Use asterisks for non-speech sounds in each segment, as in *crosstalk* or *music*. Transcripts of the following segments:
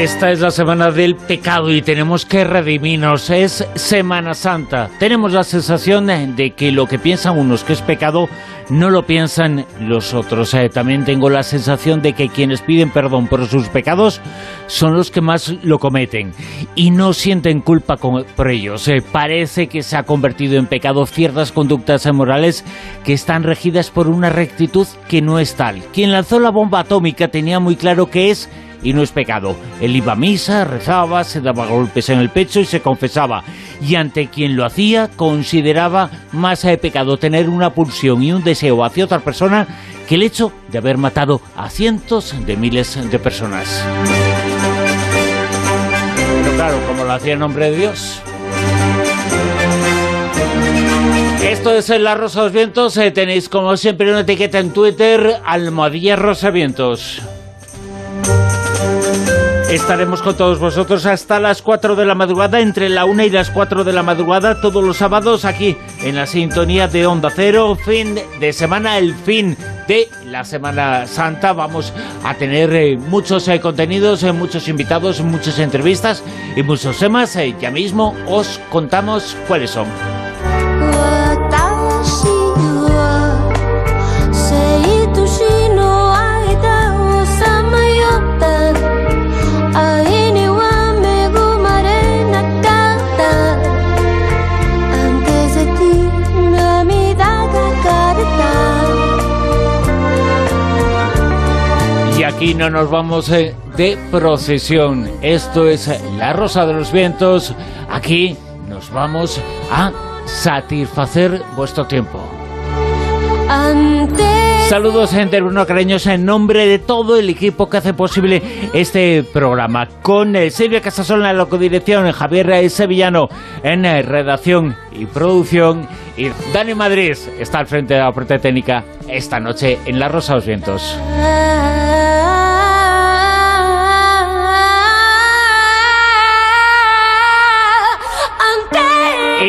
Esta es la semana del pecado y tenemos que redimirnos. Es Semana Santa. Tenemos la sensación de que lo que piensan unos que es pecado no lo piensan los otros. Eh, también tengo la sensación de que quienes piden perdón por sus pecados son los que más lo cometen y no sienten culpa por ellos. Eh, parece que se ha convertido en pecado ciertas conductas morales que están regidas por una rectitud que no es tal. Quien lanzó la bomba atómica tenía muy claro que es y no es pecado. Él iba a misa, rezaba, se daba golpes en el pecho y se confesaba. Y ante quien lo hacía consideraba más de pecado tener una pulsión y un deseo hacia otra persona que el hecho de haber matado a cientos de miles de personas. Pero claro, como lo hacía en nombre de Dios. Esto es el Rosa los Vientos. Eh, tenéis como siempre una etiqueta en Twitter, Almohadilla Rosa Vientos. Estaremos con todos vosotros hasta las 4 de la madrugada, entre la 1 y las 4 de la madrugada, todos los sábados aquí en la sintonía de Onda Cero. Fin de semana, el fin de la Semana Santa. Vamos a tener eh, muchos eh, contenidos, eh, muchos invitados, muchas entrevistas y muchos temas. ya mismo os contamos cuáles son. Aquí no nos vamos eh, de procesión. Esto es la Rosa de los Vientos. Aquí nos vamos a satisfacer vuestro tiempo. Saludos, gente Bruno Careños, en nombre de todo el equipo que hace posible este programa. Con Silvia Casasola en la codirección, Javier Sevillano en redacción y producción. Y Dani Madrid está al frente de la parte técnica esta noche en La Rosa de los Vientos.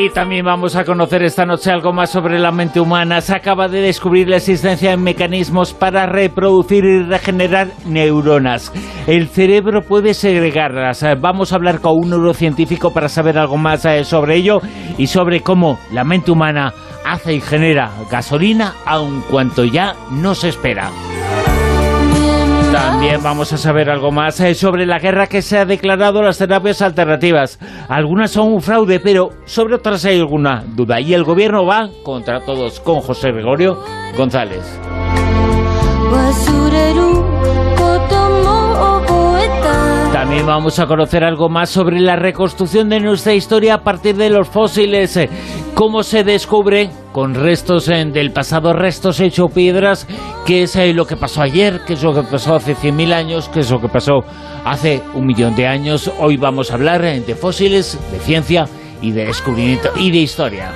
Y también vamos a conocer esta noche algo más sobre la mente humana. Se acaba de descubrir la existencia de mecanismos para reproducir y regenerar neuronas. El cerebro puede segregarlas. Vamos a hablar con un neurocientífico para saber algo más eh, sobre ello y sobre cómo la mente humana hace y genera gasolina aun cuanto ya no se espera. También vamos a saber algo más eh, sobre la guerra que se ha declarado las terapias alternativas. Algunas son un fraude, pero sobre otras hay alguna duda. Y el gobierno va contra todos con José Gregorio González. También vamos a conocer algo más sobre la reconstrucción de nuestra historia a partir de los fósiles, eh, cómo se descubre con restos eh, del pasado, restos hechos piedras, qué es eh, lo que pasó ayer, qué es lo que pasó hace 100.000 años, qué es lo que pasó hace un millón de años. Hoy vamos a hablar de fósiles, de ciencia y de descubrimiento y de historia.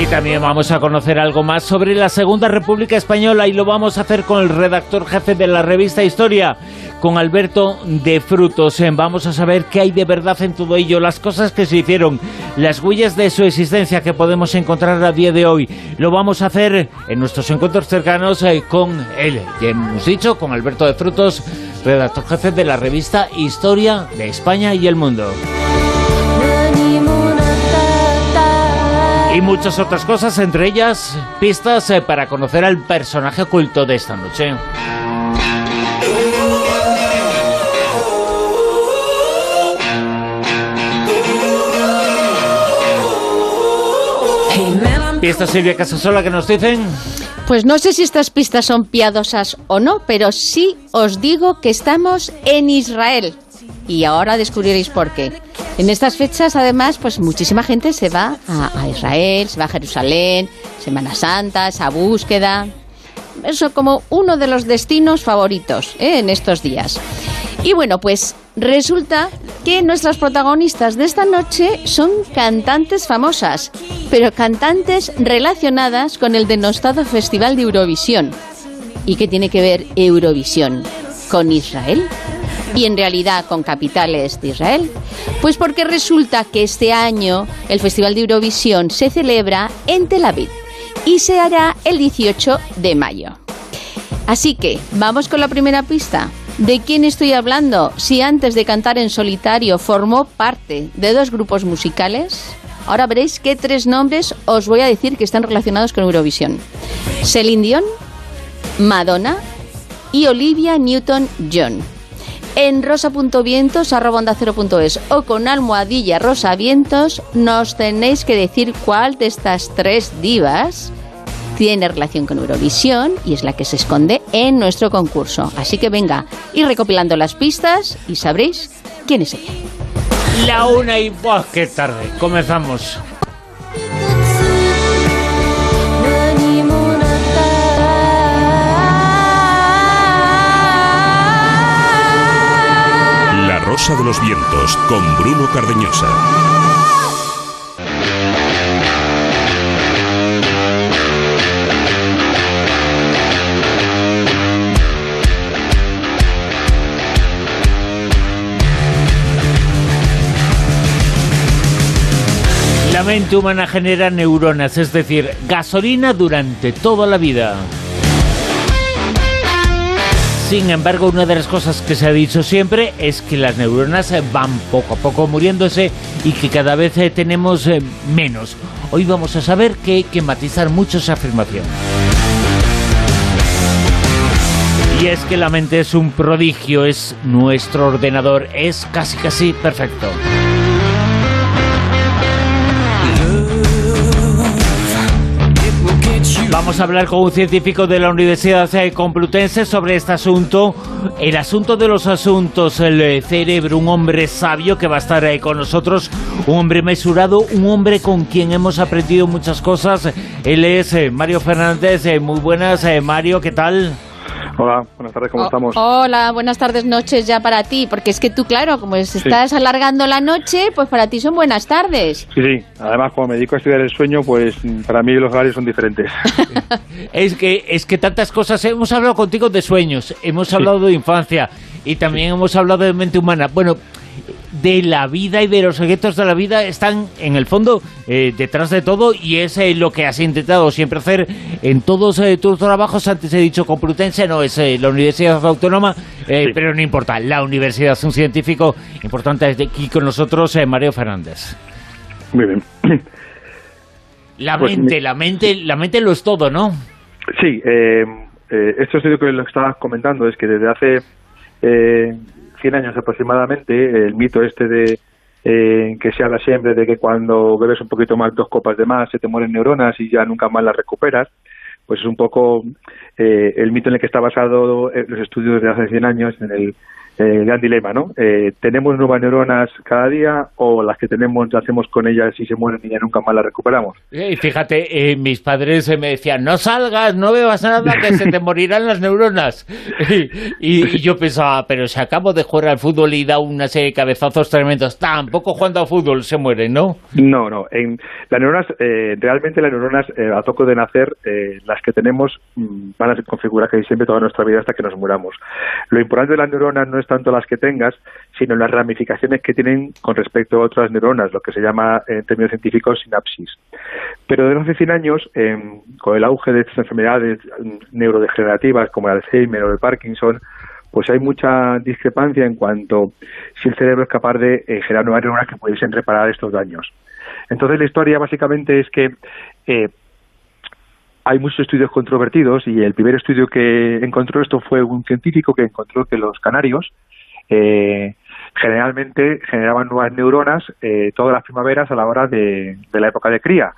Y también vamos a conocer algo más sobre la Segunda República Española y lo vamos a hacer con el redactor jefe de la revista Historia, con Alberto de Frutos. Vamos a saber qué hay de verdad en todo ello, las cosas que se hicieron, las huellas de su existencia que podemos encontrar a día de hoy. Lo vamos a hacer en nuestros encuentros cercanos eh, con él, ya hemos dicho, con Alberto de Frutos, redactor jefe de la revista Historia de España y el Mundo. Y muchas otras cosas, entre ellas pistas eh, para conocer al personaje oculto de esta noche. Pistas Silvia Casasola que nos dicen. Pues no sé si estas pistas son piadosas o no, pero sí os digo que estamos en Israel y ahora descubriréis por qué. En estas fechas, además, pues muchísima gente se va a, Israel, se va a Jerusalén, Semana Santa, esa búsqueda. Eso como uno de los destinos favoritos ¿eh? en estos días. Y bueno, pues resulta que nuestras protagonistas de esta noche son cantantes famosas, pero cantantes relacionadas con el denostado Festival de Eurovisión. ¿Y qué tiene que ver Eurovisión? con Israel? Y en realidad con capitales de Israel? Pues porque resulta que este año el Festival de Eurovisión se celebra en Tel Aviv y se hará el 18 de mayo. Así que, vamos con la primera pista. ¿De quién estoy hablando? Si antes de cantar en solitario formó parte de dos grupos musicales, ahora veréis qué tres nombres os voy a decir que están relacionados con Eurovisión. Celine Dion, Madonna y Olivia Newton-John en rosa.vientos o con almohadilla rosavientos nos tenéis que decir cuál de estas tres divas tiene relación con Eurovisión y es la que se esconde en nuestro concurso. Así que venga, ir recopilando las pistas y sabréis quién es ella. La una y... ¡Buah, qué tarde! Comenzamos. De los Vientos con Bruno Cardeñosa. La mente humana genera neuronas, es decir, gasolina durante toda la vida. Sin embargo, una de las cosas que se ha dicho siempre es que las neuronas van poco a poco muriéndose y que cada vez eh, tenemos eh, menos. Hoy vamos a saber que hay que matizar mucho esa afirmación. Y es que la mente es un prodigio, es nuestro ordenador, es casi casi perfecto. Vamos a hablar con un científico de la Universidad Complutense sobre este asunto, el asunto de los asuntos, el eh, cerebro, un hombre sabio que va a estar ahí con nosotros, un hombre mesurado, un hombre con quien hemos aprendido muchas cosas. Él es eh, Mario Fernández. Eh, muy buenas, Mario, ¿qué tal? Hola, buenas tardes, ¿cómo estamos? Hola, buenas tardes, noches ya para ti, porque es que tú, claro, como estás alargando la noche, pues para ti son buenas tardes. Sí, sí, además como me dedico a estudiar el sueño, pues para mí los horarios son diferentes. *laughs* es, que, es que tantas cosas, hemos hablado contigo de sueños, hemos hablado de infancia y también hemos hablado de mente humana. Bueno, de la vida y de los objetos de la vida están en el fondo eh, detrás de todo y es eh, lo que has intentado siempre hacer en todos eh, tus trabajos. Antes he dicho Complutense, no es la Universidad Autónoma, pero no importa. La universidad es un científico importante aquí con nosotros, Mario Fernández. Muy bien. *clears throat* La pues mente, la mente, la mente lo es todo, ¿no? Sí, esto es lo que lo estabas comentando, es que desde hace 100 años aproximadamente, el mito este de eh, que se habla siempre de que cuando bebes un poquito más, dos copas de más, se te mueren neuronas y ya nunca más las recuperas, pues es un poco eh, el mito en el que está basado eh, los estudios de hace 100 años en el el gran dilema, ¿no? Eh, ¿Tenemos nuevas neuronas cada día o las que tenemos ya hacemos con ellas y se mueren y ya nunca más las recuperamos? Y fíjate, eh, mis padres me decían, no salgas, no bebas nada, que se te *laughs* morirán las neuronas. *laughs* y, yo pensaba, pero si acabo de jugar al fútbol y da una serie de cabezazos tremendos, tampoco jugando al fútbol se mueren, ¿no? No, no. En, las neuronas, eh, realmente las neuronas, a toco de nacer, las que tenemos mm, van a configurar casi siempre toda nuestra vida hasta que nos muramos. Lo importante de las neuronas no es tanto las que tengas, sino las ramificaciones que tienen con respecto a otras neuronas, lo que se llama en términos científicos sinapsis. Pero desde hace 100 años, em, con el auge de estas enfermedades neurodegenerativas como el Alzheimer o el Parkinson, pues hay mucha discrepancia en cuanto si el cerebro es capaz de eh, generar nuevas neuronas que pudiesen reparar estos daños. Entonces la historia básicamente es que eh, hay muchos estudios controvertidos y el primer estudio que encontró esto fue un científico que encontró que los canarios eh, generalmente generaban nuevas neuronas eh, todas las primaveras a la hora de, la época de cría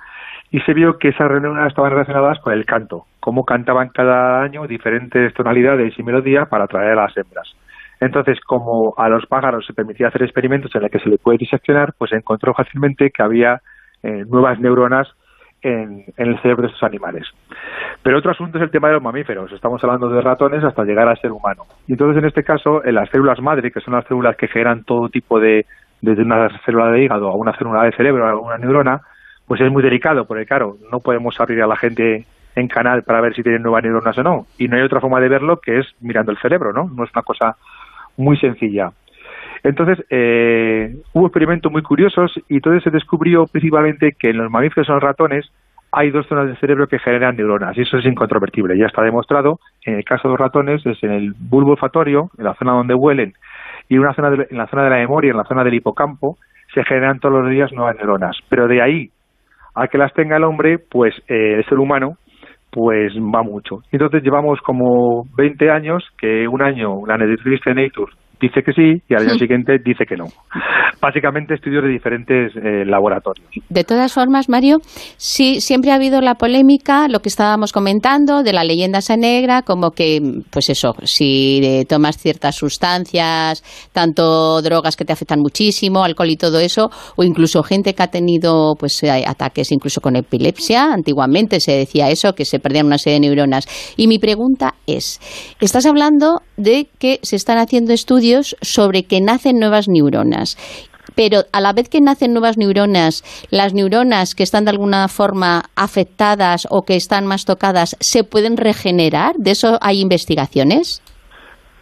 y se vio que esas neuronas estaban relacionadas con el canto, cómo cantaban cada año diferentes tonalidades y melodías para atraer a las hembras. Entonces, como a los pájaros se permitía hacer experimentos en los que se le puede diseccionar, pues encontró fácilmente que había eh, nuevas neuronas en, el cerebro de estos animales. Pero otro asunto es el tema de los mamíferos. Estamos hablando de ratones hasta llegar al ser humano. Y entonces, en este caso, en las células madre, que son las células que generan todo tipo de, desde una célula de hígado a una célula de cerebro, a una neurona, pues es muy delicado, porque claro, no podemos abrir a la gente en canal para ver si tienen nuevas neuronas o no. Y no hay otra forma de verlo que es mirando el cerebro, ¿no? No es una cosa muy sencilla. Entonces, eh, hubo experimentos muy curiosos y entonces se descubrió principalmente que en los mamíferos y los ratones hay dos zonas del cerebro que generan neuronas y eso es incontrovertible. Ya está demostrado. En el caso de los ratones es en el bulbo olfatorio, en la zona donde huelen, y una zona en la zona de la memoria, en la zona del hipocampo, se generan todos los días nuevas neuronas. Pero de ahí a que las tenga el hombre, pues eh, el ser humano, pues va mucho. Entonces llevamos como 20 años que un año la revista Nature dice que sí y al año *laughs* siguiente dice que no. Básicamente estudios de diferentes eh, laboratorios. De todas formas, Mario, sí, siempre ha habido la polémica, lo que estábamos comentando, de la leyenda esa negra, como que, pues eso, si eh, tomas ciertas sustancias, tanto drogas que te afectan muchísimo, alcohol y todo eso, o incluso gente que ha tenido pues eh, ataques incluso con epilepsia, antiguamente se decía eso, que se perdían una serie de neuronas. Y mi pregunta es, estás hablando de que se están haciendo estudios sobre que nacen nuevas neuronas. Pero a la vez que nacen nuevas neuronas, las neuronas que están de alguna forma afectadas o que están más tocadas, ¿se pueden regenerar? ¿De eso hay investigaciones?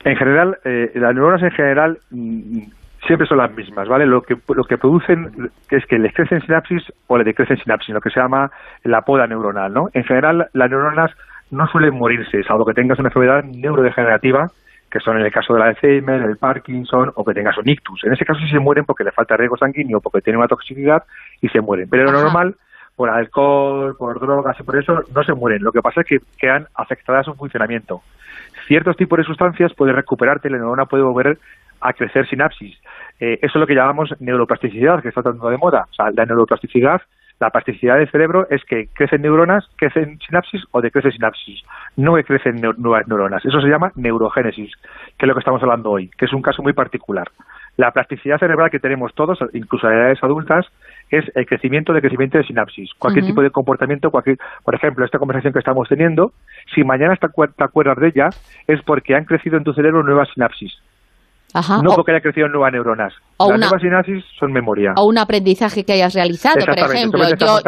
En general, eh, las neuronas en general mm, siempre son las mismas, ¿vale? Lo que, lo que producen es que les crecen sinapsis o le decrecen sinapsis, lo que se llama la poda neuronal, ¿no? En general, las neuronas no suelen morirse, salvo que tengas una enfermedad neurodegenerativa que son en el caso del Alzheimer, el Parkinson o que tengas un ictus. En ese caso sí se mueren porque le falta riego sanguíneo, porque tienen una toxicidad y se mueren. Pero lo normal, por alcohol, por drogas y por eso, no se mueren. Lo que pasa es que quedan afectadas a su funcionamiento. Ciertos tipos de sustancias pueden recuperarte, la neurona puede volver a crecer sinapsis. Eh, eso es lo que llamamos neuroplasticidad, que está tanto de moda. O sea, la neuroplasticidad la plasticidad del cerebro es que crecen neuronas, crecen sinapsis o decrecen sinapsis, no que crecen nuevas neuronas. Eso se llama neurogénesis, que es lo que estamos hablando hoy, que es un caso muy particular. La plasticidad cerebral que tenemos todos, incluso en edades adultas, es el crecimiento de crecimiento de sinapsis. Cualquier tipo de comportamiento, cualquier, por ejemplo, esta conversación que estamos teniendo, si mañana te acuerdas de ella, es porque han crecido en tu cerebro nuevas sinapsis. No porque haya crecido nuevas neuronas. Las una, nuevas sinapsis son memoria. O un aprendizaje que hayas realizado, por ejemplo.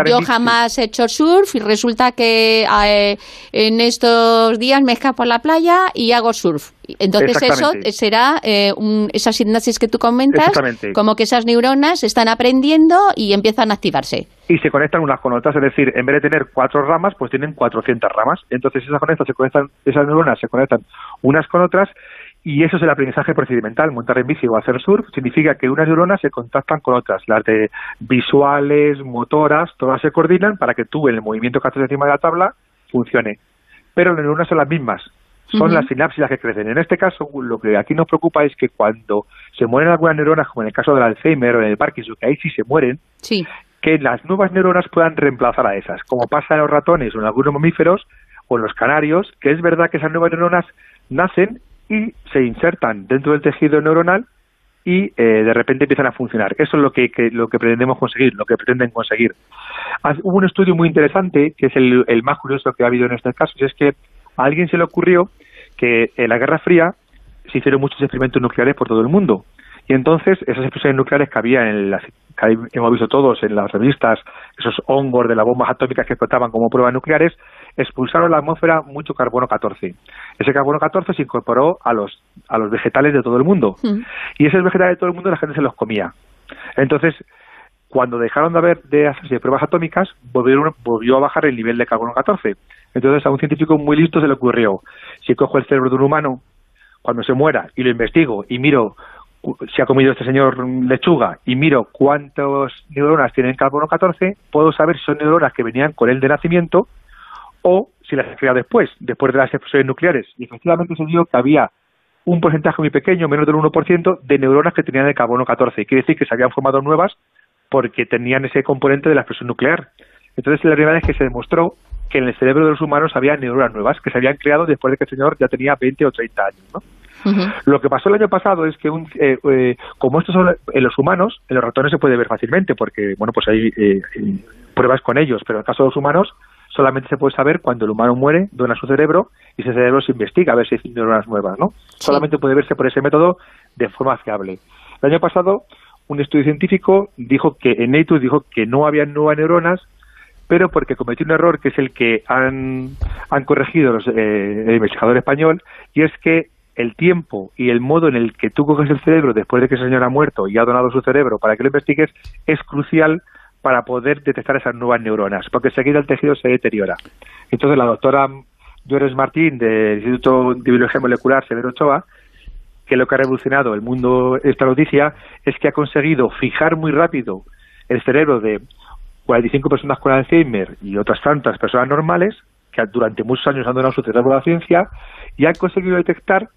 Yo, jamás he hecho surf y resulta que eh, en estos días me escapo a la playa y hago surf. Entonces eso será eh, esas sinapsis que tú comentas, como que esas neuronas están aprendiendo y empiezan a activarse. Y se conectan unas con otras, es decir, en vez de tener cuatro ramas, pues tienen 400 ramas. Entonces esas conectas, se conectan, esas neuronas se conectan unas con otras y eso es el aprendizaje procedimental. Montar en bici o hacer surf significa que unas neuronas se contactan con otras. Las de visuales, motoras, todas se coordinan para que tú en el movimiento que haces encima de la tabla funcione. Pero las neuronas son las mismas. Son las sinapsis las que crecen. En este caso, lo que aquí nos preocupa es que cuando se mueren algunas neuronas, como en el caso del Alzheimer o en el Parkinson, que ahí sí se mueren, que las nuevas neuronas puedan reemplazar a esas, como pasa en los ratones o en algunos mamíferos o en los canarios, que es verdad que esas nuevas neuronas nacen se insertan dentro del tejido neuronal y eh, de repente empiezan a funcionar. Eso es lo que, lo que pretendemos conseguir, lo que pretenden conseguir. Hubo un estudio muy interesante, que es el, más curioso que ha habido en este caso, y es que a alguien se le ocurrió que en la Guerra Fría se hicieron muchos experimentos nucleares por todo el mundo. Y entonces esas explosiones nucleares que había en las que hemos visto todos en las revistas, esos hongos de las bombas atómicas que explotaban como pruebas nucleares, expulsaron a la atmósfera mucho carbono 14. Ese carbono 14 se incorporó a los, a los vegetales de todo el mundo. Mm. Y esos vegetales de todo el mundo la gente se los comía. Entonces, cuando dejaron de haber de hacerse pruebas atómicas, volvieron, volvió a bajar el nivel de carbono 14. Entonces, a un científico muy listo se le ocurrió, si cojo el cerebro de un humano, cuando se muera, y lo investigo, y miro si ha comido este señor lechuga y miro cuántas neuronas tienen carbono 14, puedo saber si son neuronas que venían con él de nacimiento o si las he creado después, después de las explosiones nucleares. Y efectivamente se dio que había un porcentaje muy pequeño, menos del 1%, de neuronas que tenían el carbono 14. Quiere decir que se habían formado nuevas porque tenían ese componente de la explosión nuclear. Entonces, la realidad es que se demostró que en el cerebro de los humanos había neuronas nuevas que se habían creado después de que el señor ya tenía 20 o 30 años. ¿no? Lo que pasó el año pasado es que, un, eh, eh, como esto son en los humanos, en los ratones se puede ver fácilmente porque, bueno, pues hay eh, pruebas con ellos, pero en el caso de los humanos solamente se puede saber cuando el humano muere, dona su cerebro y ese cerebro se investiga a ver si hay neuronas nuevas, ¿no? Solamente puede verse por ese método de forma fiable. El año pasado, un estudio científico dijo que en Nature dijo que no había nuevas neuronas, pero porque cometió un error que es el que han, han corregido los, eh, el investigador español, y es que el tiempo y el modo en el que tú coges el cerebro después de que ese señor ha muerto y ha donado su cerebro para que lo investigues es crucial para poder detectar esas nuevas neuronas, porque enseguida el tejido se deteriora. Entonces la doctora Llores Martín del Instituto de Biología Molecular Severo Ochoa, que lo que ha revolucionado el mundo esta noticia es que ha conseguido fijar muy rápido el cerebro de 45 personas con Alzheimer y otras tantas personas normales que durante muchos años han donado su cerebro a la ciencia y han conseguido detectar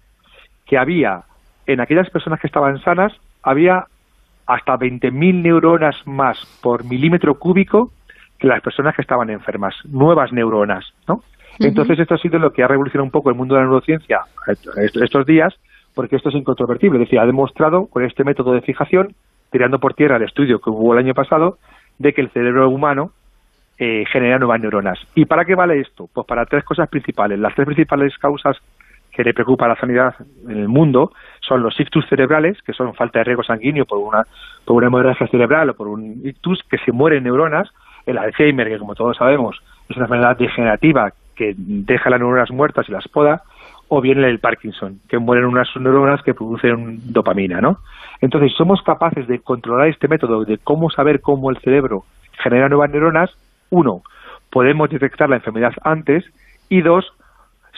que había, en aquellas personas que estaban sanas, había hasta 20.000 neuronas más por milímetro cúbico que las personas que estaban enfermas, nuevas neuronas, ¿no? Entonces esto ha sido lo que ha revolucionado un poco el mundo de la neurociencia estos días, porque esto es incontrovertible, es decir, ha demostrado con este método de fijación, tirando por tierra el estudio que hubo el año pasado, de que el cerebro humano eh, genera nuevas neuronas. ¿Y para qué vale esto? Pues para tres cosas principales. Las tres principales causas que le preocupa a la sanidad en el mundo son los ictus cerebrales, que son falta de riego sanguíneo por una, por una hemorragia cerebral o por un ictus, que se mueren neuronas, el Alzheimer, que como todos sabemos es una enfermedad degenerativa que deja las neuronas muertas y las poda, o bien el Parkinson, que mueren unas neuronas que producen dopamina, ¿no? Entonces, somos capaces de controlar este método de cómo saber cómo el cerebro genera nuevas neuronas, uno, podemos detectar la enfermedad antes, y dos,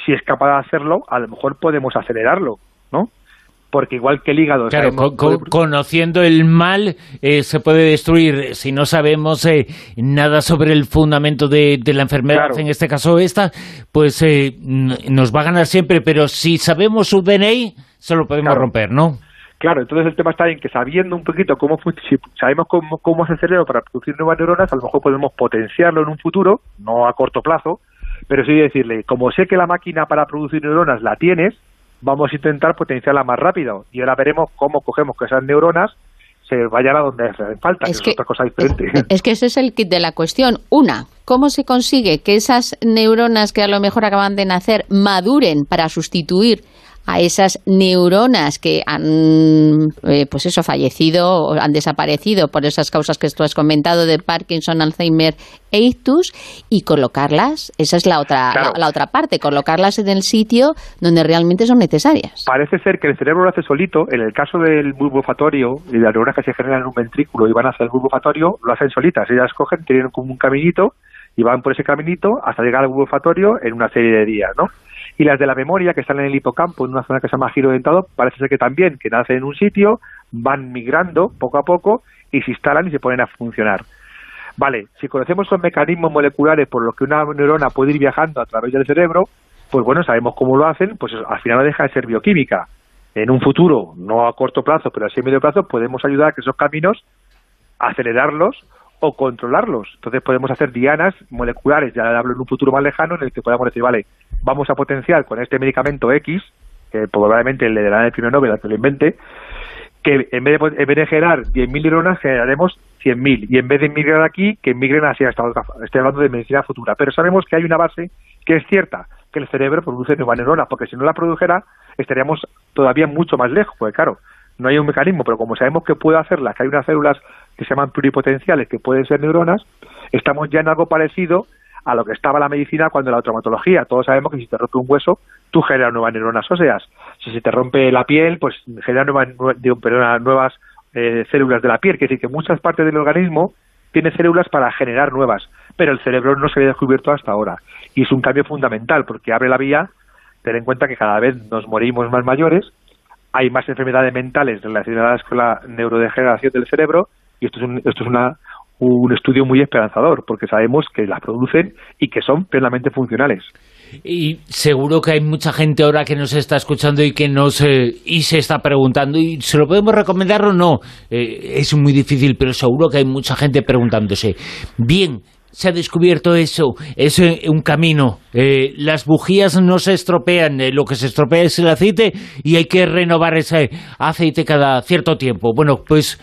si es capaz de hacerlo, a lo mejor podemos acelerarlo, ¿no? Porque igual que el hígado... Claro, conociendo el mal eh, se puede destruir. Si no sabemos eh, nada sobre el fundamento de, la enfermedad, en este caso esta, pues eh, nos va a ganar siempre. Pero si sabemos su DNI, se lo podemos romper, ¿no? Claro, entonces el tema está en que sabiendo un poquito cómo si sabemos cómo, cómo es el cerebro para producir nuevas neuronas, a lo mejor podemos potenciarlo en un futuro, no a corto plazo, pero sí decirle, como sé que la máquina para producir neuronas la tienes, vamos a intentar potenciarla más rápido y ahora veremos cómo cogemos que esas neuronas se vayan a donde hacen falta, es que, es otra cosa diferente. Es, que ese es el kit de la cuestión. Una, ¿cómo se consigue que esas neuronas que a lo mejor acaban de nacer maduren para sustituir a esas neuronas que han, eh, pues eso, fallecido o han desaparecido por esas causas que tú has comentado de Parkinson, Alzheimer e ictus y colocarlas, esa es la otra, la, otra parte, colocarlas en el sitio donde realmente son necesarias. Parece ser que el cerebro lo hace solito, en el caso del bulbo olfatorio y de las neuronas que se generan en un ventrículo y van hacia el bulbo olfatorio, lo hacen solitas, ellas cogen, tienen como un caminito y van por ese caminito hasta llegar al bulbo olfatorio en una serie de días, ¿no? Y las de la memoria, que están en el hipocampo, en una zona que se llama giro dentado, parece ser que también, que nacen en un sitio, van migrando poco a poco y se instalan y se ponen a funcionar. Vale, si conocemos los mecanismos moleculares por los que una neurona puede ir viajando a través del cerebro, pues bueno, sabemos cómo lo hacen, pues al final no deja de ser bioquímica. En un futuro, no a corto plazo, pero así a medio plazo, podemos ayudar a que esos caminos acelerarlos o controlarlos. Entonces podemos hacer dianas moleculares, ya hablo en un futuro más lejano, en el que podamos decir, vale, vamos a potenciar con este medicamento X, que probablemente le darán el primer Nobel al que lo invente, que en vez de, en vez de generar 10.000 neuronas, generaremos 100.000. Y en vez de migrar aquí, que migren hacia esta otra. Estoy hablando de medicina futura. Pero sabemos que hay una base que es cierta, que el cerebro produce nuevas neuronas, porque si no la produjera, estaríamos todavía mucho más lejos, porque claro, no hay un mecanismo, pero como sabemos que puede hacerlas, que hay unas células que se llaman pluripotenciales, que pueden ser neuronas, estamos ya en algo parecido a lo que estaba la medicina cuando la traumatología. Todos sabemos que si te rompe un hueso, tú generas nuevas neuronas óseas. Si se te rompe la piel, pues genera nuevas, nuevas eh, células de la piel. Quiere decir que muchas partes del organismo tienen células para generar nuevas, pero el cerebro no se había descubierto hasta ahora. Y es un cambio fundamental porque abre la vía, ten en cuenta que cada vez nos morimos más mayores, hay más enfermedades mentales relacionadas con la neurodegeneración del cerebro y esto es, un, esto es una, un estudio muy esperanzador porque sabemos que las producen y que son plenamente funcionales. Y seguro que hay mucha gente ahora que nos está escuchando y que nos eh, y se está preguntando y se lo podemos recomendar o no. Eh, es muy difícil, pero seguro que hay mucha gente preguntándose. Bien, se ha descubierto eso, es un camino. Eh, las bujías no se estropean, lo que se estropea es el aceite y hay que renovar ese aceite cada cierto tiempo. Bueno, pues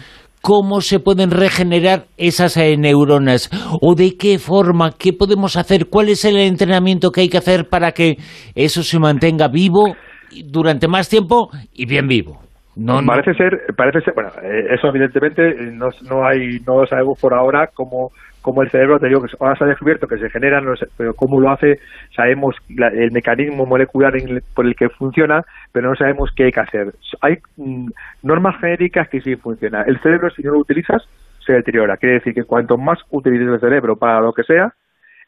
cómo se pueden regenerar esas eh, neuronas o de qué forma, qué podemos hacer, cuál es el entrenamiento que hay que hacer para que eso se mantenga vivo durante más tiempo y bien vivo. No, parece ser, parece ser, bueno, eh, eso evidentemente no, no hay, no sabemos por ahora cómo, cómo el cerebro, te digo que ahora se ha descubierto que se genera, no sé, pero cómo lo hace, sabemos el mecanismo molecular por el que funciona, pero no sabemos qué hay que hacer. Hay mm, normas genéricas que sí funcionan. El cerebro, si no lo utilizas, se deteriora. Quiere decir que cuanto más utilices el cerebro para lo que sea,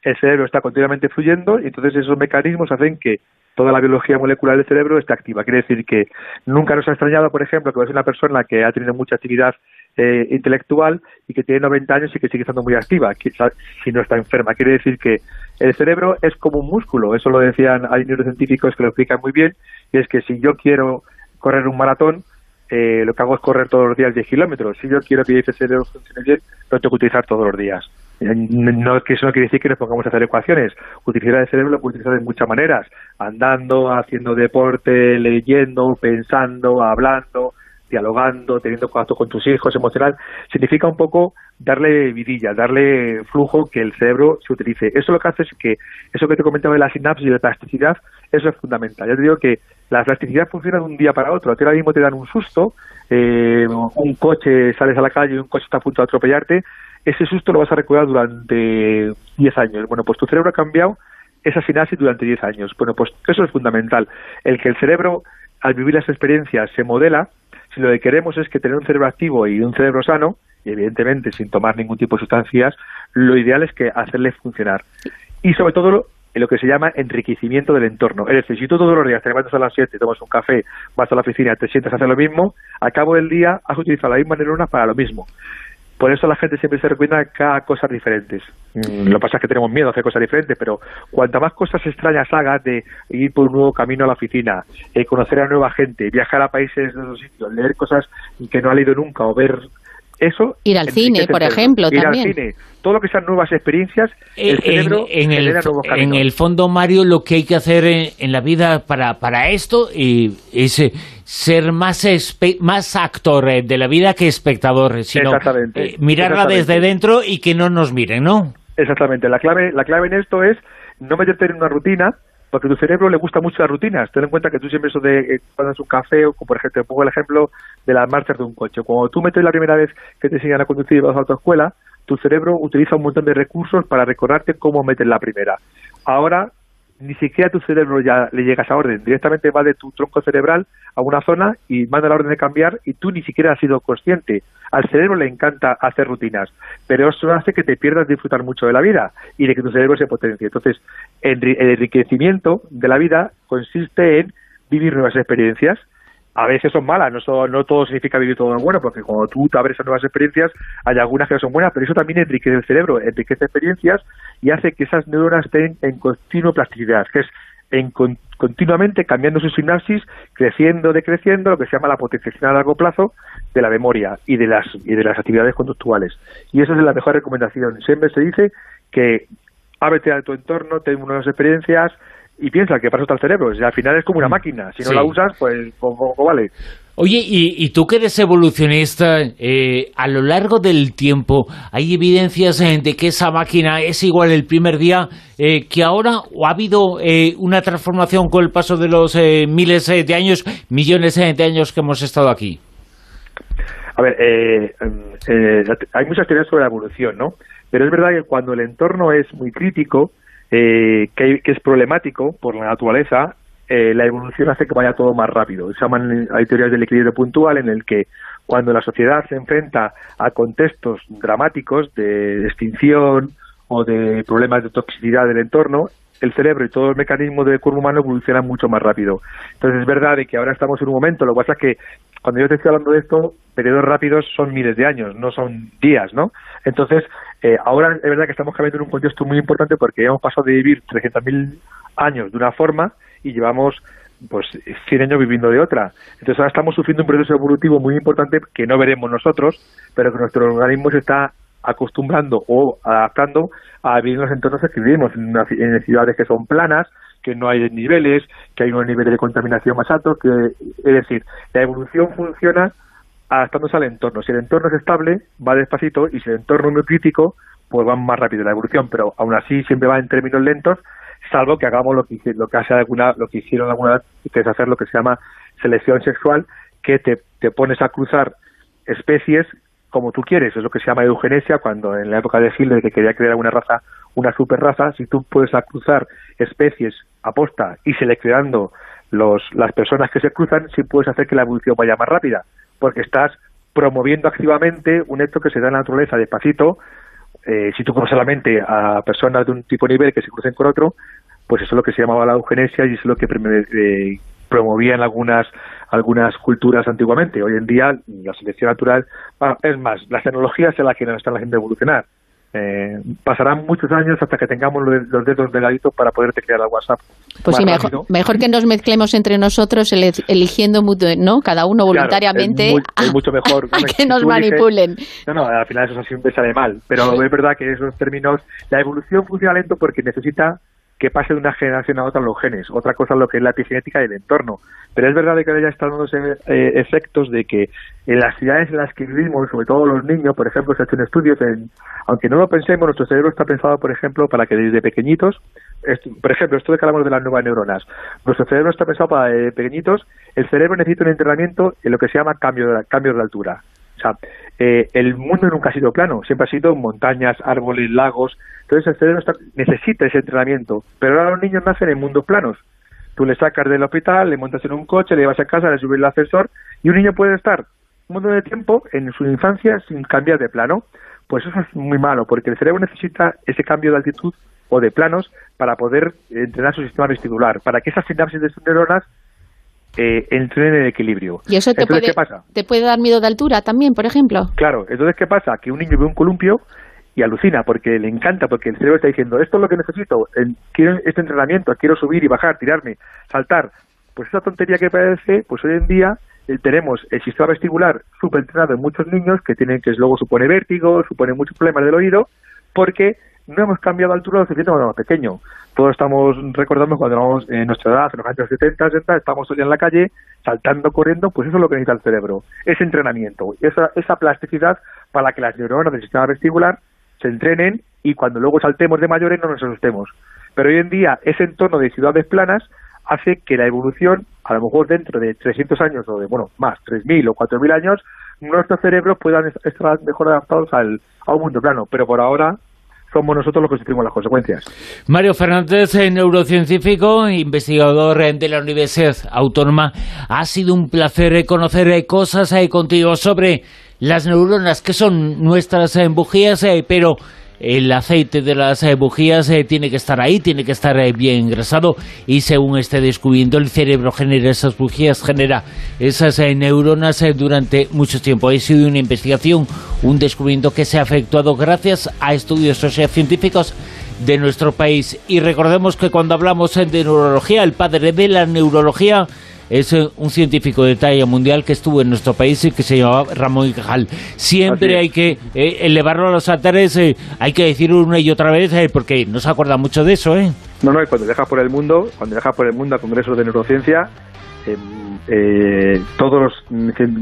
el cerebro está continuamente fluyendo y entonces esos mecanismos hacen que toda la biología molecular del cerebro esté activa. Quiere decir que nunca nos ha extrañado, por ejemplo, que es una persona que ha tenido mucha actividad eh, intelectual y que tiene 90 años y que sigue estando muy activa, si no está enferma. Quiere decir que el cerebro es como un músculo, eso lo decían, hay neurocientíficos que lo explican muy bien, y es que si yo quiero correr un maratón, eh, lo que hago es correr todos los días 10 kilómetros. Si yo quiero que ese cerebro funcione bien, lo tengo que utilizar todos los días. No, que eso no quiere decir que nos pongamos a hacer ecuaciones. Utilizar el cerebro lo puedes utilizar de muchas maneras. Andando, haciendo deporte, leyendo, pensando, hablando, dialogando, teniendo contacto con tus hijos, emocional. Significa un poco darle vidilla, darle flujo que el cerebro se utilice. Eso lo que hace es que, eso que te comentaba de la sinapsis y la plasticidad, eso es fundamental. Yo te digo que la plasticidad funciona de un día para otro. A ti ahora mismo te dan un susto, eh, un coche, sales a la calle y un coche está a punto de atropellarte, ese susto lo vas a recordar durante 10 años. Bueno, pues tu cerebro ha cambiado esa sinapsis durante 10 años. Bueno, pues eso es fundamental. El que el cerebro, al vivir las experiencias, se modela, lo que queremos es que tener un cerebro activo y un cerebro sano, y evidentemente sin tomar ningún tipo de sustancias, lo ideal es que hacerle funcionar. Y sobre todo en lo que se llama enriquecimiento del entorno. Es decir, si tú todos los días te levantas a las 7, tomas un café, vas a la oficina, te sientas a hacer lo mismo, al cabo del día has utilizado la misma neurona para lo mismo. Por eso la gente siempre se recomienda cada cosas diferentes. Mm, lo que pasa es que tenemos miedo a hacer cosas diferentes, pero cuanta más cosas extrañas hagas de ir por un nuevo camino a la oficina, eh, conocer a nueva gente, viajar a países de otros sitios, leer cosas que no ha leído nunca o ver eso ir al cine por ejemplo ir también. al cine. Todo lo que sean nuevas experiencias el eh, cerebro en, el, en el fondo Mario lo que hay que hacer en, la vida para, para esto y es eh, ser más más actor eh, de la vida que espectador sino mirarla desde dentro y que no nos miren no exactamente. La clave la clave en esto es no meterte en una rutina porque a tu cerebro le gusta mucho las rutinas. Ten en cuenta que tú siempre eso de eh, cuando un café, o por ejemplo, pongo el ejemplo de las marchas de un coche. Cuando tú metes la primera vez que te enseñan a conducir y vas a tu escuela, tu cerebro utiliza un montón de recursos para recordarte cómo meter la primera. Ahora ni siquiera tu cerebro ya le llega esa orden, directamente va de tu tronco cerebral a una zona y manda la orden de cambiar y tú ni siquiera has sido consciente. Al cerebro le encanta hacer rutinas, pero eso hace que te pierdas disfrutar mucho de la vida y de que tu cerebro se potencie. Entonces, el enriquecimiento de la vida consiste en vivir nuevas experiencias, a veces son malas, no, no todo significa vivir todo bueno, porque cuando tú te abres a nuevas experiencias, hay algunas que no son buenas, pero eso también enriquece el cerebro, enriquece experiencias y hace que esas neuronas estén en continua plasticidad, que es en continuamente cambiando su sinapsis, creciendo, decreciendo, lo que se llama la potenciación a largo plazo de la memoria y de las y de las actividades conductuales. Y esa es la mejor recomendación. Siempre se dice que ábrete a tu entorno, ten nuevas experiencias, y piensa que para eso está el cerebro. al final es como una mm. máquina. Si no la usas, pues poco, vale. Oye, y, tú que eres evolucionista, eh, a lo largo del tiempo, ¿hay evidencias eh, de que esa máquina es igual el primer día eh, que ahora? ¿O ha habido una transformación con el paso de los miles de años, millones de años que hemos estado aquí? A ver, hay muchas teorías sobre la evolución, ¿no? Pero es verdad que cuando el entorno es muy crítico, eh, que, es problemático por la naturaleza, eh, la evolución hace que vaya todo más rápido. Se llaman, hay teorías del equilibrio puntual en el que cuando la sociedad se enfrenta a contextos dramáticos de extinción o de problemas de toxicidad del entorno, el cerebro y todo el mecanismo del cuerpo humano evolucionan mucho más rápido. Entonces es verdad de que ahora estamos en un momento, lo que pasa es que cuando yo te estoy hablando de esto, periodos rápidos son miles de años, no son días, ¿no? Entonces, eh, ahora es verdad que estamos cambiando en un contexto muy importante porque hemos pasado de vivir 300.000 años de una forma y llevamos pues 100 años viviendo de otra. Entonces ahora estamos sufriendo un proceso evolutivo muy importante que no veremos nosotros, pero que nuestro organismo se está acostumbrando o adaptando a vivir en los entornos que vivimos, en, en ciudades que son planas, que no hay niveles, que hay unos niveles de contaminación más altos, que es decir, la evolución funciona adaptándose al entorno. Si el entorno es estable, va despacito, y si el entorno es muy crítico, pues va más rápido la evolución, pero aún así siempre va en términos lentos, salvo que hagamos lo que, lo que, hace alguna, lo que hicieron alguna vez, que es hacer lo que se llama selección sexual, que te, te pones a cruzar especies como tú quieres, es lo que se llama eugenesia, cuando en la época de Hitler que quería crear una raza, una superraza, si tú puedes cruzar especies aposta y seleccionando los, las personas que se cruzan, sí puedes hacer que la evolución vaya más rápida, porque estás promoviendo activamente un hecho que se da en la naturaleza despacito, eh, si tú cruzas la mente a personas de un tipo de nivel que se crucen con otro, pues eso es lo que se llamaba la eugenesia y es lo que eh, promovían algunas algunas culturas antiguamente. Hoy en día la selección natural, es más, las tecnologías es la que nos están haciendo evolucionar. Eh, pasarán muchos años hasta que tengamos los dedos delgaditos para poderte crear el WhatsApp. Pues sí, mejor, mejor, que nos mezclemos entre nosotros eligiendo ¿no? cada uno voluntariamente es, *laughs* mucho mejor a, que nos manipulen. no, no, al final eso siempre sale mal, pero es verdad que esos términos, la evolución funciona lento porque necesita que pase de una generación a otra los genes. Otra cosa es lo que es la epigenética del entorno. Pero es verdad que ahora ya están eh, efectos de que en las ciudades en las que vivimos, sobre todo los niños, por ejemplo, se han hecho estudios, en, aunque no lo pensemos, nuestro cerebro está pensado, por ejemplo, para que desde pequeñitos, por ejemplo, esto de que hablamos de las nuevas neuronas, nuestro cerebro está pensado para eh, pequeñitos, el cerebro necesita un entrenamiento en lo que se llama cambio de, cambio de altura. O sea, eh, el mundo nunca ha sido plano, siempre ha sido montañas, árboles, lagos. Entonces el cerebro necesita ese entrenamiento. Pero ahora los niños nacen en mundos planos. Tú le sacas del hospital, le montas en un coche, le llevas a casa, le subes el ascensor y un niño puede estar un montón de tiempo en su infancia sin cambiar de plano. Pues eso es muy malo, porque el cerebro necesita ese cambio de altitud o de planos para poder entrenar su sistema vestibular, para que esas sinapsis de sus neuronas eh, entren en equilibrio. ¿Y eso te, puede, ¿qué pasa? te puede dar miedo de altura también, por ejemplo? Claro, entonces ¿qué pasa? Que un niño ve un columpio y alucina porque le encanta, porque el cerebro está diciendo, esto es lo que necesito, quiero este entrenamiento, quiero subir y bajar, tirarme, saltar. Pues esa tontería que parece, pues hoy en día eh, tenemos el sistema vestibular súper entrenado en muchos niños que tienen que luego supone vértigo, supone muchos problemas del oído, porque no hemos cambiado de altura lo suficiente cuando éramos pequeños. Todos estamos recordando cuando éramos en nuestra edad, en los años 70, 70, estamos hoy en la calle, saltando, corriendo, pues eso es lo que necesita el cerebro, ese entrenamiento, esa, esa plasticidad para que las neuronas del sistema vestibular se entrenen y cuando luego saltemos de mayores no nos asustemos. Pero hoy en día ese entorno de ciudades planas hace que la evolución, a lo mejor dentro de 300 años o de, bueno, más, 3.000 o 4.000 años, nuestros cerebros puedan estar mejor adaptados al, a un mundo plano. Pero por ahora somos nosotros los que sufrimos las consecuencias. Mario Fernández, eh, neurocientífico, investigador eh, de la Universidad Autónoma. Ha sido un placer eh, conocer cosas contigo sobre las neuronas, que son nuestras bujías, pero el aceite de las eh, bujías eh, tiene que estar ahí, tiene que estar eh, bien engrasado y según esté descubriendo el cerebro genera esas bujías, genera esas neuronas durante mucho tiempo. Ha sido una investigación, un descubrimiento que se ha efectuado gracias a estudios sociocientíficos de nuestro país. Y recordemos que cuando hablamos de neurología, el padre de la neurología es eh, un científico de talla mundial que estuvo en nuestro país y que se llamaba Ramón y Cajal. Siempre hay que eh, elevarlo a los altares, eh, hay que decirlo una y otra vez, porque no se acuerda mucho de eso, ¿eh? No, no, y cuando dejas por el mundo, cuando dejas por el mundo a congresos de neurociencia, todos los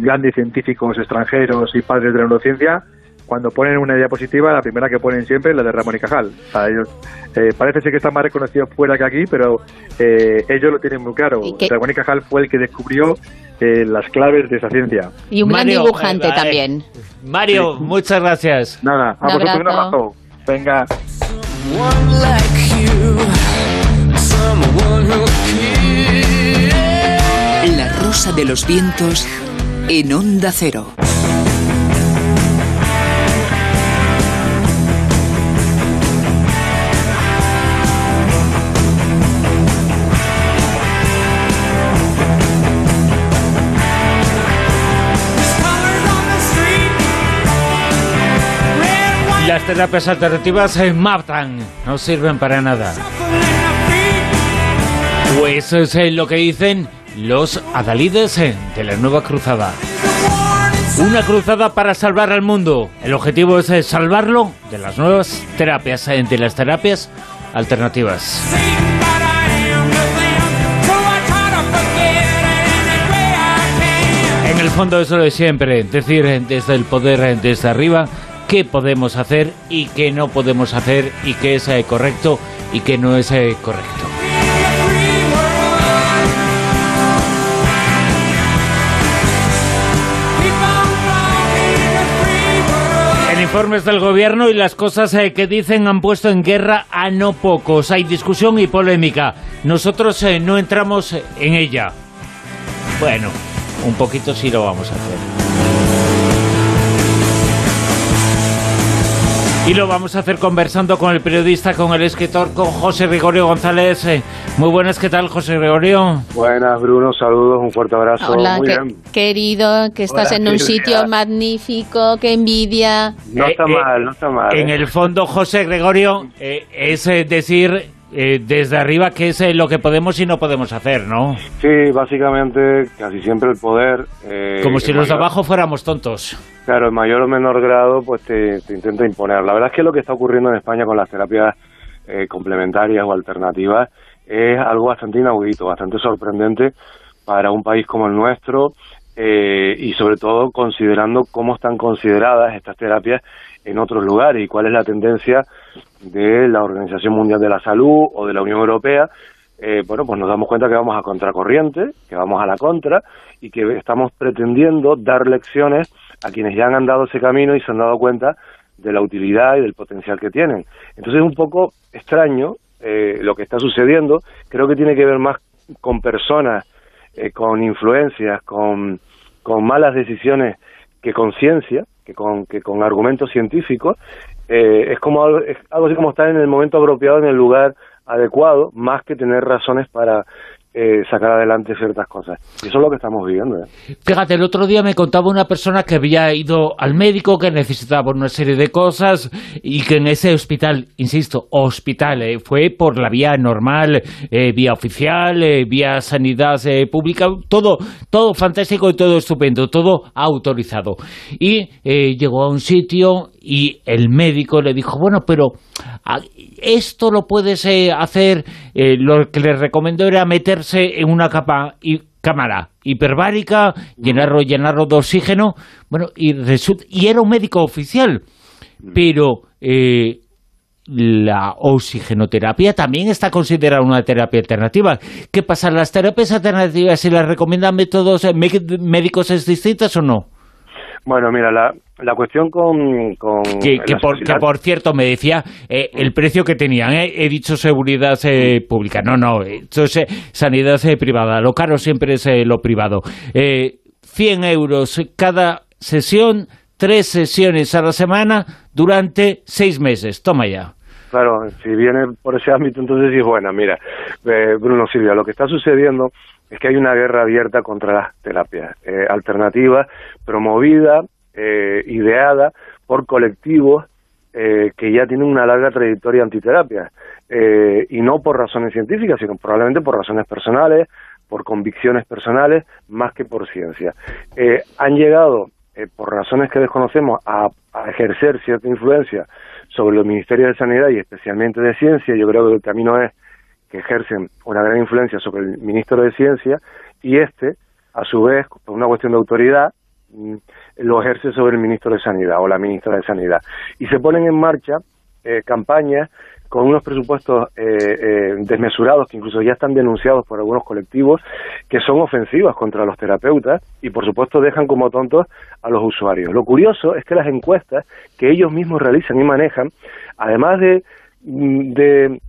grandes científicos extranjeros y padres de la neurociencia cuando ponen una diapositiva, la primera que ponen siempre es la de Ramón y Cajal. ellos, eh, parece ser que están más reconocidos fuera que aquí, pero eh, ellos lo tienen muy claro. Ramón y Cajal fue el que descubrió eh, las claves de esa ciencia. Y un gran dibujante también. Mario, muchas gracias. Nada, a vosotros un abrazo. Venga. La rosa de los vientos en onda cero. Terapias alternativas se matan, no sirven para nada. Pues eso es lo que dicen los adalides de la nueva cruzada. Una cruzada para salvar al mundo. El objetivo es salvarlo de las nuevas terapias, de las terapias alternativas. En el fondo eso de siempre, decir desde el poder, desde arriba, qué podemos hacer y qué no podemos hacer y qué es eh, correcto y qué no es eh, correcto. informes del gobierno y las cosas eh, que dicen han puesto en guerra a no pocos. Hay discusión y polémica. Nosotros eh, no entramos en ella. Bueno, un poquito sí lo vamos a hacer. Y lo vamos a hacer conversando con el periodista, con el escritor, con José Gregorio González. Eh, muy buenas, ¿qué tal, José Gregorio? Buenas, Bruno, saludos, un fuerte abrazo. Hola, Muy que- bien. querido, que estás Hola, en un sitio magnífico, que envidia. No Eh, está eh, mal, no está mal. En ¿eh? el fondo, José Gregorio, eh, es decir eh, desde arriba qué es eh, lo que podemos y no podemos hacer, ¿no? Sí, básicamente, casi siempre el poder... eh, Como si los de abajo fuéramos tontos. Claro, en mayor o menor grado, pues te, te intenta imponer. La verdad es que lo que está ocurriendo en España con las terapias eh, complementarias o alternativas es algo bastante inaudito, bastante sorprendente para un país como el nuestro eh, y sobre todo considerando cómo están consideradas estas terapias en otros lugares y cuál es la tendencia de la Organización Mundial de la Salud o de la Unión Europea. Eh, bueno, pues nos damos cuenta que vamos a contracorriente, que vamos a la contra y que estamos pretendiendo dar lecciones a quienes ya han andado ese camino y se han dado cuenta de la utilidad y del potencial que tienen. Entonces es un poco extraño eh, lo que está sucediendo. Creo que tiene que ver más con personas, eh, con influencias, con, con malas decisiones que con ciencia, que con, que con argumentos científicos. Eh, es como algo, es algo así como estar en el momento apropiado, en el lugar adecuado, más que tener razones para eh, sacar adelante ciertas cosas. Y eso es lo que estamos viviendo. ¿eh? Fíjate, el otro día me contaba una persona que había ido al médico, que necesitaba una serie de cosas y que en ese hospital, insisto, hospital, eh, fue por la vía normal, eh, vía oficial, eh, vía sanidad pública, todo, todo fantástico y todo estupendo, todo autorizado. Y llegó a un sitio y el médico le dijo, bueno, pero ah, esto lo puedes eh, hacer, eh, lo que le recomendó era meterse en una capa y cámara hiperbárica, llenarlo, llenarlo de oxígeno, bueno, y resulta, y era un médico oficial, pero eh, la oxigenoterapia también está considerada una terapia alternativa. ¿Qué pasa? ¿Las terapias alternativas si las recomiendan métodos eh, mé- médicos es distintas o no? Bueno, mira, la, la cuestión con... con Que, por, que por cierto me decía eh, el precio que tenían. eh, He dicho seguridad eh, pública. No, no, es eh, sanidad eh, privada. Lo caro siempre es eh, lo privado. Eh, 100 euros cada sesión, tres sesiones a la semana durante seis meses. Toma ya. Claro, si viene por ese ámbito, entonces sí es buena. Mira, eh, Bruno Silvia, lo que está sucediendo es que hay una guerra abierta contra las terapias eh, alternativas, promovida, eh, ideada por colectivos eh, que ya tienen una larga trayectoria antiterapia, eh, y no por razones científicas, sino probablemente por razones personales, por convicciones personales, más que por ciencia. Eh, han llegado, eh, por razones que desconocemos, a, a ejercer cierta influencia sobre los ministerios de Sanidad y especialmente de Ciencia. Yo creo que el camino es que ejercen una gran influencia sobre el ministro de Ciencia y este, a su vez, por una cuestión de autoridad, mm, lo ejerce sobre el ministro de Sanidad o la ministra de Sanidad. Y se ponen en marcha eh, campañas con unos presupuestos eh, eh, desmesurados que incluso ya están denunciados por algunos colectivos que son ofensivas contra los terapeutas y por supuesto dejan como tontos a los usuarios. Lo curioso es que las encuestas que ellos mismos realizan y manejan, además de, mm, de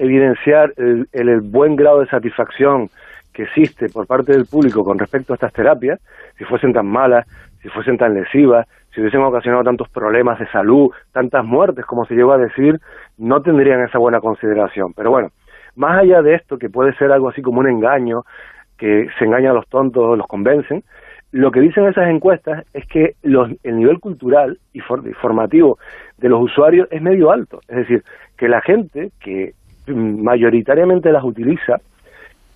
evidenciar el, el- buen grado de satisfacción que existe por parte del público con respecto a estas terapias, si fuesen tan malas, si fuesen tan lesivas, si hubiesen ocasionado tantos problemas de salud, tantas muertes como se llegó a decir, no tendrían esa buena consideración. Pero bueno, más allá de esto, que puede ser algo así como un engaño, que se engaña a los tontos, los convencen, lo que dicen esas encuestas es que los- el nivel cultural y, for- y formativo de los usuarios es medio alto. Es decir, que la gente que mayoritariamente las utiliza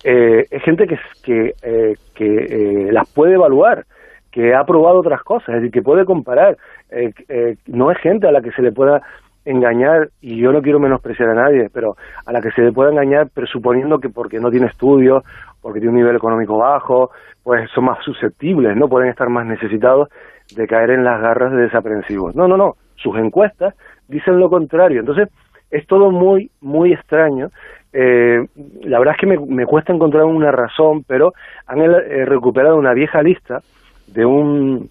eh, es gente que, que, eh, que eh, las puede evaluar, que ha probado otras cosas, es decir, que puede comparar. Eh, no es gente a la que se le pueda engañar, y yo no quiero menospreciar a nadie, pero a la que se le pueda engañar presuponiendo que porque no tiene estudios, porque tiene un nivel económico bajo, pues son más susceptibles, ¿no? Pueden estar más necesitados de caer en las garras de desaprensivos. No, no, no. Sus encuestas dicen lo contrario. Entonces, es todo muy, muy extraño. Eh, la verdad es que me, cuesta encontrar una razón, pero han eh, recuperado una vieja lista de un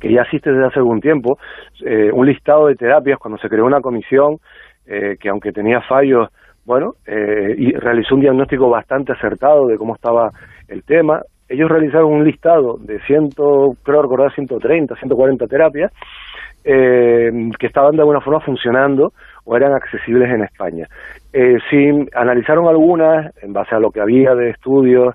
que ya existe desde hace algún tiempo, eh, un listado de terapias cuando se creó una comisión eh, que aunque tenía fallos, bueno, y realizó un diagnóstico bastante acertado de cómo estaba el tema. Ellos realizaron un listado de ciento, creo recordar 130, 140 terapias que estaban de alguna forma funcionando o eran accesibles en España. Eh, analizaron algunas en base a lo que había de estudios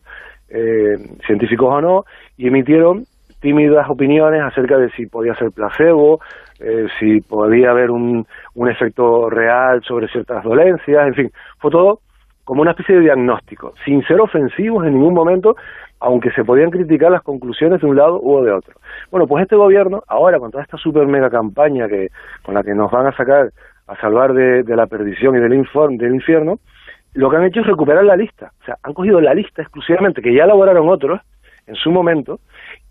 eh, científicos o no y emitieron tímidas opiniones acerca de si podía ser placebo, eh, si podía haber un, un efecto real sobre ciertas dolencias, en fin, fue todo como una especie de diagnóstico, sin ser ofensivos en ningún momento, aunque se podían criticar las conclusiones de un lado u de otro. Bueno, pues este gobierno, ahora con toda esta super mega campaña que con la que nos van a sacar a salvar de, la perdición y del, informe, del infierno, lo que han hecho es recuperar la lista. O sea, han cogido la lista exclusivamente que ya elaboraron otros en su momento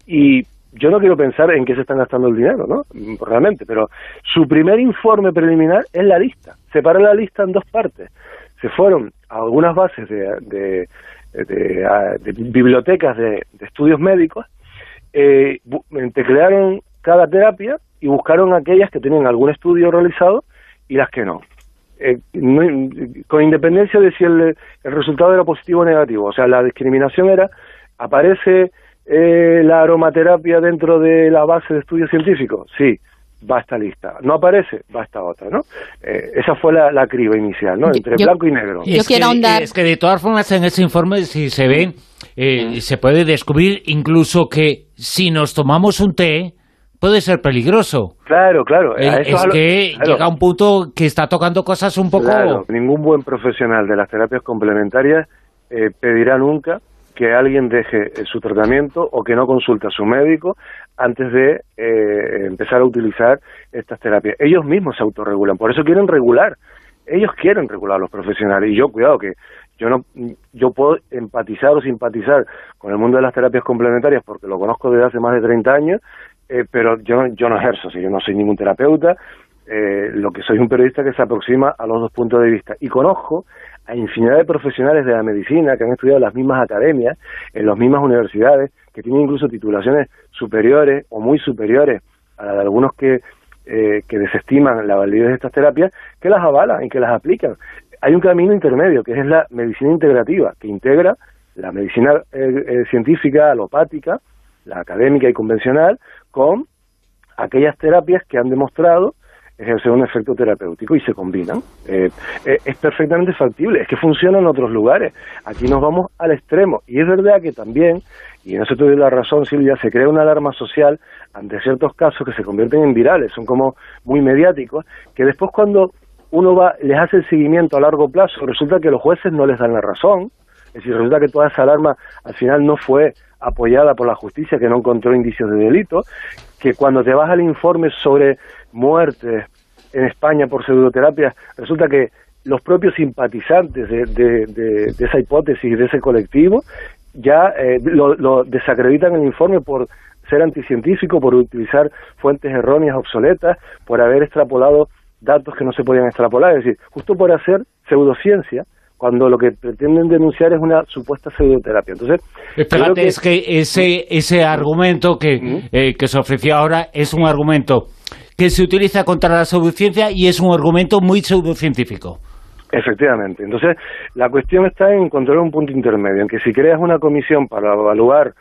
y yo no quiero pensar en qué se están gastando el dinero, ¿no? Realmente, pero su primer informe preliminar es la lista. Separa la lista en dos partes. Se fueron a algunas bases de, de, bibliotecas de, estudios médicos, eh, teclearon cada terapia y buscaron aquellas que tenían algún estudio realizado y las que no. Eh, con independencia de si el, el, resultado era positivo o negativo. O sea, la discriminación era, aparece eh, la aromaterapia dentro de la base de estudios científicos. Sí, va esta lista. No aparece, va esta otra, ¿no? Eh, esa fue la, la, criba inicial, ¿no? Entre blanco y negro. Yo quiero ahondar. Es que de todas formas en ese informe, si se ve, eh, se puede descubrir incluso que si nos tomamos un té, puede ser peligroso. Claro, claro. Eh, es que llega a un punto que está tocando cosas un poco... Claro, ningún buen profesional de las terapias complementarias pedirá nunca que alguien deje su tratamiento o que no consulte a su médico antes de eh, empezar a utilizar estas terapias. Ellos mismos se autorregulan, por eso quieren regular. Ellos quieren regular a los profesionales y yo, cuidado, que yo no yo puedo empatizar o simpatizar con el mundo de las terapias complementarias porque lo conozco desde hace más de 30 años, eh, pero yo, yo no ejerzo, yo no soy ningún terapeuta, eh, lo que soy un periodista que se aproxima a los dos puntos de vista. Y conozco a infinidad de profesionales de la medicina que han estudiado en las mismas academias, en las mismas universidades, que tienen incluso titulaciones superiores o muy superiores a la de algunos que, eh, que desestiman la validez de estas terapias, que las avalan y que las aplican. Hay un camino intermedio, que es la medicina integrativa, que integra la medicina eh, eh, científica, alopática, la académica y convencional, con aquellas terapias que han demostrado ejercer un efecto terapéutico y se combinan. Eh, eh, es perfectamente factible, es que funciona en otros lugares. Aquí nos vamos al extremo. Y es verdad que también, y en eso te doy la razón, Silvia, se crea una alarma social ante ciertos casos que se convierten en virales, son como muy mediáticos, que después cuando uno va, les hace el seguimiento a largo plazo, resulta que los jueces no les dan la razón, es decir, resulta que toda esa alarma al final no fue apoyada por la justicia, que no encontró indicios de delito, que cuando te vas al informe sobre muertes en España por pseudoterapia, resulta que los propios simpatizantes de, de, esa hipótesis, de ese colectivo, ya eh, lo, desacreditan el informe por ser anticientífico, por utilizar fuentes erróneas, obsoletas, por haber extrapolado datos que no se podían extrapolar, es decir, justo por hacer pseudociencia, cuando lo que pretenden denunciar es una supuesta pseudoterapia. Entonces, Espérate, es que ese, ese argumento que, eh, que se ofreció ahora es un argumento que se utiliza contra la pseudociencia y es un argumento muy pseudocientífico. Efectivamente. Entonces, la cuestión está en encontrar un punto intermedio, en que si creas una comisión para evaluar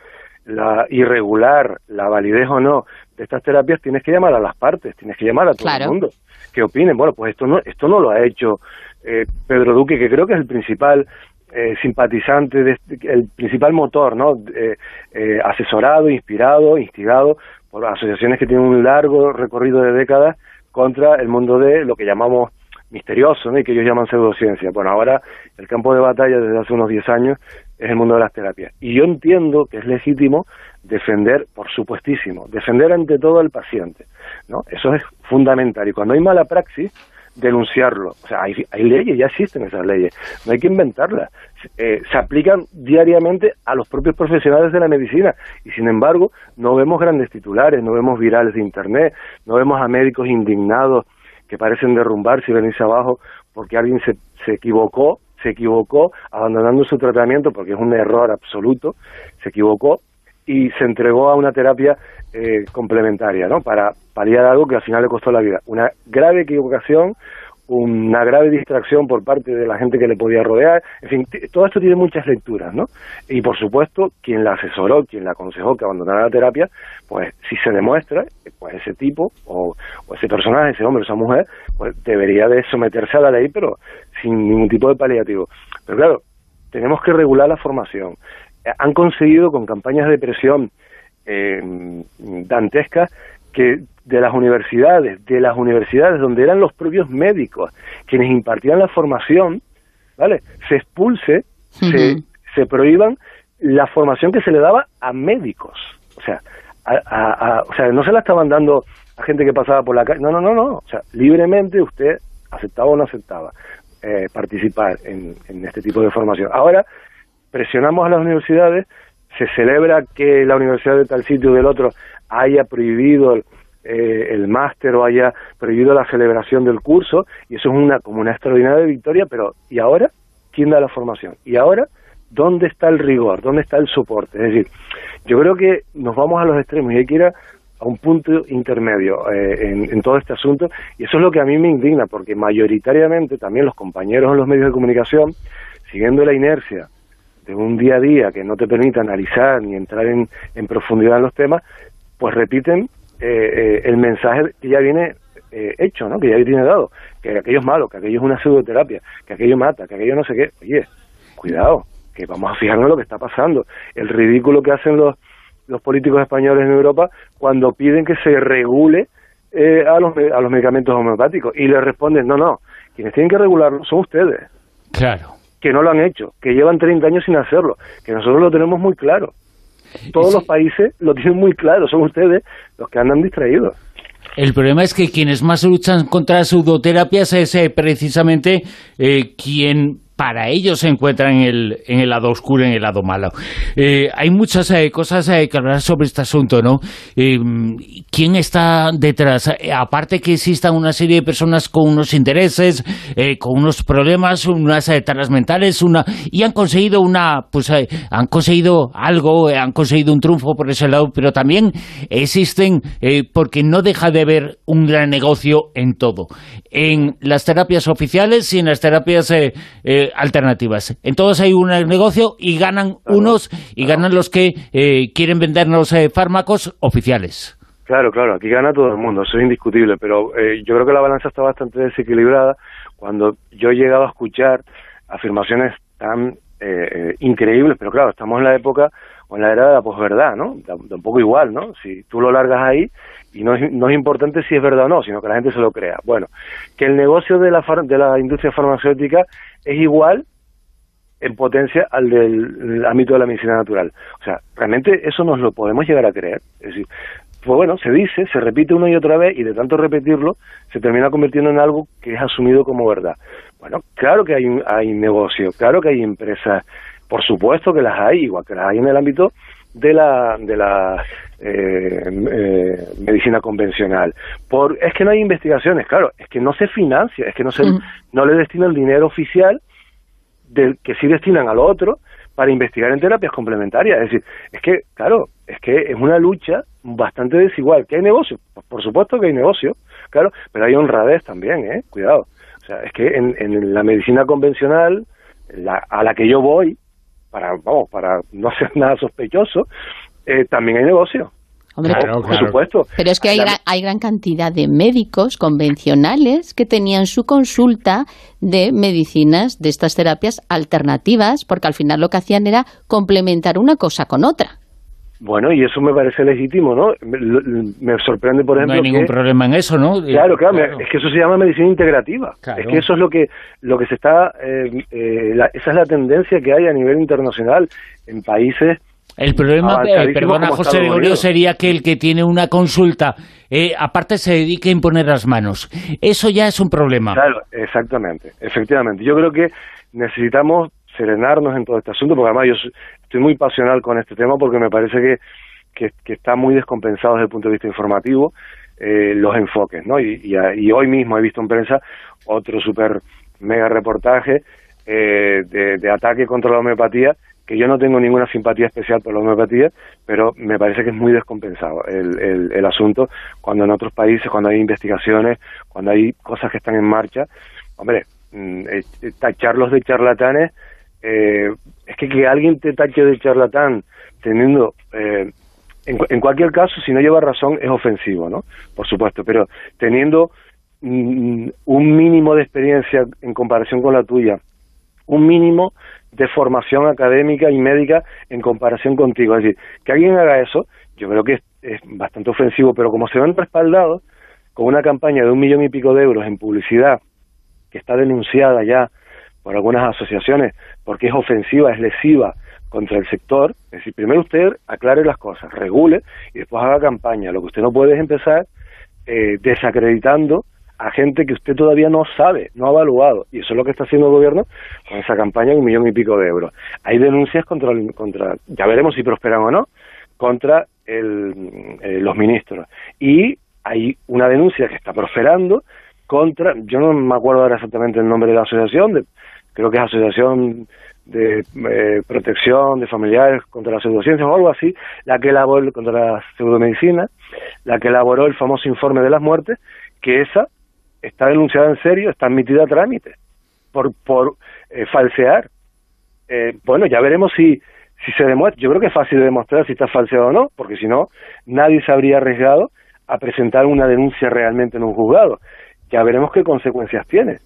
la irregular, la validez o no de estas terapias, tienes que llamar a las partes, tienes que llamar a todo el mundo que opinen. Bueno, pues esto no, esto no lo ha hecho eh, Pedro Duque, que creo que es el principal eh, simpatizante, de, este, el principal motor, ¿no? Eh, asesorado, inspirado, instigado por asociaciones que tienen un largo recorrido de décadas contra el mundo de lo que llamamos misterioso, ¿no? y que ellos llaman pseudociencia. Bueno, ahora el campo de batalla desde hace unos 10 años es el mundo de las terapias. Y yo entiendo que es legítimo defender, por supuestísimo, defender ante todo al paciente. ¿no? Eso es fundamental. Y cuando hay mala praxis, denunciarlo. O sea, hay, hay leyes, ya existen esas leyes, no hay que inventarlas. Eh, se aplican diariamente a los propios profesionales de la medicina y sin embargo no vemos grandes titulares, no vemos virales de internet, no vemos a médicos indignados que parecen derrumbarse y venirse abajo porque alguien se, se equivocó, se equivocó abandonando su tratamiento porque es un error absoluto, se equivocó y se entregó a una terapia eh, complementaria, ¿no? Para paliar algo que al final le costó la vida. Una grave equivocación, una grave distracción por parte de la gente que le podía rodear, en fin, todo esto tiene muchas lecturas, ¿no? Y por supuesto, quien la asesoró, quien la aconsejó que abandonara la terapia, pues si se demuestra, pues ese tipo o, ese personaje, ese hombre, esa mujer, pues debería de someterse a la ley, pero sin ningún tipo de paliativo. Pero claro, tenemos que regular la formación. Eh, han conseguido con campañas de presión eh, dantescas que de las universidades, de las universidades donde eran los propios médicos quienes impartían la formación, ¿vale? Se expulse, se, se prohíban la formación que se le daba a médicos. O sea, a, o sea, no se la estaban dando a gente que pasaba por la calle. No, no, no, no. O sea, libremente usted aceptaba o no aceptaba eh, participar en, en este tipo de formación. Ahora presionamos a las universidades, se celebra que la universidad de tal sitio o del otro haya prohibido eh, el máster o haya prohibido la celebración del curso y eso es una como una extraordinaria victoria, pero ¿y ahora quién da la formación? ¿Y ahora dónde está el rigor? ¿Dónde está el soporte? Es decir, yo creo que nos vamos a los extremos y hay que ir a, un punto intermedio eh, en, todo este asunto y eso es lo que a mí me indigna porque mayoritariamente también los compañeros en los medios de comunicación siguiendo la inercia de un día a día que no te permite analizar ni entrar en, en profundidad en los temas, pues repiten eh, eh, el mensaje que ya viene eh, hecho, ¿no? que ya viene dado, que aquello es malo, que aquello es una pseudoterapia, que aquello mata, que aquello no sé qué. Oye, cuidado, que vamos a fijarnos en lo que está pasando. El ridículo que hacen los, los políticos españoles en Europa cuando piden que se regule a, los, a los medicamentos homeopáticos y le responden, no, no, quienes tienen que regularlo son ustedes. Claro. Que no lo han hecho, que llevan 30 años sin hacerlo, que nosotros lo tenemos muy claro. Todos los países lo tienen muy claro, son ustedes los que andan distraídos. El problema es que quienes más luchan contra pseudoterapias es eh, precisamente eh, quien para ellos se encuentran en el, en el lado oscuro, en el lado malo. Eh, hay muchas eh, cosas eh, que hablar sobre este asunto, ¿no? ¿Quién está detrás? aparte que existan una serie de personas con unos intereses, con unos problemas, unas taras mentales, una y han conseguido una, pues han conseguido algo, han conseguido un triunfo por ese lado, pero también existen, porque no deja de haber un gran negocio en todo, en las terapias oficiales y en las terapias alternativas. En todos hay un negocio y ganan unos y ganan los que eh, quieren vendernos eh, fármacos oficiales. Claro, claro, aquí gana todo el mundo, eso es indiscutible, pero eh, yo creo que la balanza está bastante desequilibrada cuando yo he llegado a escuchar afirmaciones tan increíbles, pero claro, estamos en la época o en la era de la posverdad, ¿no? un poco igual, ¿no? Si tú lo largas ahí y no es, no es importante si es verdad o no, sino que la gente se lo crea. Bueno, que el negocio de la, de la industria farmacéutica es igual en potencia al del ámbito de la medicina natural. O sea, realmente eso nos lo podemos llegar a creer. Es decir, pues bueno, se dice, se repite una y otra vez y de tanto repetirlo se termina convirtiendo en algo que es asumido como verdad. Bueno, claro que hay, hay negocio, claro que hay empresas, por supuesto que las hay, igual que las hay en el ámbito de la, de la eh, eh, medicina convencional. Por, es que no hay investigaciones, claro, es que no se financia, es que no, se, no le destinan dinero oficial del que sí destinan al otro para investigar en terapias complementarias. Es decir, es que, claro, es que es una lucha bastante desigual. ¿Que hay negocio? por supuesto que hay negocio, claro, pero hay honradez también, ¿eh? Cuidado. O sea, es que en, en la medicina convencional, la, a la que yo voy, para, vamos, para no *laughs* hacer nada sospechoso, eh, también hay negocio. por supuesto. Pero es que hay, hay gran cantidad de médicos convencionales que tenían su consulta de medicinas, de estas terapias alternativas, porque al final lo que hacían era complementar una cosa con otra. Bueno, y eso me parece legítimo, ¿no? Me, sorprende, por ejemplo. No hay ningún problema en eso, ¿no? Claro, claro, es que eso se llama medicina integrativa. Es que eso es lo que, lo que se está. Eh, eh, esa es la tendencia que hay a nivel internacional en países. El problema, eh, perdona José Gregorio, sería que el que tiene una consulta, aparte se dedique a imponer las manos. Eso ya es un problema. Claro, exactamente, efectivamente. Yo creo que necesitamos serenarnos en todo este asunto, porque además yo estoy muy pasional con este tema porque me parece que, que, está muy descompensado desde el punto de vista informativo eh, los enfoques, ¿no? Y, y, hoy mismo he visto en prensa otro super mega reportaje eh, de, ataque contra la homeopatía que yo no tengo ninguna simpatía especial por la homeopatía, pero me parece que es muy descompensado el, el, asunto cuando en otros países, cuando hay investigaciones, cuando hay cosas que están en marcha, hombre, mm, eh, tacharlos de charlatanes, eh, es que que alguien te tache de charlatán teniendo, eh, en, en, cualquier caso, si no lleva razón, es ofensivo, ¿no? Por supuesto, pero teniendo mm, un mínimo de experiencia en comparación con la tuya, un mínimo de formación académica y médica en comparación contigo. Es decir, que alguien haga eso, yo creo que es, bastante ofensivo, pero como se ven respaldados con una campaña de un millón y pico de euros en publicidad que está denunciada ya por algunas asociaciones porque es ofensiva, es lesiva contra el sector, es decir, primero usted aclare las cosas, regule y después haga campaña. Lo que usted no puede es empezar eh, desacreditando a gente que usted todavía no sabe, no ha evaluado. Y eso es lo que está haciendo el gobierno con esa campaña de un millón y pico de euros. Hay denuncias contra, contra ya veremos si prosperan o no, contra el, eh, los ministros. Y hay una denuncia que está prosperando contra, yo no me acuerdo ahora exactamente el nombre de la asociación, de, creo que es Asociación de eh, Protección de Familiares contra la Pseudociencia o algo así, la que elaboró contra la pseudomedicina, la que elaboró el famoso informe de las muertes, que esa está denunciada en serio, está admitida a trámite por, por eh, falsear. Eh, bueno, ya veremos si, si se demuestra. Yo creo que es fácil de demostrar si está falseado o no, porque si no, nadie se habría arriesgado a presentar una denuncia realmente en un juzgado. Ya veremos qué consecuencias tiene.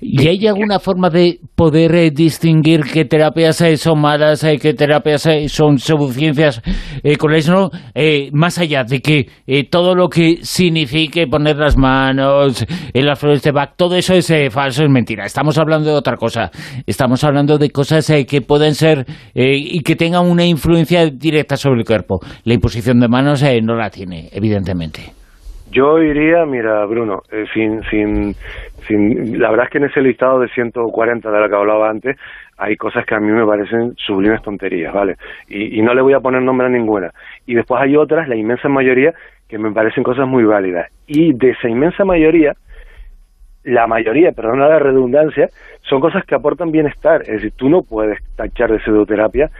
¿Y hay alguna forma de poder eh, distinguir qué terapias eh, son malas, eh, qué terapias son pseudociencias con eso? más allá de que todo lo que signifique poner las manos en las flores de Bach, todo eso es falso, es mentira. Estamos hablando de otra cosa. Estamos hablando de cosas que pueden ser y que tengan una influencia directa sobre el cuerpo. La imposición de manos no la tiene, evidentemente. Yo iría, mira, Bruno, sin, sin la verdad es que en ese listado de 140 de la que hablaba antes hay cosas que a mí me parecen sublimes tonterías, ¿vale? Y, no le voy a poner nombre a ninguna. Y después hay otras, la inmensa mayoría, que me parecen cosas muy válidas. Y de esa inmensa mayoría, la mayoría, perdona la redundancia, son cosas que aportan bienestar. Es decir, tú no puedes tachar de pseudoterapia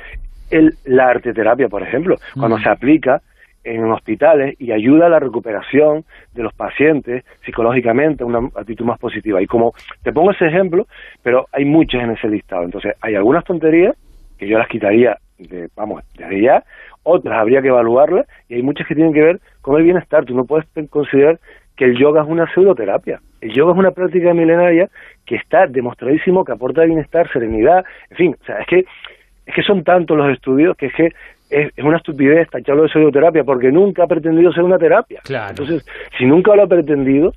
el, la arteterapia, por ejemplo, cuando se aplica en hospitales y ayuda a la recuperación de los pacientes psicológicamente, una actitud más positiva. Y como te pongo ese ejemplo, pero hay muchas en ese listado. Entonces, hay algunas tonterías que yo las quitaría, de, vamos, desde ya, otras habría que evaluarlas y hay muchas que tienen que ver con el bienestar. Tú no puedes considerar que el yoga es una pseudoterapia. El yoga es una práctica milenaria que está demostradísimo que aporta bienestar, serenidad, en fin, o sea, es que es que son tantos los estudios que es que es, una estupidez tacharlo de pseudoterapia porque nunca ha pretendido ser una terapia. Entonces, si nunca lo ha pretendido,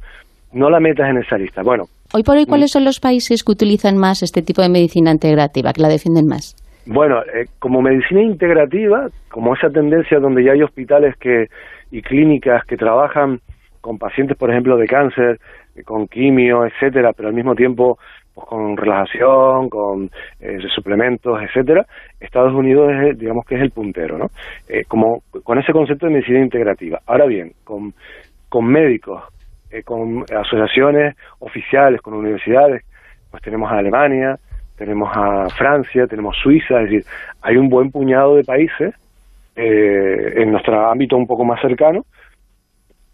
no la metas en esa lista. Bueno. Hoy por hoy, ¿cuáles son los países que utilizan más este tipo de medicina integrativa, que la defienden más? Bueno, eh, como medicina integrativa, como esa tendencia donde ya hay hospitales que y clínicas que trabajan con pacientes, por ejemplo, de cáncer, con quimio, etcétera, pero al mismo tiempo con relajación, con eh, suplementos, etcétera, Estados Unidos es, digamos que es el puntero, ¿no? Eh, como con ese concepto de medicina integrativa. Ahora bien, con, médicos, eh, con asociaciones oficiales, con universidades, pues tenemos a Alemania, tenemos a Francia, tenemos Suiza, es decir, hay un buen puñado de países en nuestro ámbito un poco más cercano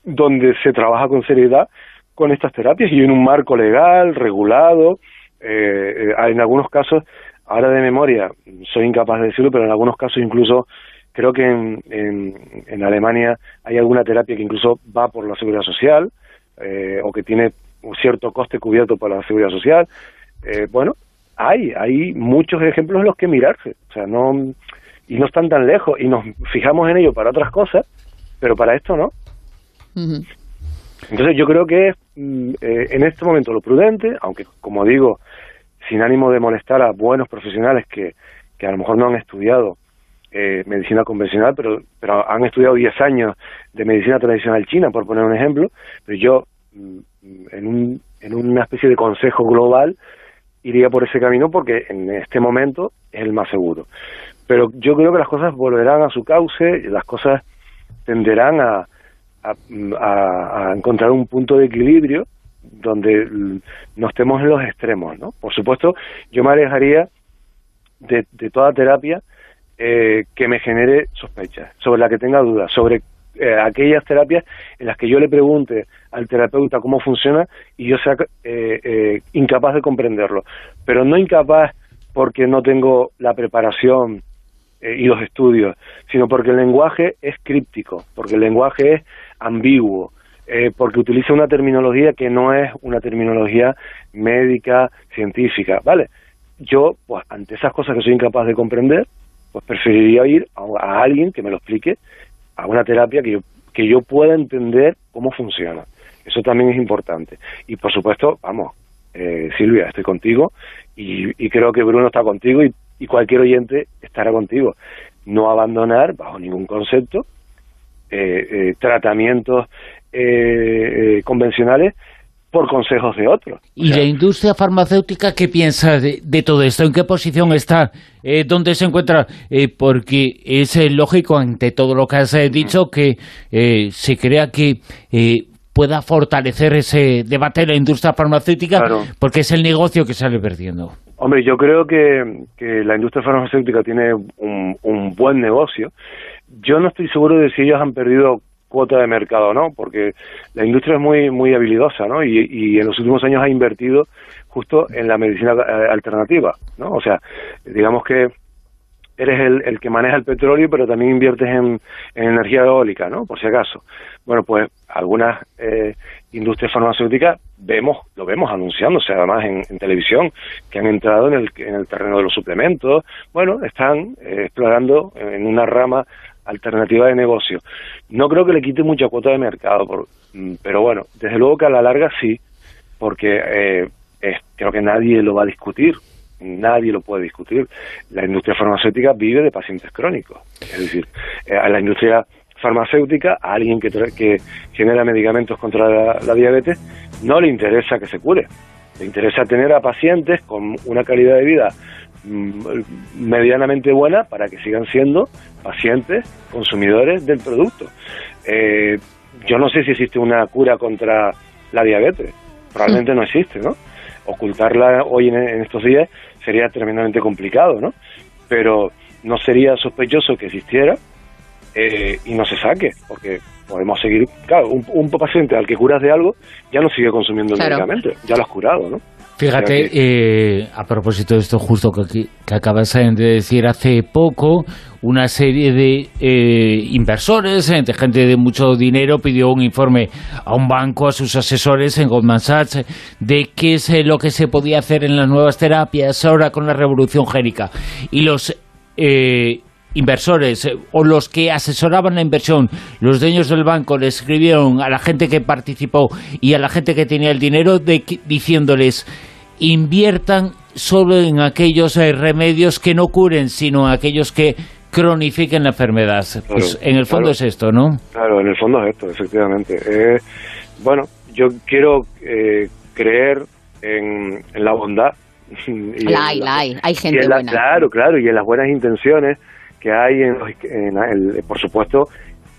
donde se trabaja con seriedad con estas terapias y en un marco legal, regulado, eh, eh, en algunos casos, ahora de memoria, soy incapaz de decirlo, pero en algunos casos incluso creo que en, en, Alemania hay alguna terapia que incluso va por la seguridad social eh, o que tiene un cierto coste cubierto por la seguridad social. Eh, bueno, hay, hay muchos ejemplos en los que mirarse, o sea, no y no están tan lejos y nos fijamos en ello para otras cosas, pero para esto no. Entonces yo creo que mm, eh, en este momento lo prudente, aunque como digo, sin ánimo de molestar a buenos profesionales que, que a lo mejor no han estudiado eh, medicina convencional, pero, pero han estudiado 10 años de medicina tradicional china, por poner un ejemplo, pero yo mm, en, un, en una especie de consejo global iría por ese camino porque en este momento es el más seguro. Pero yo creo que las cosas volverán a su cauce, las cosas tenderán a, a, encontrar un punto de equilibrio donde no estemos en los extremos, ¿no? Por supuesto, yo me alejaría de, de toda terapia eh, que me genere sospechas, sobre la que tenga dudas, sobre eh, aquellas terapias en las que yo le pregunte al terapeuta cómo funciona y yo sea eh, eh, incapaz de comprenderlo. Pero no incapaz porque no tengo la preparación eh, y los estudios, sino porque el lenguaje es críptico, porque el lenguaje es ambiguo, eh, porque utiliza una terminología que no es una terminología médica, científica, ¿vale? Yo, pues, ante esas cosas que soy incapaz de comprender, pues preferiría ir a, a alguien que me lo explique, a una terapia que yo, que yo pueda entender cómo funciona. Eso también es importante. Y, por supuesto, vamos, eh, Silvia, estoy contigo y, y creo que Bruno está contigo y, y cualquier oyente estará contigo. No abandonar, bajo ningún concepto, eh, eh, tratamientos eh, eh, convencionales por consejos de otros. O ¿Y sea, la industria farmacéutica qué piensa de, de todo esto? ¿En qué posición está? Eh, ¿Dónde se encuentra? Eh, porque es eh, lógico, ante todo lo que has eh, dicho, que se crea que pueda fortalecer ese debate de la industria farmacéutica, Claro. porque es el negocio que sale perdiendo. Hombre, yo creo que, que la industria farmacéutica tiene un, un buen negocio. Yo no estoy seguro de si ellos han perdido cuota de mercado o no, porque la industria es muy muy habilidosa, ¿no? Y, en los últimos años ha invertido justo en la medicina eh, alternativa, ¿no? O sea, digamos que eres el, el que maneja el petróleo, pero también inviertes en, en energía eólica, ¿no? Por si acaso. Bueno, pues algunas eh, industrias farmacéuticas vemos, lo vemos anunciándose además en, en televisión, que han entrado en el, en el terreno de los suplementos. Bueno, están eh, explorando en una rama alternativa de negocio. No creo que le quite mucha cuota de mercado, por- mm, pero bueno, desde luego que a la larga sí, porque eh, creo que nadie lo va a discutir, nadie lo puede discutir. La industria farmacéutica vive de pacientes crónicos, es decir, eh, a la industria farmacéutica, a alguien que, que genera medicamentos contra la, la diabetes, no le interesa que se cure, le interesa tener a pacientes con una calidad de vida mm, medianamente buena para que sigan siendo pacientes consumidores del producto. Eh, yo no sé si existe una cura contra la diabetes, probablemente no existe, ¿no? Ocultarla hoy en, en estos días sería tremendamente complicado, ¿no? Pero no sería sospechoso que existiera eh, y no se saque, porque podemos seguir, claro, un, un paciente al que curas de algo ya no sigue consumiendo el Claro. medicamento, ya lo has curado, ¿no? Fíjate, eh, a propósito de esto justo que, que acabas de decir hace poco, una serie de eh, inversores, eh, de gente de mucho dinero, pidió un informe a un banco, a sus asesores en Goldman Sachs, de qué es eh, lo que se podía hacer en las nuevas terapias ahora con la revolución génica. Y los eh, inversores eh, o los que asesoraban la inversión, los dueños del banco le escribieron a la gente que participó y a la gente que tenía el dinero de diciéndoles inviertan solo en aquellos eh, remedios que no curen, sino en aquellos que cronifiquen la enfermedad. Pues en el fondo claro. es esto, ¿no? Claro, en el fondo es esto, efectivamente. Eh, bueno, yo quiero eh, creer en, en la bondad. *laughs* y La hay, la hay. Hay y gente la- buena. Claro, claro, y en las buenas intenciones que hay, en, en el- por supuesto,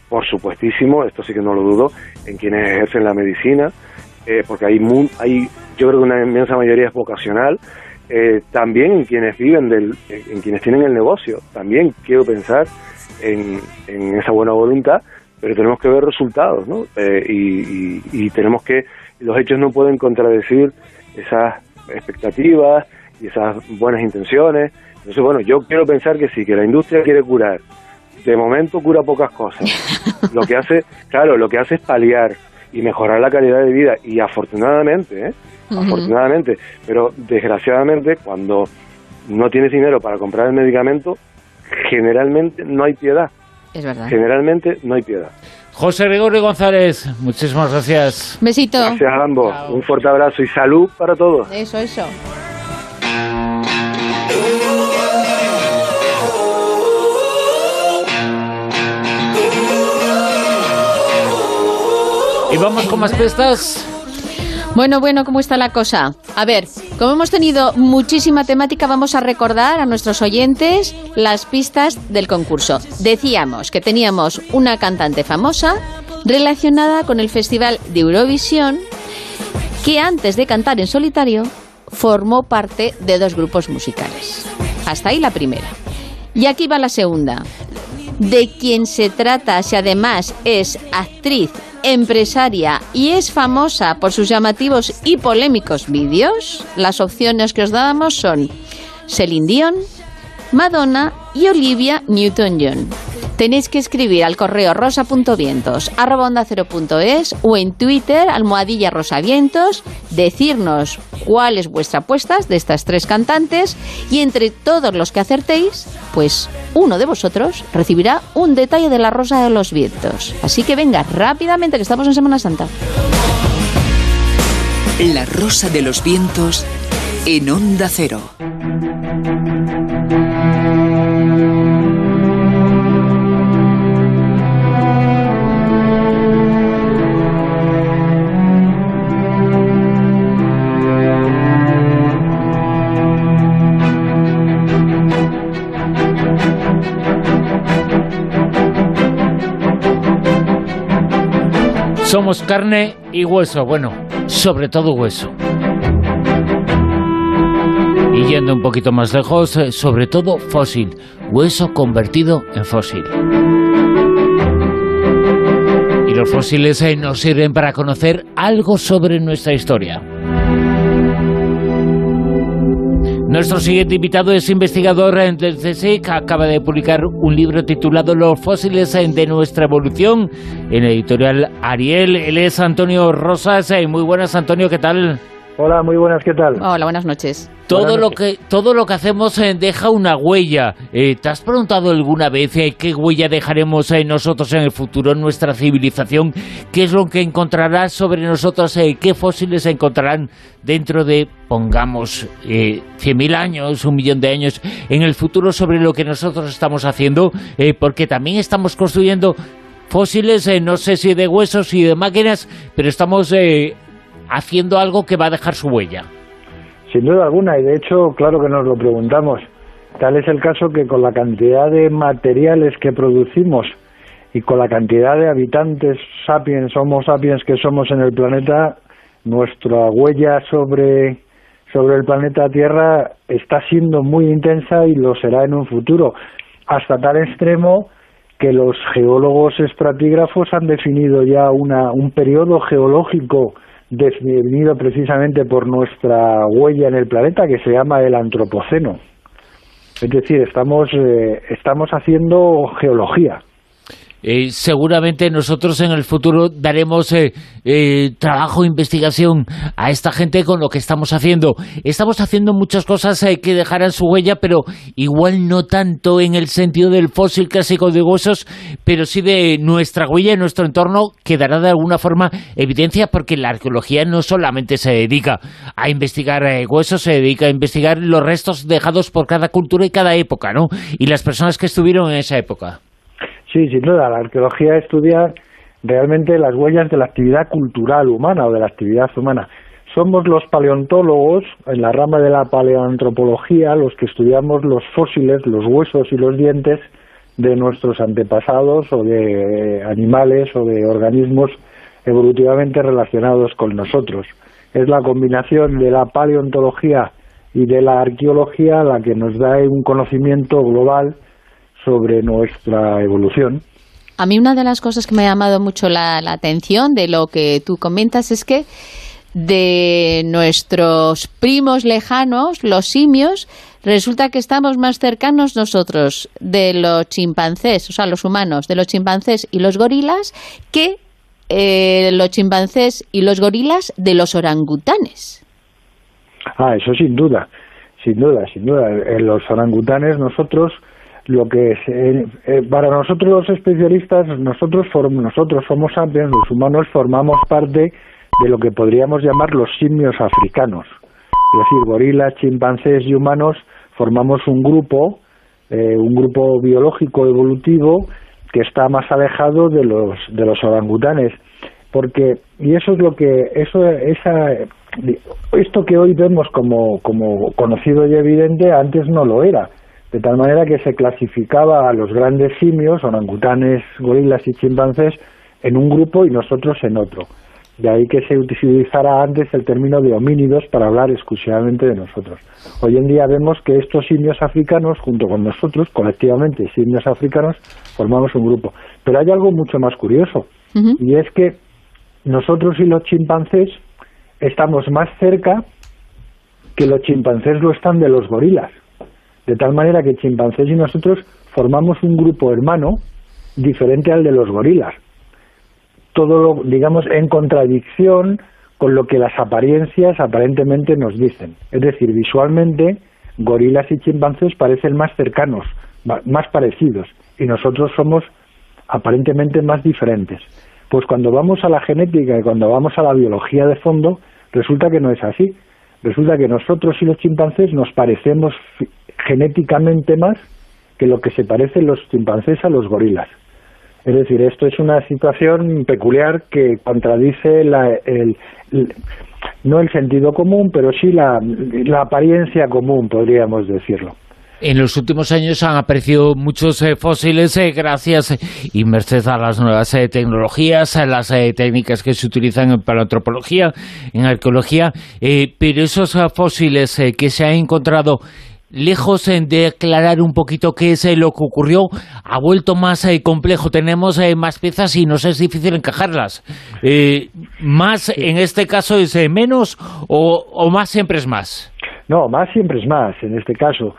por supuestísimo, esto sí que no lo dudo, en quienes ejercen la medicina, eh, porque hay, hay, yo creo que una inmensa mayoría es vocacional, eh, también en quienes viven del, en quienes tienen el negocio, también quiero pensar en, en esa buena voluntad, pero tenemos que ver resultados, ¿no? Eh, y, y- y tenemos que, los hechos no pueden contradecir esas expectativas y esas buenas intenciones. Entonces, bueno, yo quiero pensar que sí, que la industria quiere curar. De momento cura pocas cosas. *laughs* Lo que hace, claro, lo que hace es paliar y mejorar la calidad de vida. Y afortunadamente, ¿eh? Afortunadamente, pero desgraciadamente cuando no tienes dinero para comprar el medicamento, generalmente no hay piedad. Es verdad. Generalmente no hay piedad. José Gregorio González, muchísimas gracias. Besito. Gracias a ambos. Chao. Un fuerte abrazo y salud para todos. Eso, eso. Y vamos con más pistas. Bueno, bueno, ¿cómo está la cosa? A ver, como hemos tenido muchísima temática, vamos a recordar a nuestros oyentes las pistas del concurso. Decíamos que teníamos una cantante famosa relacionada con el Festival de Eurovisión que antes de cantar en solitario formó parte de dos grupos musicales. Hasta ahí la primera. Y aquí va la segunda. De quien se trata si además es actriz, empresaria y es famosa por sus llamativos y polémicos vídeos, las opciones que os dábamos son Celine Dion, Madonna y Olivia Newton-John. Tenéis que escribir al correo rosa.vientos arroba es, o en Twitter almohadilla rosavientos, decirnos cuál es vuestra apuesta de estas tres cantantes y entre todos los que acertéis, pues uno de vosotros recibirá un detalle de la Rosa de los Vientos. Así que venga rápidamente que estamos en Semana Santa. La Rosa de los Vientos en Onda Cero. Somos carne y hueso, bueno, sobre todo hueso. Y yendo un poquito más lejos, eh, sobre todo fósil, hueso convertido en fósil. Y los fósiles eh, nos sirven para conocer algo sobre nuestra historia. Nuestro siguiente invitado es investigador del CSIC, acaba de publicar un libro titulado Los fósiles de nuestra evolución en editorial Ariel. Él es Antonio Rosas. Eh, muy buenas, Antonio, ¿qué tal? Hola, muy buenas, ¿qué tal? Hola, buenas noches. Todo lo que todo lo que hacemos eh, deja una huella. Eh, ¿Te has preguntado alguna vez eh, qué huella dejaremos nosotros en el futuro en nuestra civilización? ¿Qué es lo que encontrará sobre nosotros? ¿Qué fósiles encontrarán dentro de, pongamos, 100.000 años, un millón de años en el futuro sobre lo que nosotros estamos haciendo? porque también estamos construyendo fósiles, no sé si de huesos y de máquinas, pero estamos haciendo algo que va a dejar su huella. Sin duda alguna, y de hecho, claro que nos lo preguntamos. Tal es el caso que con la cantidad de materiales que producimos y con la cantidad de habitantes sapiens, homo sapiens que somos en el planeta, nuestra huella sobre, sobre el planeta Tierra está siendo muy intensa y lo será en un futuro, hasta tal extremo que los geólogos estratígrafos han definido ya una, un periodo geológico definido precisamente por nuestra huella en el planeta que se llama el antropoceno. Es decir, estamos, eh, estamos haciendo geología. Eh, seguramente nosotros en el futuro daremos eh, eh, trabajo, investigación a esta gente con lo que estamos haciendo. Estamos haciendo muchas cosas que dejarán su huella, pero igual no tanto en el sentido del fósil clásico de huesos, pero sí de nuestra huella en nuestro entorno que dará de alguna forma evidencia porque la arqueología no solamente se dedica a investigar huesos, se dedica a investigar los restos dejados por cada cultura y cada época, ¿no? Y las personas que estuvieron en esa época. Sí, sin duda, la arqueología estudia realmente las huellas de la actividad cultural humana o de la actividad humana. Somos los paleontólogos, en la rama de la paleoantropología, los que estudiamos los fósiles, los huesos y los dientes de nuestros antepasados o de animales o de organismos evolutivamente relacionados con nosotros. Es la combinación de la paleontología y de la arqueología la que nos da un conocimiento global sobre nuestra evolución. A mí una de las cosas que me ha llamado mucho la, atención de lo que tú comentas es que de nuestros primos lejanos, los simios, resulta que estamos más cercanos nosotros de los chimpancés, o sea, los humanos, de los chimpancés y los gorilas, que eh, los chimpancés y los gorilas de los orangutanes. Ah, eso sin duda, sin duda, sin duda. En los orangutanes nosotros lo que es, eh, eh, para nosotros los especialistas, nosotros, nosotros somos sapiens, los humanos formamos parte de lo que podríamos llamar los simios africanos. Es decir, gorilas, chimpancés y humanos formamos un grupo, eh, un grupo biológico evolutivo que está más alejado de los de los orangutanes, porque y eso es lo que eso esa esto que hoy vemos como como conocido y evidente antes no lo era de tal manera que se clasificaba a los grandes simios, orangutanes, gorilas y chimpancés, en un grupo y nosotros en otro. De ahí que se utilizara antes el término de homínidos para hablar exclusivamente de nosotros. Hoy en día vemos que estos simios africanos, junto con nosotros, colectivamente simios africanos, formamos un grupo. Pero hay algo mucho más curioso, y es que nosotros y los chimpancés estamos más cerca que los chimpancés lo están de los gorilas. De tal manera que chimpancés y nosotros formamos un grupo hermano diferente al de los gorilas todo lo, digamos, en contradicción con lo que las apariencias aparentemente nos dicen. Es decir, visualmente, gorilas y chimpancés parecen más cercanos, más parecidos, y nosotros somos aparentemente más diferentes. Pues cuando vamos a la genética y cuando vamos a la biología de fondo, resulta que no es así. Resulta que nosotros y los chimpancés nos parecemos genéticamente más que lo que se parecen los chimpancés a los gorilas. Es decir, esto es una situación peculiar que contradice el, no el sentido común, pero sí la, apariencia común, podríamos decirlo. En los últimos años han aparecido muchos eh, fósiles eh, gracias y merced a las nuevas eh, tecnologías, a las técnicas que se utilizan en paleoantropología, en arqueología, pero esos fósiles que se han encontrado lejos de aclarar un poquito qué es eh, lo que ocurrió, ha vuelto más eh, complejo. Tenemos eh, más piezas y nos es difícil encajarlas. ¿Más en este caso es menos o, más siempre es más? No, más siempre es más. En este caso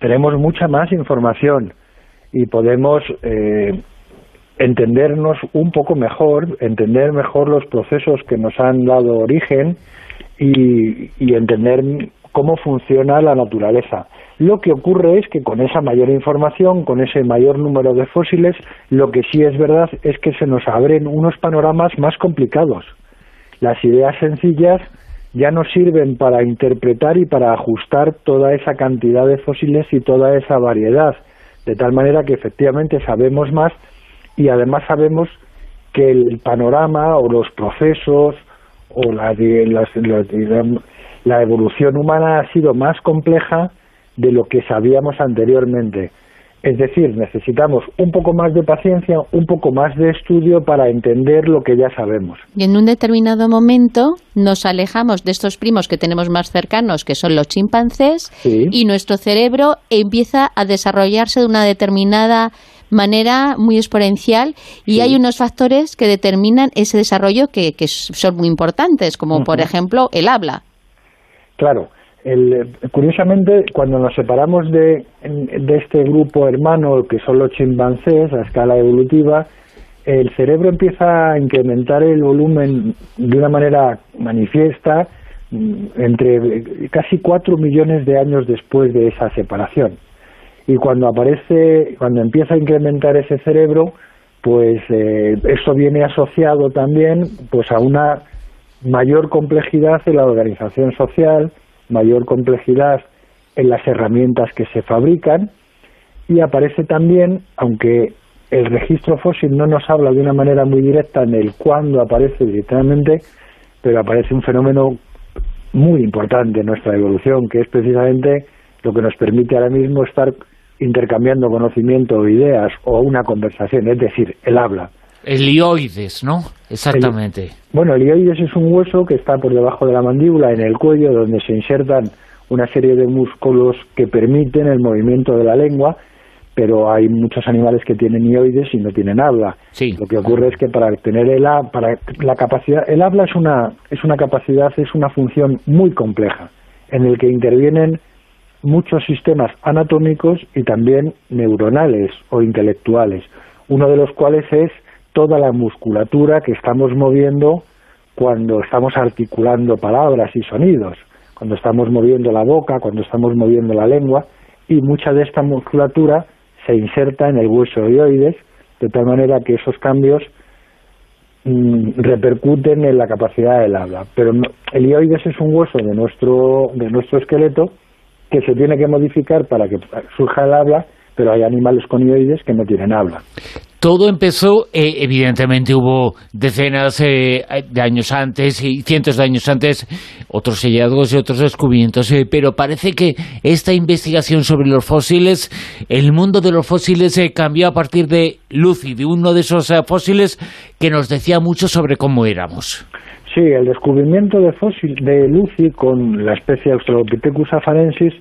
tenemos mucha más información y podemos entendernos un poco mejor, entender mejor los procesos que nos han dado origen y entender cómo funciona la naturaleza. Lo que ocurre es que con esa mayor información, con ese mayor número de fósiles, lo que sí es verdad es que se nos abren unos panoramas más complicados. Las ideas sencillas ya no sirven para interpretar y para ajustar toda esa cantidad de fósiles y toda esa variedad, de tal manera que efectivamente sabemos más y además sabemos que el panorama o los procesos o la, las, la evolución humana ha sido más compleja de lo que sabíamos anteriormente. Es decir, necesitamos un poco más de paciencia, un poco más de estudio para entender lo que ya sabemos. Y en un determinado momento nos alejamos de estos primos que tenemos más cercanos, que son los chimpancés, y nuestro cerebro empieza a desarrollarse de una determinada manera muy exponencial y hay unos factores que determinan ese desarrollo que, son muy importantes, como por ejemplo el habla. Claro, curiosamente, cuando nos separamos de, este grupo hermano, que son los chimpancés a escala evolutiva, el cerebro empieza a incrementar el volumen de una manera manifiesta mm, entre casi cuatro millones de años después de esa separación. Y cuando aparece, cuando empieza a incrementar ese cerebro, pues eh, eso viene asociado también pues a una mayor complejidad en la organización social, mayor complejidad en las herramientas que se fabrican y aparece también, aunque el registro fósil no nos habla de una manera muy directa en el cuándo aparece directamente, pero aparece un fenómeno muy importante en nuestra evolución, que es precisamente lo que nos permite ahora mismo estar intercambiando conocimiento o ideas o una conversación, es decir, el habla. El ioides, ¿no? Exactamente. bueno, el ioides es un hueso que está por debajo de la mandíbula, en el cuello, donde se insertan una serie de músculos que permiten el movimiento de la lengua, pero hay muchos animales que tienen ioides y no tienen habla. Sí. Lo que ocurre es que para tener el para la capacidad, el habla es una es una capacidad, es una función muy compleja en el que intervienen muchos sistemas anatómicos y también neuronales o intelectuales, uno de los cuales es toda la musculatura que estamos moviendo cuando estamos articulando palabras y sonidos, cuando estamos moviendo la boca, cuando estamos moviendo la lengua, y mucha de esta musculatura se inserta en el hueso oioides, de tal manera que esos cambios mm, repercuten en la capacidad del habla. Pero el ioides es un hueso de nuestro, de nuestro esqueleto que se tiene que modificar para que surja el habla, pero hay animales con ioides que no tienen habla todo empezó, eh, evidentemente hubo decenas eh, de años antes y cientos de años antes, otros hallazgos y otros descubrimientos, eh, pero parece que esta investigación sobre los fósiles, el mundo de los fósiles cambió a partir de Lucy, de uno de esos fósiles que nos decía mucho sobre cómo éramos. Sí, el descubrimiento de fósil de Lucy con la especie Australopithecus afarensis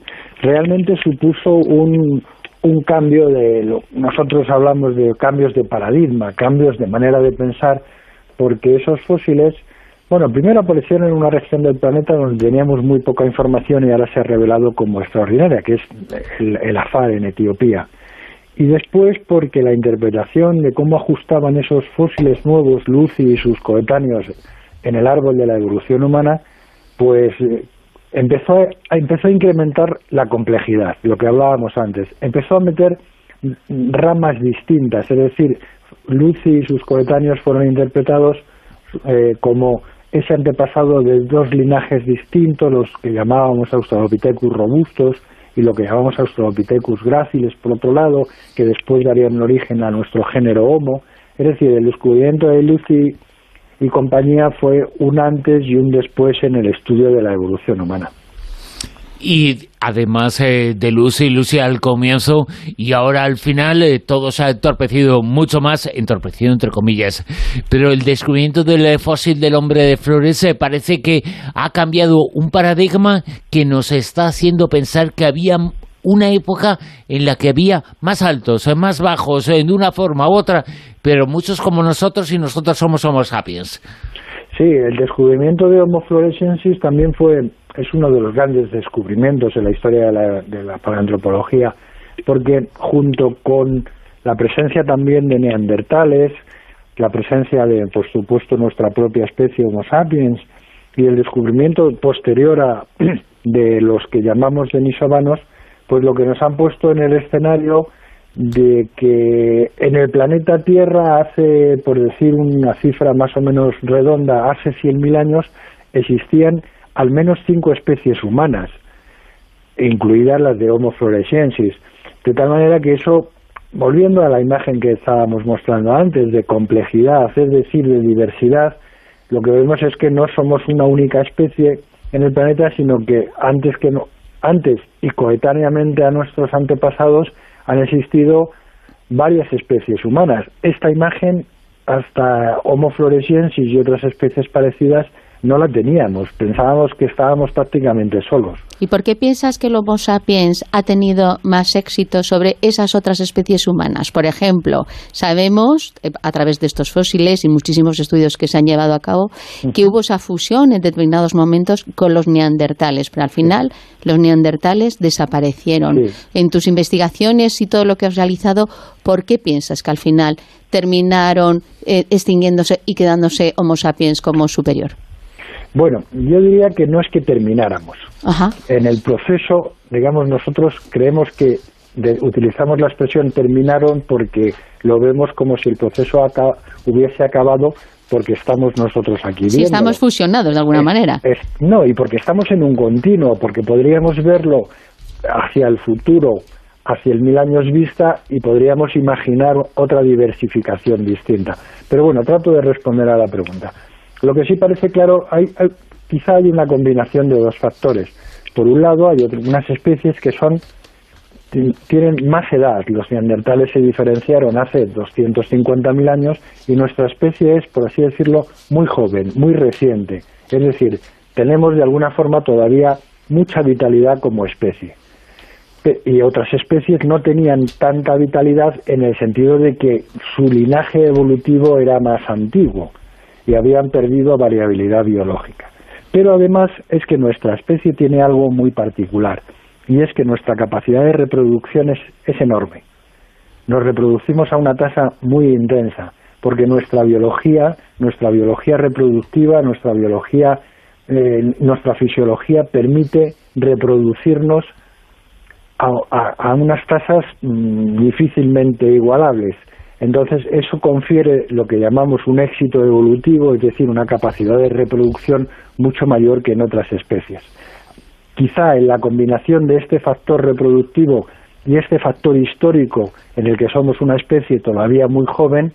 realmente supuso un, un cambio de lo, nosotros hablamos de cambios de paradigma, cambios de manera de pensar, porque esos fósiles, bueno, primero aparecieron en una región del planeta donde teníamos muy poca información y ahora se ha revelado como extraordinaria, que es el, Afar en Etiopía. Y después porque la interpretación de cómo ajustaban esos fósiles nuevos, Lucy y sus coetáneos, en el árbol de la evolución humana, pues empezó a, empezó a incrementar la complejidad, lo que hablábamos antes. Empezó a meter ramas distintas, es decir, Lucy y sus coetáneos fueron interpretados eh, como ese antepasado de dos linajes distintos, los que llamábamos Australopithecus robustos y lo que llamamos Australopithecus gráciles, por otro lado, que después darían origen a nuestro género Homo. Es decir, el descubrimiento de Lucy y compañía fue un antes y un después en el estudio de la evolución humana. Y además eh, de Lucy, Lucy al comienzo y ahora al final eh, todo se ha entorpecido mucho más, entorpecido entre comillas. Pero el descubrimiento del fósil del hombre de flores eh, parece que ha cambiado un paradigma que nos está haciendo pensar que había una época en la que había más altos, más bajos, de una forma u otra, pero muchos como nosotros y nosotros somos Homo sapiens. Sí, el descubrimiento de Homo florescensis también fue, es uno de los grandes descubrimientos en la historia de la, de la paleantropología, porque junto con la presencia también de neandertales, la presencia de, por supuesto, nuestra propia especie Homo sapiens y el descubrimiento posterior a, *clears throat* de los que llamamos denisovanos, pues lo que nos han puesto en el escenario de que en el planeta Tierra hace, por decir una cifra más o menos redonda, hace 100.000 años existían al menos cinco especies humanas, incluidas las de Homo floresiensis. De tal manera que eso, volviendo a la imagen que estábamos mostrando antes, de complejidad, es decir, de diversidad, lo que vemos es que no somos una única especie en el planeta, sino que antes que no, antes y coetáneamente a nuestros antepasados han existido varias especies humanas. Esta imagen, hasta Homo floresiensis y otras especies parecidas, no la teníamos. Pensábamos que estábamos prácticamente solos. ¿Y por qué piensas que el Homo sapiens ha tenido más éxito sobre esas otras especies humanas? Por ejemplo, sabemos, eh, a través de estos fósiles y muchísimos estudios que se han llevado a cabo, que hubo esa fusión en determinados momentos con los neandertales, pero al final los neandertales desaparecieron. En tus investigaciones y todo lo que has realizado, ¿por qué piensas que al final terminaron eh, extinguiéndose y quedándose Homo sapiens como superior? Bueno, yo diría que no es que termináramos. En el proceso, digamos, nosotros creemos que utilizamos la expresión terminaron porque lo vemos como si el proceso hubiese acabado porque estamos nosotros aquí. Sí, estamos fusionados de alguna manera. no, y porque estamos en un continuo, porque podríamos verlo hacia el futuro, hacia el mil años vista, y podríamos imaginar otra diversificación distinta. Pero bueno, trato de responder a la pregunta. Lo que sí parece claro, hay, quizá hay una combinación de dos factores. Por un lado, hay unas especies que son tienen más edad. Los neandertales se diferenciaron hace 250.000 años y nuestra especie es, por así decirlo, muy joven, muy reciente. Es decir, tenemos de alguna forma todavía mucha vitalidad como especie. Y otras especies no tenían tanta vitalidad en el sentido de que su linaje evolutivo era más antiguo y habían perdido variabilidad biológica. Pero además es que nuestra especie tiene algo muy particular y es que nuestra capacidad de reproducción es, enorme. Nos reproducimos a una tasa muy intensa porque nuestra biología, nuestra biología reproductiva, nuestra biología, eh, nuestra fisiología permite reproducirnos a, unas tasas mm, difícilmente igualables. Entonces, eso confiere lo que llamamos un éxito evolutivo, es decir, una capacidad de reproducción mucho mayor que en otras especies. Quizá en la combinación de este factor reproductivo y este factor histórico en el que somos una especie todavía muy joven,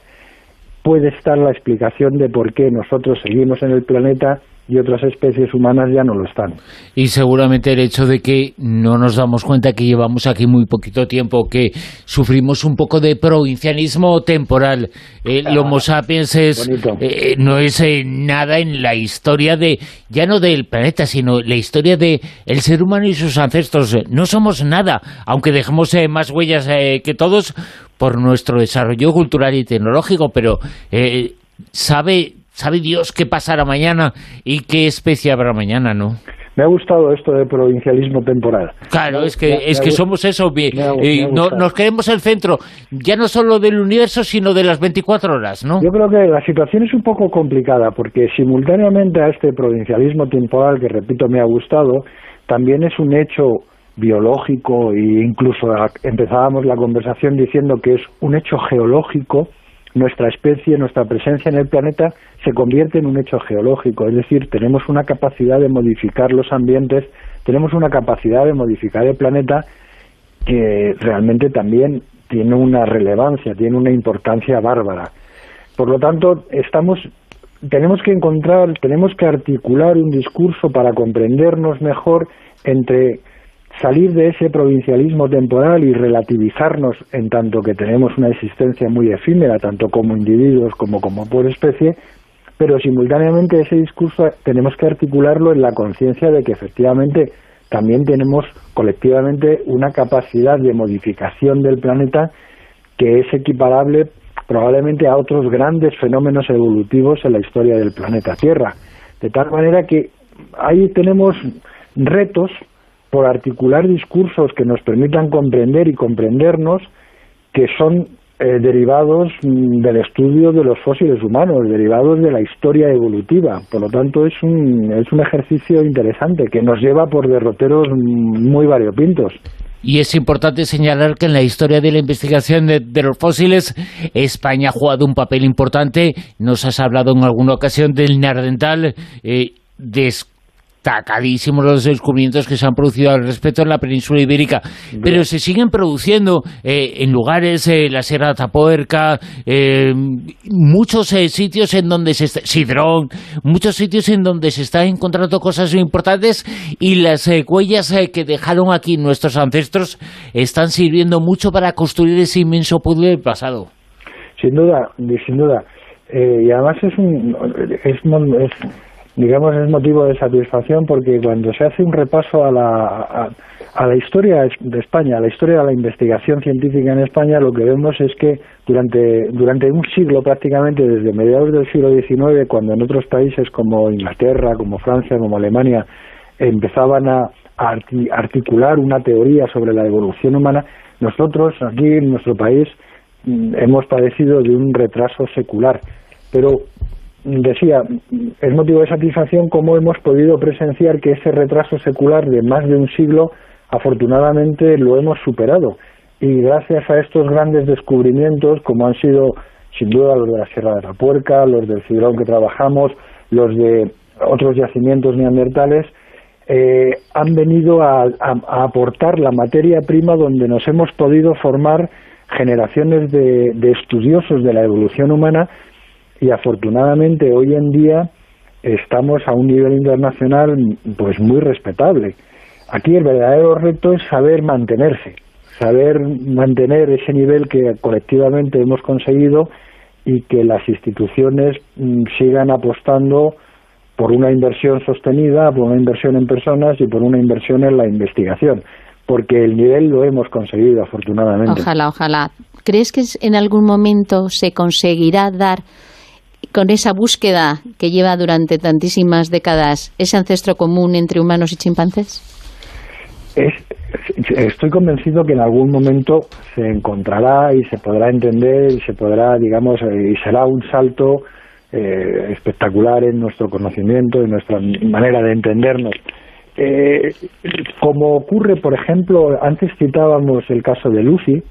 puede estar la explicación de por qué nosotros seguimos en el planeta y otras especies humanas ya no lo están. Y seguramente el hecho de que no nos damos cuenta que llevamos aquí muy poquito tiempo, que sufrimos un poco de provincianismo temporal. El ah, Homo sapiens es, eh, no es eh, nada en la historia de, ya no del planeta, sino la historia de el ser humano y sus ancestros. No somos nada, aunque dejemos eh, más huellas que todos por nuestro desarrollo cultural y tecnológico, pero sabe sabe Dios qué pasará mañana y qué especie habrá mañana, ¿no? Me ha gustado esto de provincialismo temporal. Claro, es que, es que somos eso, y no, nos queremos el centro, ya no solo del universo, sino de las 24 horas, ¿no? Yo creo que la situación es un poco complicada, porque simultáneamente a este provincialismo temporal, que repito me ha gustado, también es un hecho biológico e incluso empezábamos la conversación diciendo que es un hecho geológico nuestra especie, nuestra presencia en el planeta se convierte en un hecho geológico, es decir, tenemos una capacidad de modificar los ambientes, tenemos una capacidad de modificar el planeta que realmente también tiene una relevancia, tiene una importancia bárbara. Por lo tanto, estamos tenemos que encontrar, tenemos que articular un discurso para comprendernos mejor entre salir de ese provincialismo temporal y relativizarnos en tanto que tenemos una existencia muy efímera, tanto como individuos como como por especie, pero simultáneamente ese discurso tenemos que articularlo en la conciencia de que efectivamente también tenemos colectivamente una capacidad de modificación del planeta que es equiparable probablemente a otros grandes fenómenos evolutivos en la historia del planeta Tierra. De tal manera que ahí tenemos retos por articular discursos que nos permitan comprender y comprendernos que son eh, derivados mm, del estudio de los fósiles humanos, derivados de la historia evolutiva. Por lo tanto, es un, es un ejercicio interesante que nos lleva por derroteros muy variopintos. Y es importante señalar que en la historia de la investigación de, los fósiles, España ha jugado un papel importante. Nos has hablado en alguna ocasión del neandertal, eh, destacadísimos los descubrimientos que se han producido al respecto en la península ibérica, pero se siguen produciendo eh, en lugares, eh, la Sierra de Tapuerca, eh, muchos sitios en donde se está, Sidrón, muchos sitios en donde se están encontrando cosas importantes y las huellas que dejaron aquí nuestros ancestros están sirviendo mucho para construir ese inmenso puzzle del pasado. Sin duda, sin duda. y además es un... es digamos, es motivo de satisfacción porque cuando se hace un repaso a la, a, la historia de España, a la historia de la investigación científica en España, lo que vemos es que durante, durante un siglo prácticamente, desde mediados del siglo XIX, cuando en otros países como Inglaterra, como Francia, como Alemania, empezaban a, a articular una teoría sobre la evolución humana, nosotros aquí en nuestro país mm, hemos padecido de un retraso secular. Pero decía, es motivo de satisfacción cómo hemos podido presenciar que ese retraso secular de más de un siglo, afortunadamente lo hemos superado. Y gracias a estos grandes descubrimientos, como han sido sin duda los de la Sierra de la Puerca, los del Cidrón que trabajamos, los de otros yacimientos neandertales, eh, han venido a aportar la materia prima donde nos hemos podido formar generaciones de, de estudiosos de la evolución humana y afortunadamente hoy en día estamos a un nivel internacional pues muy respetable. Aquí el verdadero reto es saber mantenerse, saber mantener ese nivel que colectivamente hemos conseguido y que las instituciones mm, sigan apostando por una inversión sostenida, por una inversión en personas y por una inversión en la investigación, porque el nivel lo hemos conseguido afortunadamente. Ojalá, ojalá. ¿Crees que en algún momento se conseguirá dar con esa búsqueda que lleva durante tantísimas décadas ese ancestro común entre humanos y chimpancés? estoy convencido que en algún momento se encontrará y se podrá entender y se podrá, digamos, eh, y será un salto eh, espectacular en nuestro conocimiento, en nuestra manera de entendernos. Eh, como ocurre, por ejemplo, antes citábamos el caso de Lucy,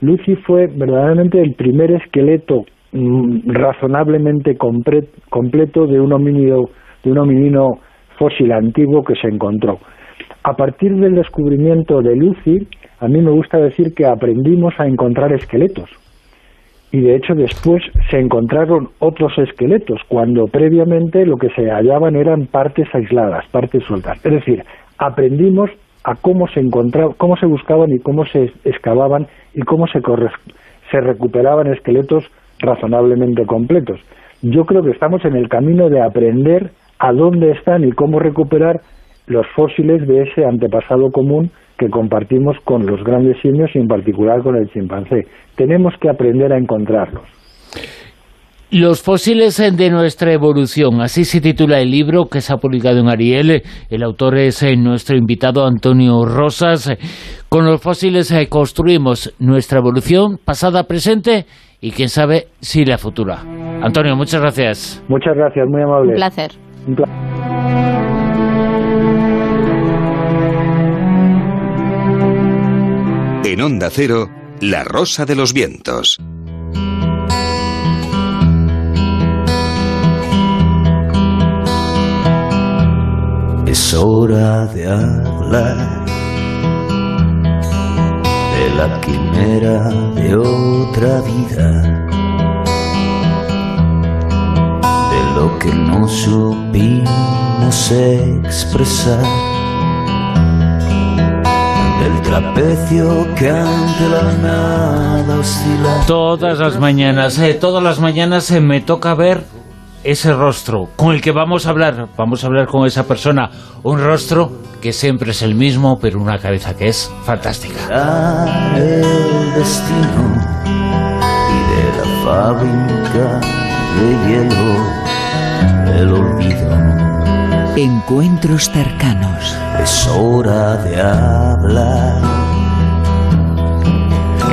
Lucy fue verdaderamente el primer esqueleto Mm, razonablemente completo de un homínido de un hominino fósil antiguo que se encontró. a partir del descubrimiento de Lucy, a mí me gusta decir que aprendimos a encontrar esqueletos. Y de hecho después se encontraron otros esqueletos, cuando previamente lo que se hallaban eran partes aisladas, partes sueltas. Es decir, aprendimos a cómo se encontraban, cómo se buscaban y cómo se excavaban y cómo se, se recuperaban esqueletos razonablemente completos. Yo creo que estamos en el camino de aprender a dónde están y cómo recuperar los fósiles de ese antepasado común que compartimos con los grandes simios y en particular con el chimpancé. Tenemos que aprender a encontrarlos. Los fósiles de nuestra evolución, así se titula el libro que se ha publicado en Ariel. El autor es eh, nuestro invitado Antonio Rosas. Con los fósiles eh, construimos nuestra evolución, pasada, presente y quién sabe si la futura. Antonio, muchas gracias. Muchas gracias, muy amable. Un placer. Un placer. En Onda Cero, La Rosa de los Vientos. Es hora de hablar la quimera de otra vida, de lo que no supimos expresar, del trapecio que ante la nada oscila. Todas las mañanas, eh, todas las mañanas se me toca ver ese rostro con el que vamos a hablar, vamos a hablar con esa persona, un rostro que siempre es el mismo, pero una cabeza que es fantástica. El destino y de la fábrica de hielo, el olvido. Encuentros cercanos. Es hora de hablar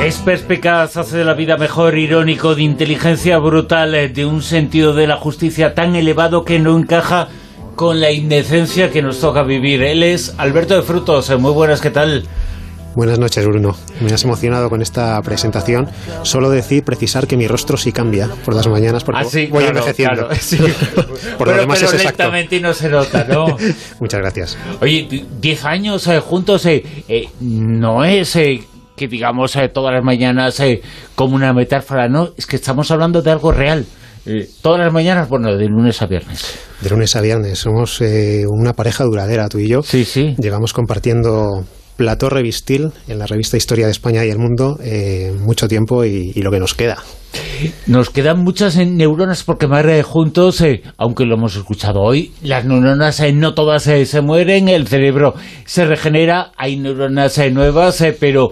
es perspicaz, hace de la vida mejor, irónico, de inteligencia brutal, eh, de un sentido de la justicia tan elevado que no encaja con la indecencia que nos toca vivir. Él es Alberto de Frutos. Eh, muy buenas, ¿qué tal? Buenas noches, Bruno. Me has emocionado con esta presentación. Solo decir, precisar que mi rostro sí cambia por las mañanas porque ah, voy envejeciendo. *laughs* por lo demás es exacto. lentamente y no se nota, ¿no? *laughs* Muchas gracias. Oye, 10 años eh, juntos no es que digamos eh, todas las mañanas eh, como una metáfora, no, es que estamos hablando de algo real. Eh, todas las mañanas, bueno, de lunes a viernes. De lunes a viernes, somos una pareja duradera, tú y yo. Sí, sí. Llevamos compartiendo plató revistil en la revista Historia de España y el Mundo mucho tiempo y, lo que nos queda. Nos quedan muchas neuronas porque más juntos, eh, aunque lo hemos escuchado hoy, las neuronas eh, no todas eh, se mueren, el cerebro se regenera, hay neuronas nuevas, pero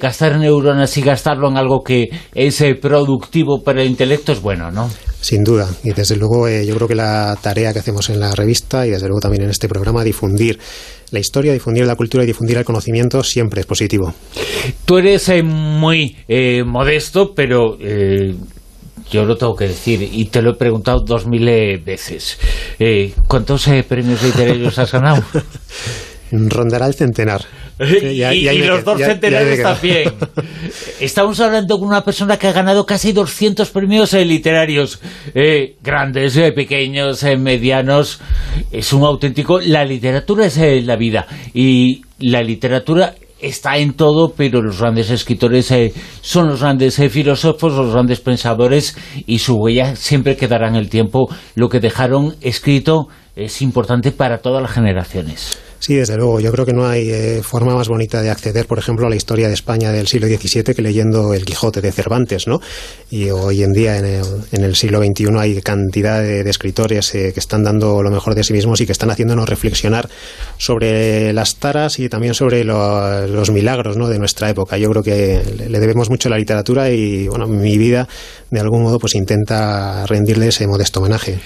gastar neuronas y gastarlo en algo que es productivo para el intelecto es bueno, ¿no? Sin duda, y desde luego yo creo que la tarea que hacemos en la revista y desde luego también en este programa, difundir la historia, difundir la cultura y difundir el conocimiento siempre es positivo. Tú eres eh, muy eh, modesto, pero eh, yo lo tengo que decir, y te lo he preguntado dos mil veces. ¿Cuántos premios literarios has ganado? *laughs* Rondará el centenar. y, los dos centenarios también. *laughs* Estamos hablando con una persona que ha ganado casi 200 premios eh, literarios, eh, grandes, eh, pequeños, medianos. Es un auténtico... La literatura es la vida y la literatura está en todo, pero los grandes escritores son los grandes filósofos, los grandes pensadores y su huella siempre quedará en el tiempo. Lo que dejaron escrito es importante para todas las generaciones. Sí, desde luego. Yo creo que no hay eh, forma más bonita de acceder, por ejemplo, a la historia de España del siglo XVII que leyendo El Quijote de Cervantes, ¿no? Y hoy en día, en el, en el siglo XXI, hay cantidad de, escritores eh, que están dando lo mejor de sí mismos y que están haciéndonos reflexionar sobre las taras y también sobre los milagros ¿no? de nuestra época. Yo creo que le debemos mucho a la literatura y, bueno, mi vida, de algún modo, pues intenta rendirle ese modesto homenaje.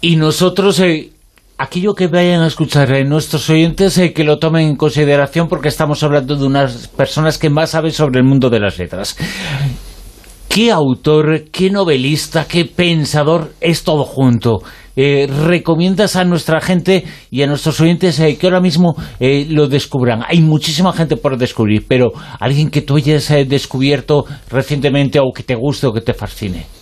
Y nosotros... Eh aquello que vayan a escuchar en nuestros oyentes eh, que lo tomen en consideración porque estamos hablando de unas personas que más saben sobre el mundo de las letras. ¿Qué autor, qué novelista, qué pensador es todo junto? Eh, ¿Recomiendas a nuestra gente y a nuestros oyentes eh, que ahora mismo lo descubran? Hay muchísima gente por descubrir, pero alguien que tú hayas descubierto recientemente o que te guste o que te fascine.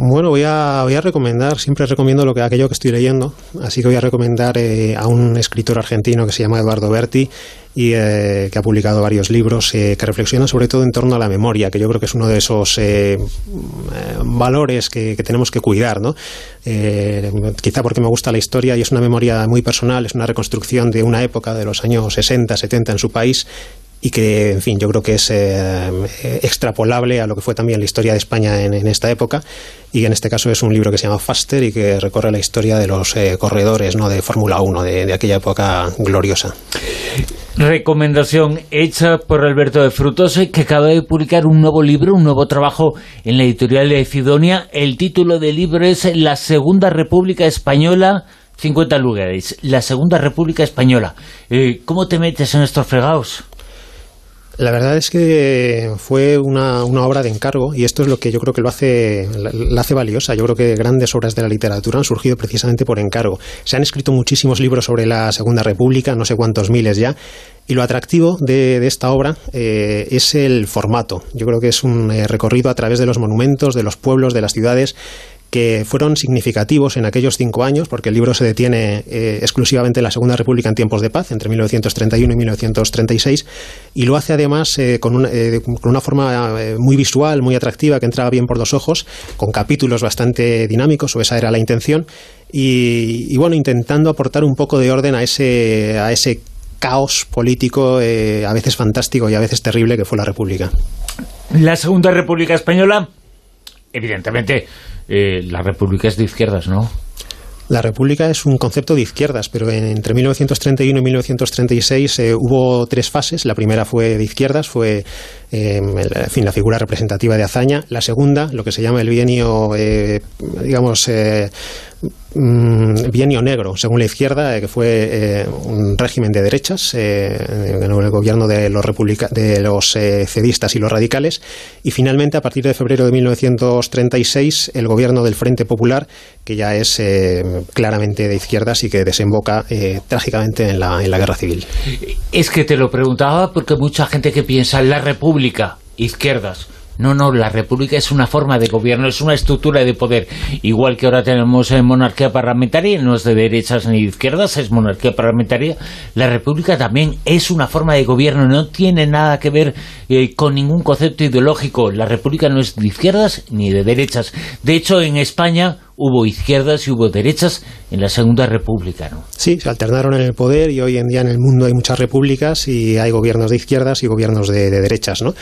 Bueno, voy a, voy a recomendar, siempre recomiendo lo que, aquello que estoy leyendo, así que voy a recomendar eh, a un escritor argentino que se llama Eduardo Berti y eh, que ha publicado varios libros eh, que reflexionan sobre todo en torno a la memoria, que yo creo que es uno de esos valores que, que, tenemos que cuidar, ¿no? quizá porque me gusta la historia y es una memoria muy personal, es una reconstrucción de una época de los años 60, 70 en su país y que, en fin, yo creo que es eh, extrapolable a lo que fue también la historia de España en, esta época y en este caso es un libro que se llama Faster y que recorre la historia de los eh, corredores ¿no? de Fórmula 1 de, aquella época gloriosa. Recomendación hecha por Alberto de Frutos, que acaba de publicar un nuevo libro, un nuevo trabajo en la editorial de Cidonia. El título del libro es La Segunda República Española 50 lugares. La Segunda República Española. Eh, ¿Cómo te metes en estos fregados? La verdad es que fue una, una, obra de encargo y esto es lo que yo creo que lo hace, la hace valiosa. Yo creo que grandes obras de la literatura han surgido precisamente por encargo. Se han escrito muchísimos libros sobre la Segunda República, no sé cuántos miles ya, y lo atractivo de, esta obra eh, es el formato. Yo creo que es un eh, recorrido a través de los monumentos, de los pueblos, de las ciudades que fueron significativos en aquellos cinco años, porque el libro se detiene eh, exclusivamente en la Segunda República en tiempos de paz, entre 1931 y 1936, y lo hace además eh, con, una, eh, con, una, forma muy visual, muy atractiva, que entraba bien por los ojos, con capítulos bastante dinámicos, o esa era la intención, y, bueno, intentando aportar un poco de orden a ese, a ese caos político, a veces fantástico y a veces terrible, que fue la República. La Segunda República Española, evidentemente eh, la República es de izquierdas, ¿no? La República es un concepto de izquierdas, pero entre 1931 y 1936 eh, hubo tres fases. La primera fue de izquierdas, fue eh, fin, la figura representativa de Azaña. La segunda, lo que se llama el bienio, eh, digamos, mm, bienio negro, según la izquierda, que fue un régimen de derechas en el gobierno de los, de los cedistas y los radicales. Y finalmente, a partir de febrero de 1936, el gobierno del Frente Popular, que ya es claramente de izquierdas y que desemboca trágicamente en la, en la guerra civil. Es que te lo preguntaba porque mucha gente que piensa en la República izquierdas. No, no, la república es una forma de gobierno, es una estructura de poder. Igual que ahora tenemos eh, monarquía parlamentaria, no es de derechas ni de izquierdas, es monarquía parlamentaria. La república también es una forma de gobierno, no tiene nada que ver eh, con ningún concepto ideológico. La república no es de izquierdas ni de derechas. De hecho, en España hubo izquierdas y hubo derechas en la Segunda República, ¿no? Sí, se alternaron en el poder y hoy en día en el mundo hay muchas repúblicas y hay gobiernos de izquierdas y gobiernos de, derechas, ¿no?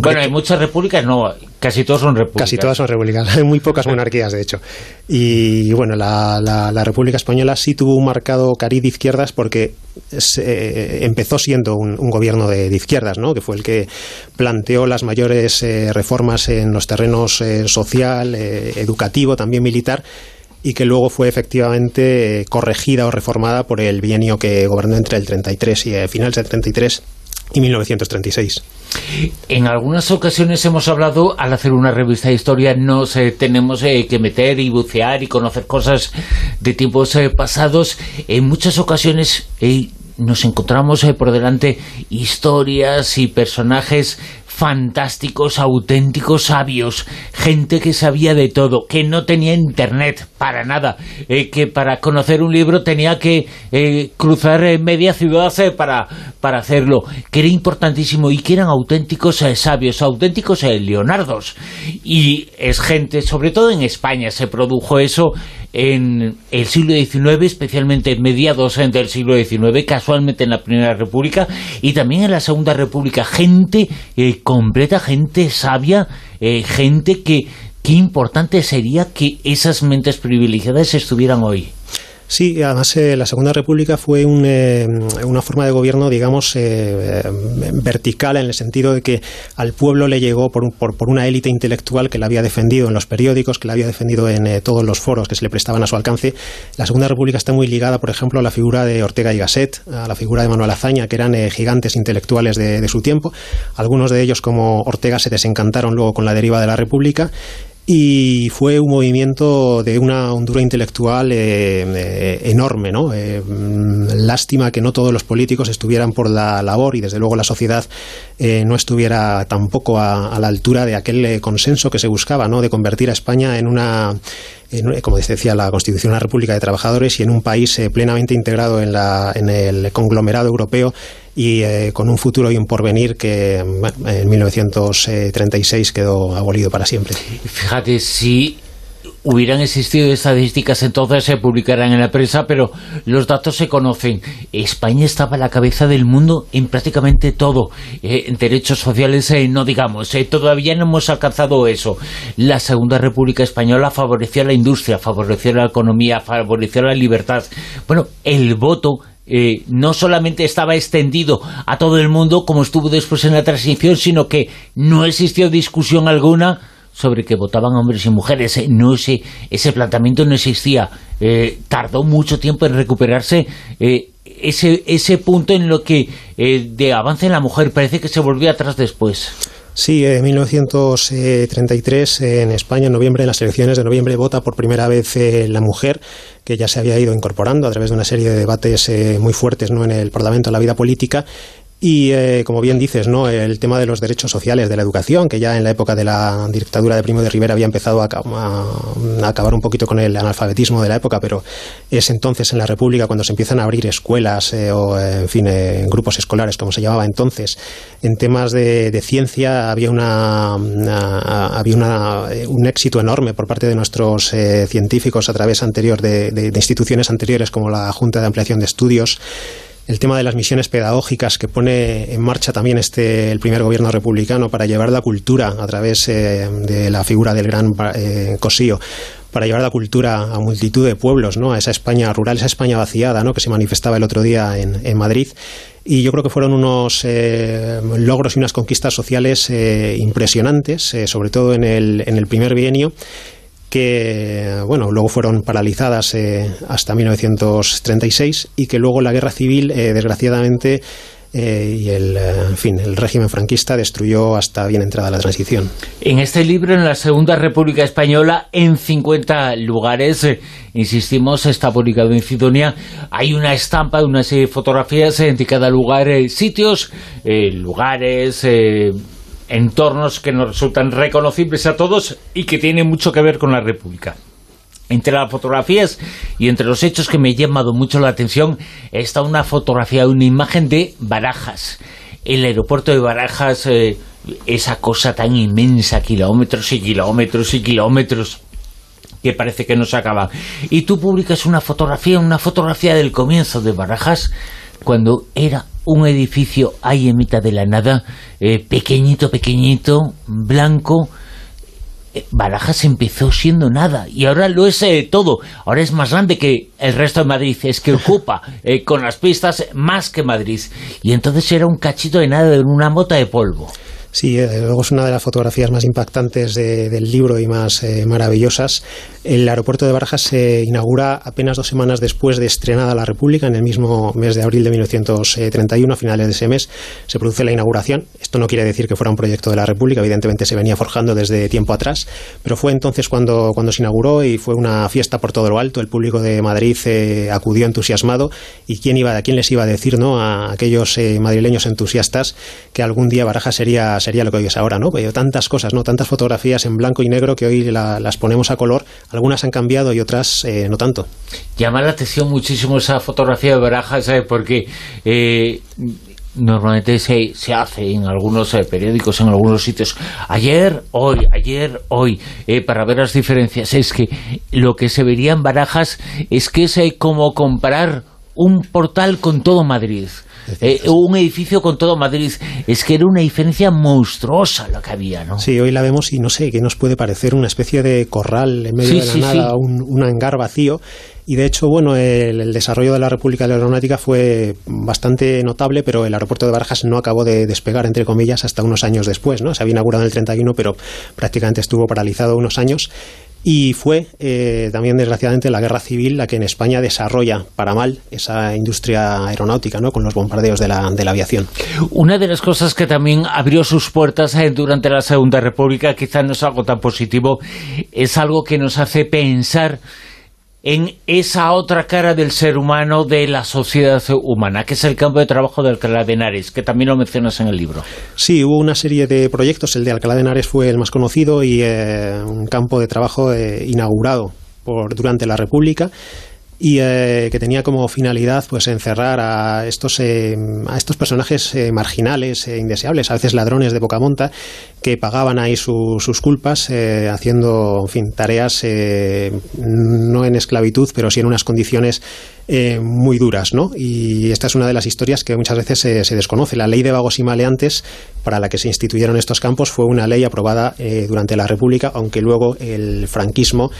bueno, hay muchas repúblicas, no, casi todas son repúblicas. Casi todas son *laughs* hay muy pocas monarquías, de hecho. Y bueno, la, la, República Española sí tuvo un marcado cariz de izquierdas porque empezó siendo un, gobierno de, izquierdas, ¿no? que fue el que planteó las mayores eh, reformas en los terrenos eh, social, eh, educativo, también militar y que luego fue efectivamente eh, corregida o reformada por el bienio que gobernó entre el 33 y el eh, final del 33 y 1936. En algunas ocasiones hemos hablado, al hacer una revista de historia, nos tenemos eh, que meter y bucear y conocer cosas de tiempos pasados. En muchas ocasiones nos encontramos por delante historias y personajes fantásticos, auténticos sabios, gente que sabía de todo, que no tenía internet para nada, eh, que para conocer un libro tenía que eh, cruzar media ciudad eh, para, para hacerlo, que era importantísimo y que eran auténticos sabios, auténticos leonardos. Y es gente, sobre todo en España se produjo eso en el siglo XIX, especialmente en mediados del siglo XIX, casualmente en la Primera República y también en la Segunda República, gente completa, gente sabia, eh, gente que qué importante sería que esas mentes privilegiadas estuvieran hoy. Sí, además eh, la Segunda República fue eh, una forma de gobierno, digamos, eh, vertical en el sentido de que al pueblo le llegó por, por, una élite intelectual que la había defendido en los periódicos, que la había defendido en todos los foros que se le prestaban a su alcance. La Segunda República está muy ligada, por ejemplo, a la figura de Ortega y Gasset, a la figura de Manuel Azaña, que eran gigantes intelectuales de su tiempo. Algunos de ellos, como Ortega, se desencantaron luego con la deriva de la República y fue un movimiento de una hondura intelectual eh, eh, enorme, ¿no? Eh, mm, lástima que no todos los políticos estuvieran por la labor y desde luego la sociedad no estuviera tampoco a, la altura de aquel consenso que se buscaba, ¿no? De convertir a España en una como decía la Constitución, una república de trabajadores y en un país plenamente integrado en, la, en el conglomerado europeo y con un futuro y un porvenir que en 1936 quedó abolido para siempre. Fíjate, si hubieran existido estadísticas entonces se publicarán en la prensa, pero los datos se conocen. España estaba a la cabeza del mundo en prácticamente todo. Eh, en derechos sociales eh, no digamos, eh, todavía no hemos alcanzado eso. La Segunda República Española favoreció a la industria, favoreció a la economía, favoreció a la libertad. Bueno, el voto no solamente estaba extendido a todo el mundo como estuvo después en la transición, sino que no existió discusión alguna sobre que votaban hombres y mujeres. Eh, no ese, ese planteamiento no existía. Eh, tardó mucho tiempo en recuperarse eh, ese, ese punto en lo que de avance en la mujer parece que se volvió atrás después. Sí, en 1933 en España, en noviembre, en las elecciones de noviembre, vota por primera vez la mujer, que ya se había ido incorporando a través de una serie de debates muy fuertes ¿no? en el Parlamento, en la vida política, y eh, como bien dices, ¿no? el tema de los derechos sociales, de la educación, que ya en la época de la dictadura de Primo de Rivera había empezado a, acabar un poquito con el analfabetismo de la época, pero es entonces en la República cuando se empiezan a abrir escuelas eh, o, en fin, eh, grupos escolares, como se llamaba entonces. En temas de, ciencia había, una, había una, un éxito enorme por parte de nuestros científicos a través anterior de instituciones anteriores como la Junta de Ampliación de Estudios el tema de las misiones pedagógicas que pone en marcha también este el primer gobierno republicano para llevar la cultura a través eh, de la figura del gran eh, Cosío para llevar la cultura a multitud de pueblos, ¿no? a esa España rural, esa España vaciada ¿no? que se manifestaba el otro día en, Madrid. Y yo creo que fueron unos eh, logros y unas conquistas sociales impresionantes, sobre todo en el, en el primer bienio que bueno, luego fueron paralizadas eh, hasta 1936 y que luego la guerra civil, eh, desgraciadamente, eh, y el, en fin, el régimen franquista destruyó hasta bien entrada la transición. En este libro, en la Segunda República Española, en 50 lugares, insistimos, está publicado en Cidonia, hay una estampa de una serie de fotografías en cada lugar, sitios, lugares entornos que nos resultan reconocibles a todos y que tienen mucho que ver con la República. Entre las fotografías y entre los hechos que me han llamado mucho la atención está una fotografía, una imagen de Barajas. El aeropuerto de Barajas, eh, esa cosa tan inmensa, kilómetros y kilómetros y kilómetros que parece que no se acaba. Y tú publicas una fotografía, una fotografía del comienzo de Barajas, cuando era un edificio ahí en mitad de la nada, eh, pequeñito, pequeñito, blanco. Eh, Barajas empezó siendo nada y ahora lo es eh, todo. Ahora es más grande que el resto de Madrid, es que ocupa *laughs* con las pistas más que Madrid. Y entonces era un cachito de nada en una mota de polvo. Sí, eh, luego es una de las fotografías más impactantes del libro y más eh, maravillosas. El aeropuerto de Barajas se inaugura apenas dos semanas después de estrenada la República, en el mismo mes de abril de 1931, a finales de ese mes, se produce la inauguración. Esto no quiere decir que fuera un proyecto de la República, evidentemente se venía forjando desde tiempo atrás, pero fue entonces cuando, cuando se inauguró y fue una fiesta por todo lo alto. El público de Madrid eh, acudió entusiasmado y quién iba, quién les iba a decir ¿no? a aquellos madrileños entusiastas que algún día Barajas sería sería lo que hoy es ahora, ¿no? Veo tantas cosas, ¿no? Tantas fotografías en blanco y negro que hoy las ponemos a color. Algunas han cambiado y otras eh, no tanto. Llama la atención muchísimo esa fotografía de Barajas, ¿sabes? Porque... Eh, normalmente se, se, hace en algunos eh, periódicos, en algunos sitios, ayer, hoy, ayer, hoy, para ver las diferencias. Es que lo que se vería en Barajas es que es como comparar un portal con todo Madrid. Eh, un edificio con todo Madrid. Es que era una diferencia monstruosa lo que había, ¿no? Sí, hoy la vemos y no sé, que nos puede parecer una especie de corral en medio de la nada, Un, hangar vacío. Y de hecho, bueno, el, desarrollo de la República de la Aeronáutica fue bastante notable, pero el aeropuerto de Barajas no acabó de despegar, entre comillas, hasta unos años después, ¿no? Se había inaugurado en el 31, pero prácticamente estuvo paralizado unos años Y fue eh, también, desgraciadamente, la guerra civil la que en España desarrolla para mal esa industria aeronáutica, ¿no? con los bombardeos de la, de la aviación. Una de las cosas que también abrió sus puertas eh, durante la Segunda República, quizás no es algo tan positivo, es algo que nos hace pensar en esa otra cara del ser humano, de la sociedad humana, que es el campo de trabajo de Alcalá de Henares, que también lo mencionas en el libro. Sí, hubo una serie de proyectos, el de Alcalá de Henares fue el más conocido y eh, un campo de trabajo eh, inaugurado por, durante la República y eh, que tenía como finalidad pues encerrar a estos eh, a estos personajes eh, marginales e indeseables a veces ladrones de poca monta que pagaban ahí sus culpas haciendo en fin tareas no en esclavitud pero sí en unas condiciones muy duras ¿no? y esta es una de las historias que muchas veces se desconoce la ley de vagos y maleantes para la que se instituyeron estos campos fue una ley aprobada durante la República aunque luego el franquismo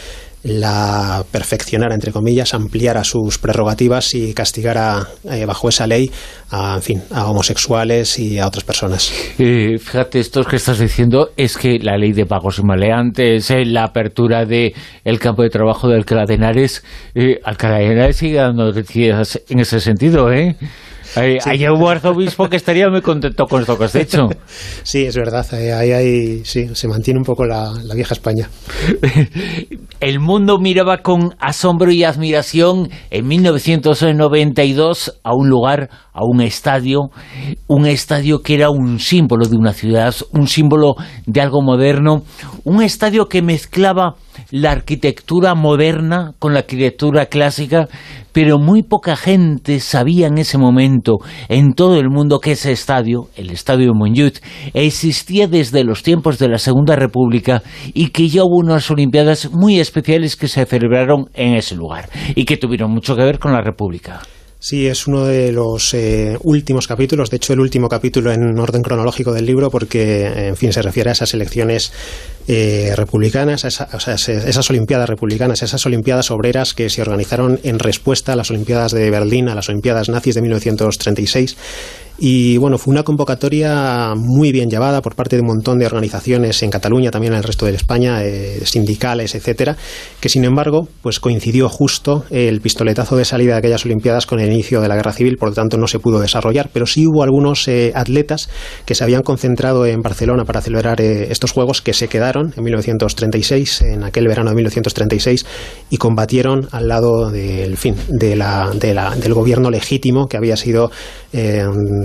la perfeccionara, entre comillas, ampliara sus prerrogativas y castigara eh, bajo esa ley a, en fin, a homosexuales y a otras personas. Eh, fíjate, esto que estás diciendo es que la ley de pagos y maleantes, eh, la apertura del el campo de trabajo de Alcalá de Henares, Alcalá de Henares sigue dando noticias en ese sentido, ¿eh? Hay, hay, un arzobispo que estaría muy contento con esto que has hecho. *laughs* Sí, es verdad. Ahí, sí, se mantiene un poco la, la, vieja España. *laughs* El mundo miraba con asombro y admiración en 1992 a un lugar, a un estadio, un estadio que era un símbolo de una ciudad, un símbolo de algo moderno, un estadio que mezclaba la arquitectura moderna con la arquitectura clásica, pero muy poca gente sabía en ese momento en todo el mundo que ese estadio, el estadio Montjuic, existía desde los tiempos de la Segunda República y que ya hubo unas Olimpiadas muy especiales que se celebraron en ese lugar y que tuvieron mucho que ver con la República. Sí, es uno de los eh, últimos capítulos, de hecho el último capítulo en orden cronológico del libro, porque, en fin, se refiere a esas elecciones eh, republicanas, a esas Olimpiadas republicanas, esas Olimpiadas obreras que se organizaron en respuesta a las Olimpiadas de Berlín, a las Olimpiadas nazis de 1936 y bueno, fue una convocatoria muy bien llevada por parte de un montón de organizaciones en Cataluña, también en el resto de España, eh, sindicales, etcétera, que sin embargo, pues coincidió justo el pistoletazo de salida de aquellas Olimpiadas con el inicio de la Guerra Civil, por lo tanto no se pudo desarrollar, pero sí hubo algunos eh, atletas que se habían concentrado en Barcelona para celebrar eh, estos Juegos que se quedaron en 1936, en aquel verano de 1936, y combatieron al lado del fin de la, del gobierno legítimo que había sido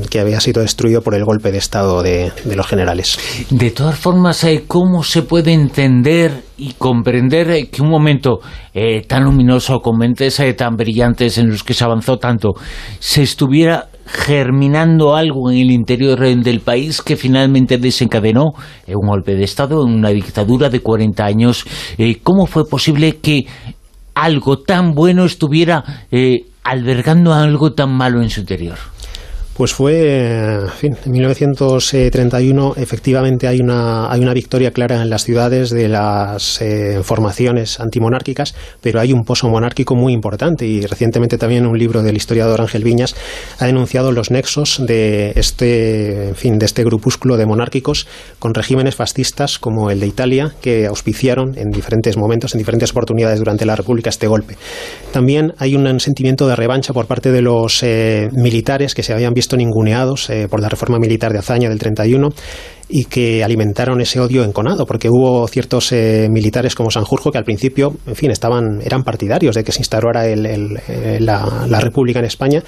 que había sido destruido por el golpe de Estado de, los generales. De todas formas, eh, ¿cómo se puede entender y comprender eh, que un momento eh, tan luminoso, con mentes tan brillantes en los que se avanzó tanto, se estuviera germinando algo en el interior del país que finalmente desencadenó un golpe de Estado, una dictadura de 40 años? ¿Cómo fue posible que algo tan bueno estuviera albergando algo tan malo en su interior? Pues fue, en fin, en 1931 efectivamente hay una, hay una victoria clara en las ciudades de las eh, formaciones antimonárquicas, pero hay un pozo monárquico muy importante y recientemente también un libro del historiador Ángel Viñas ha denunciado los nexos de este, en fin, de este grupúsculo de monárquicos con regímenes fascistas como el de Italia que auspiciaron en diferentes momentos, en diferentes oportunidades durante la República este golpe. También hay un sentimiento de revancha por parte de los eh, militares que se habían visto ninguneados eh, por la reforma militar de Azaña del 31 y que alimentaron ese odio enconado, porque hubo ciertos eh, militares como Sanjurjo que al principio, en fin, estaban, eran partidarios de que se instaurara eh, la, República en España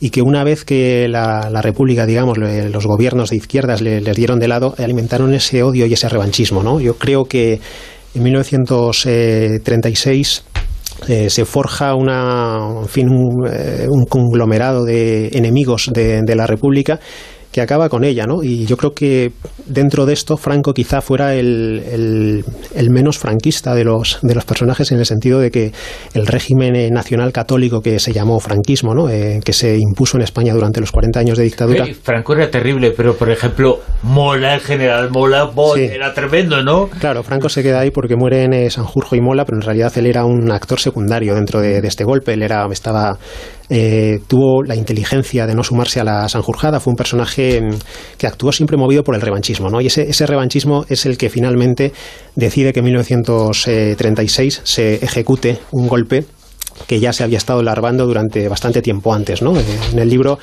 y que una vez que la, República, digamos, los gobiernos de izquierdas les dieron de lado, alimentaron ese odio y ese revanchismo, ¿no? Yo creo que en 1936 eh, se forja una, en fin, un, eh, conglomerado de enemigos de, de la República que acaba con ella, ¿no? Y yo creo que dentro de esto Franco quizá fuera el, el, menos franquista de los, de los personajes en el sentido de que el régimen eh, nacional católico que se llamó franquismo, ¿no? Eh, que se impuso en España durante los 40 años de dictadura. Franco era terrible, pero por ejemplo, Mola, el general Mola, era tremendo, ¿no? Claro, Franco se queda ahí porque mueren eh, Sanjurjo y Mola, pero en realidad él era un actor secundario dentro de, de este golpe, él era, estaba eh, tuvo la inteligencia de no sumarse a la Sanjurjada, fue un personaje mm, que actuó siempre movido por el revanchismo, ¿no? Y ese, ese revanchismo es el que finalmente decide que en 1936 se ejecute un golpe que ya se había estado larvando durante bastante tiempo antes. ¿no? En el libro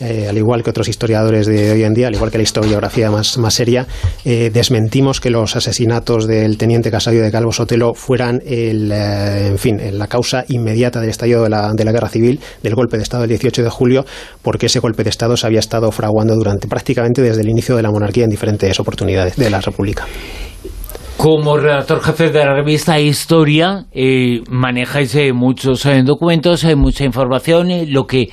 eh, al igual que otros historiadores de hoy en día, al igual que la historiografía más, más seria, eh, desmentimos que los asesinatos del teniente Casadio de Calvo Sotelo fueran el, eh, en fin, la causa inmediata del estallido de la, de la guerra civil, del golpe de Estado del 18 de julio, porque ese golpe de Estado se había estado fraguando durante prácticamente desde el inicio de la monarquía en diferentes oportunidades de la República. Como redactor jefe de la revista Historia, eh, manejáis eh, muchos documentos, mucha información, lo que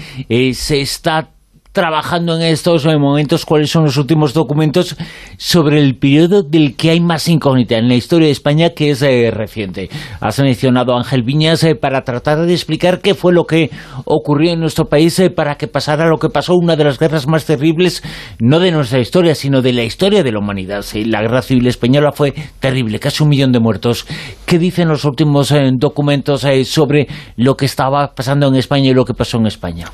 se está trabajando en estos momentos cuáles son los últimos documentos sobre el periodo del que hay más incógnita en la historia de España que es eh, reciente. Has mencionado a Ángel Viñas eh, para tratar de explicar qué fue lo que ocurrió en nuestro país eh, para que pasara lo que pasó, una de las guerras más terribles, no de nuestra historia, sino de la historia de la humanidad. La guerra civil española fue terrible, casi un millón de muertos. ¿Qué dicen los últimos documentos sobre lo que estaba pasando en España y lo que pasó en España?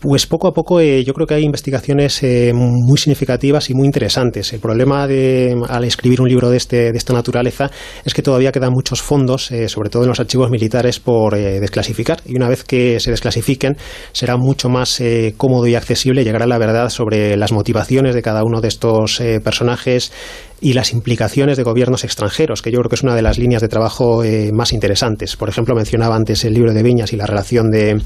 Pues poco a poco eh, yo creo que hay investigaciones eh, muy significativas y muy interesantes. El problema de, al escribir un libro de, este, de esta naturaleza es que todavía quedan muchos fondos, eh, sobre todo en los archivos militares, por desclasificar. Y una vez que se desclasifiquen, será mucho más cómodo y accesible llegar a la verdad sobre las motivaciones de cada uno de estos personajes, y las implicaciones de gobiernos extranjeros, que yo creo que es una de las líneas de trabajo más interesantes. Por ejemplo, mencionaba antes el libro de Viñas y la relación de,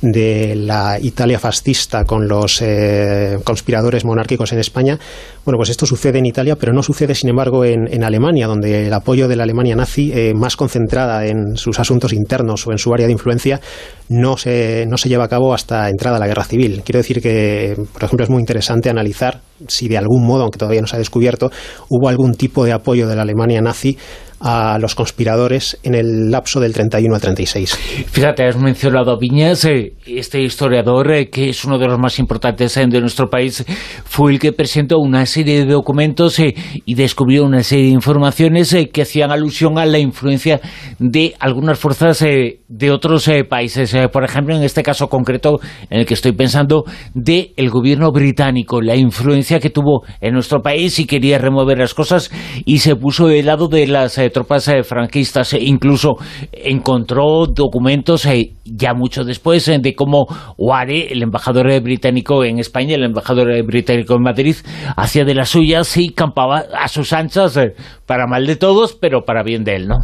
de la Italia fascista con los eh, conspiradores monárquicos en España. Bueno, pues esto sucede en Italia, pero no sucede, sin embargo, en, en Alemania, donde el apoyo de la Alemania nazi, eh, más concentrada en sus asuntos internos o en su área de influencia, no se, no se lleva a cabo hasta entrada la guerra civil. Quiero decir que, por ejemplo, es muy interesante analizar si de algún modo, aunque todavía no se ha descubierto, hubo algún tipo de apoyo de la Alemania nazi a los conspiradores en el lapso del 31 al 36. Fíjate, has mencionado a Viñas, eh, este historiador eh, que es uno de los más importantes eh, de nuestro país, fue el que presentó una serie de documentos y descubrió una serie de informaciones que hacían alusión a la influencia de algunas fuerzas de otros países. por ejemplo, en este caso concreto en el que estoy pensando, del el gobierno británico, la influencia que tuvo en nuestro país y quería remover las cosas y se puso del lado de las tropas eh, franquistas, e incluso encontró documentos eh, ya mucho después eh, de cómo Ware, el embajador británico en España, el embajador británico en Madrid, hacía de las suyas y campaba a sus anchas para mal de todos, pero para bien de él, ¿no?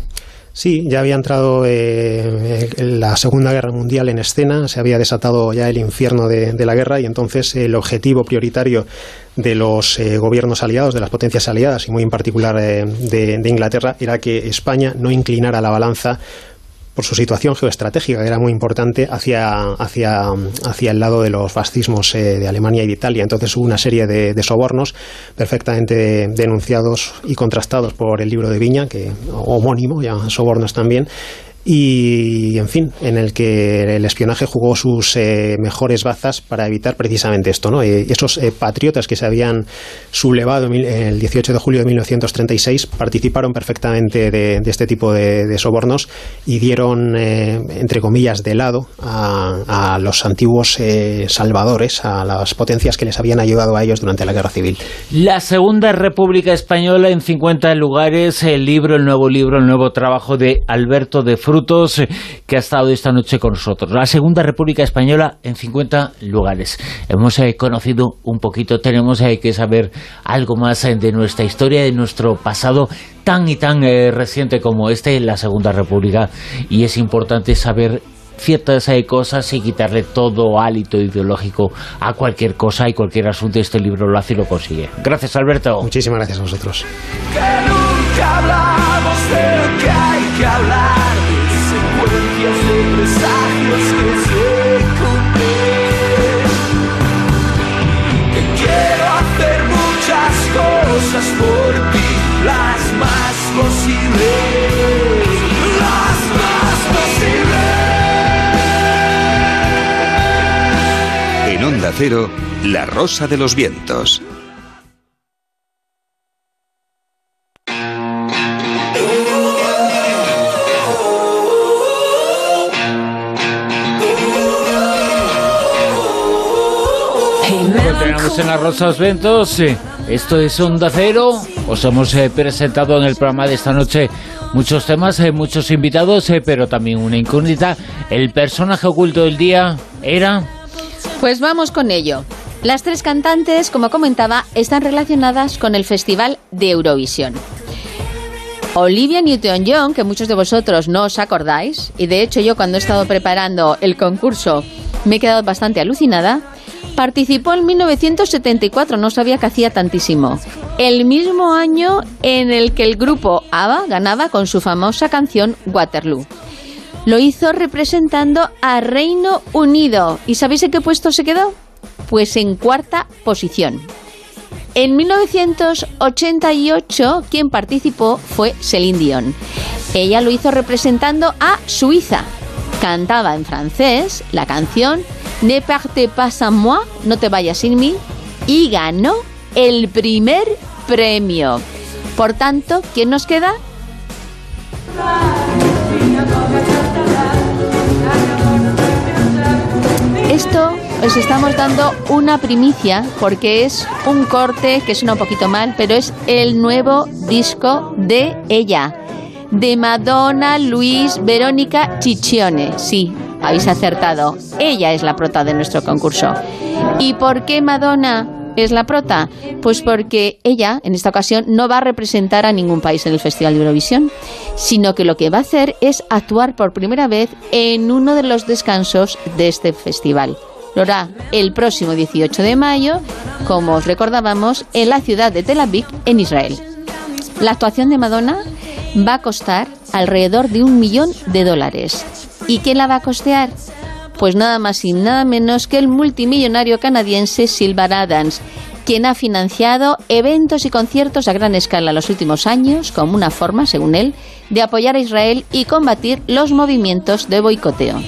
Sí, ya había entrado eh, la Segunda Guerra Mundial en escena, se había desatado ya el infierno de, la guerra y entonces el objetivo prioritario de los eh, gobiernos aliados, de las potencias aliadas y muy en particular eh, de Inglaterra, era que España no inclinara la balanza por su situación geoestratégica, que era muy importante, hacia, hacia, hacia el lado de los fascismos eh, de Alemania y de Italia. Entonces hubo una serie de, sobornos perfectamente denunciados y contrastados por el libro de Viña, que homónimo, ya sobornos también, y, en fin, en el que el espionaje jugó sus eh, mejores bazas para evitar precisamente esto, ¿no? Eh, esos eh, patriotas que se habían sublevado el 18 de julio de 1936 participaron perfectamente de, este tipo de, sobornos y dieron, entre comillas, de lado a, los antiguos salvadores, a las potencias que les habían ayudado a ellos durante la Guerra Civil. La Segunda República Española en 50 lugares, el libro, el nuevo libro, el nuevo trabajo de Alberto de frutos eh, que ha estado esta noche con nosotros. La Segunda República Española en 50 lugares. Hemos eh, conocido un poquito, tenemos eh, que saber algo más de nuestra historia, de nuestro pasado tan y tan reciente como este, la Segunda República, y es importante saber ciertas cosas y quitarle todo hálito ideológico a cualquier cosa y cualquier asunto. Este libro lo hace y lo consigue. Gracias, Alberto. Muchísimas gracias a vosotros. por ti las más posibles. Las más posibles. En Onda Cero, La Rosa de los Vientos. en las Rosas Ventos. Sí. Esto es Onda Cero. Os hemos eh, presentado en el programa de esta noche muchos temas, eh, muchos invitados, eh, pero también una incógnita. El personaje oculto del día era. Pues vamos con ello. Las tres cantantes, como comentaba, están relacionadas con el Festival de Eurovisión. Olivia Newton-John, que muchos de vosotros no os acordáis, y de hecho yo cuando he estado preparando el concurso me he quedado bastante alucinada, participó en 1974, no sabía que hacía tantísimo. El mismo año en el que el grupo ABBA ganaba con su famosa canción Waterloo. Lo hizo representando a Reino Unido. ¿Y sabéis en qué puesto se quedó? Pues en cuarta posición. En 1988, quien participó fue Celine Dion. Ella lo hizo representando a Suiza. Cantaba en francés la canción Ne parte pas sans moi, no te vayas sin mí, y ganó el primer premio. Por tanto, ¿quién nos queda? Esto os estamos dando una primicia porque es un corte que suena un poquito mal, pero es el nuevo disco de ella, de Madonna Luis Verónica Ciccione. Sí, habéis acertado. Ella es la prota de nuestro concurso. ¿Y por qué Madonna es la prota? Pues porque ella, en esta ocasión, no va a representar a ningún país en el Festival de Eurovisión, sino que lo que va a hacer es actuar por primera vez en uno de los descansos de este festival. Lo hará el próximo 18 de mayo, como os recordábamos, en la ciudad de Tel Aviv, en Israel. La actuación de Madonna va a costar alrededor de un millón de dólares. ¿Y quién la va a costear? Pues nada más y nada menos que el multimillonario canadiense Silver Adams, quien ha financiado eventos y conciertos a gran escala en los últimos años como una forma, según él, de apoyar a Israel y combatir los movimientos de boicoteo.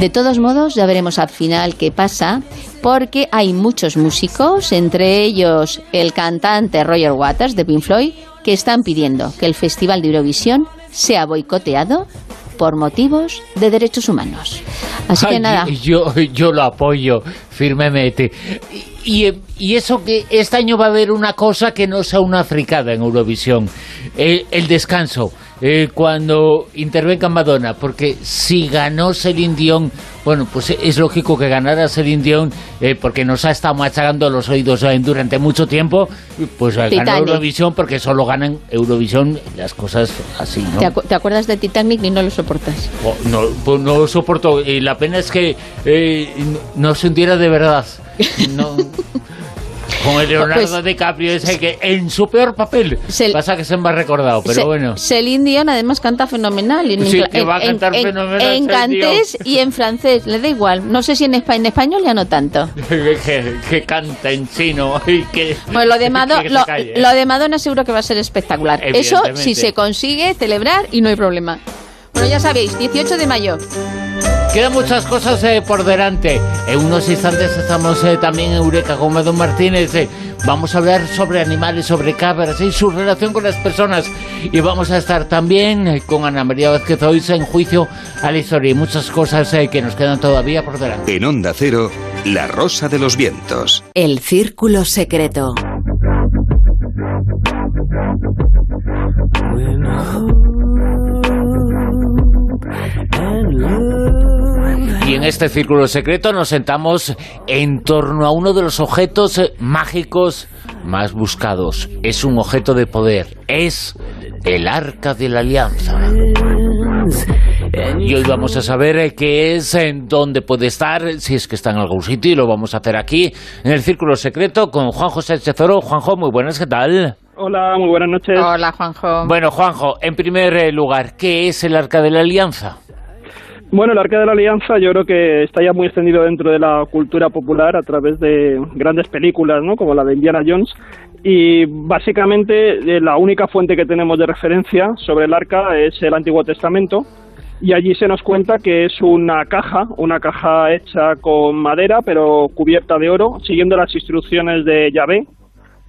De todos modos, ya veremos al final qué pasa, porque hay muchos músicos, entre ellos el cantante Roger Waters de Pink Floyd, que están pidiendo que el Festival de Eurovisión sea boicoteado por motivos de derechos humanos. Así que nada. Yo, yo lo apoyo firmemente. Y, y, eso que este año va a haber una cosa que no sea una fricada en Eurovisión, el, el descanso. Eh, cuando intervenga Madonna, porque si ganó Celine Dion, bueno, pues es lógico que ganara Celine Dion, eh, porque nos ha estado machacando los oídos eh, durante mucho tiempo, pues ganó Eurovisión porque solo ganan Eurovisión las cosas así, ¿no? ¿Te, acu ¿Te acuerdas de Titanic y no lo soportas? Oh, no, pues no lo soporto, y la pena es que no se hundiera de verdad. *laughs* No... Como el Leonardo pues, DiCaprio ese que en su peor papel pasa que se me ha recordado, pero se, bueno. Celine Dion además canta fenomenal. En, sí, que va a cantar en, fenomenal. En, en cantés y en francés, le da igual. No sé si en, en español ya no tanto. *laughs* que, que, canta en chino y que... Bueno, lo de, *laughs* Mado, lo, lo, de Madonna seguro que va a ser espectacular. Eso si se consigue celebrar y no hay problema. Bueno, ya sabéis, 18 de mayo. Quedan muchas cosas eh, por delante. En unos instantes estamos eh, también en Eureka con Don Martínez. Eh. Vamos a hablar sobre animales, sobre cabras y su relación con las personas. Y vamos a estar también con Ana María Vázquez hoy en juicio a la historia y muchas cosas que nos quedan todavía por delante. En Onda Cero, La Rosa de los Vientos. El Círculo Secreto. Y en este círculo secreto nos sentamos en torno a uno de los objetos mágicos más buscados. Es un objeto de poder. Es el Arca de la Alianza. Y hoy vamos a saber qué es, en dónde puede estar, si es que está en algún sitio, y lo vamos a hacer aquí, en el Círculo Secreto, con Juan José Chezoro. Juanjo, muy buenas, ¿qué tal? Hola, muy buenas noches. Hola, Juanjo. Bueno, Juanjo, en primer lugar, ¿qué es el Arca de la Alianza? Bueno, el Arca de la Alianza yo creo que está ya muy extendido dentro de la cultura popular a través de grandes películas, ¿no? Como la de Indiana Jones. Y básicamente la única fuente que tenemos de referencia sobre el Arca es el Antiguo Testamento. Y allí se nos cuenta que es una caja, una caja hecha con madera, pero cubierta de oro, siguiendo las instrucciones de Yahvé,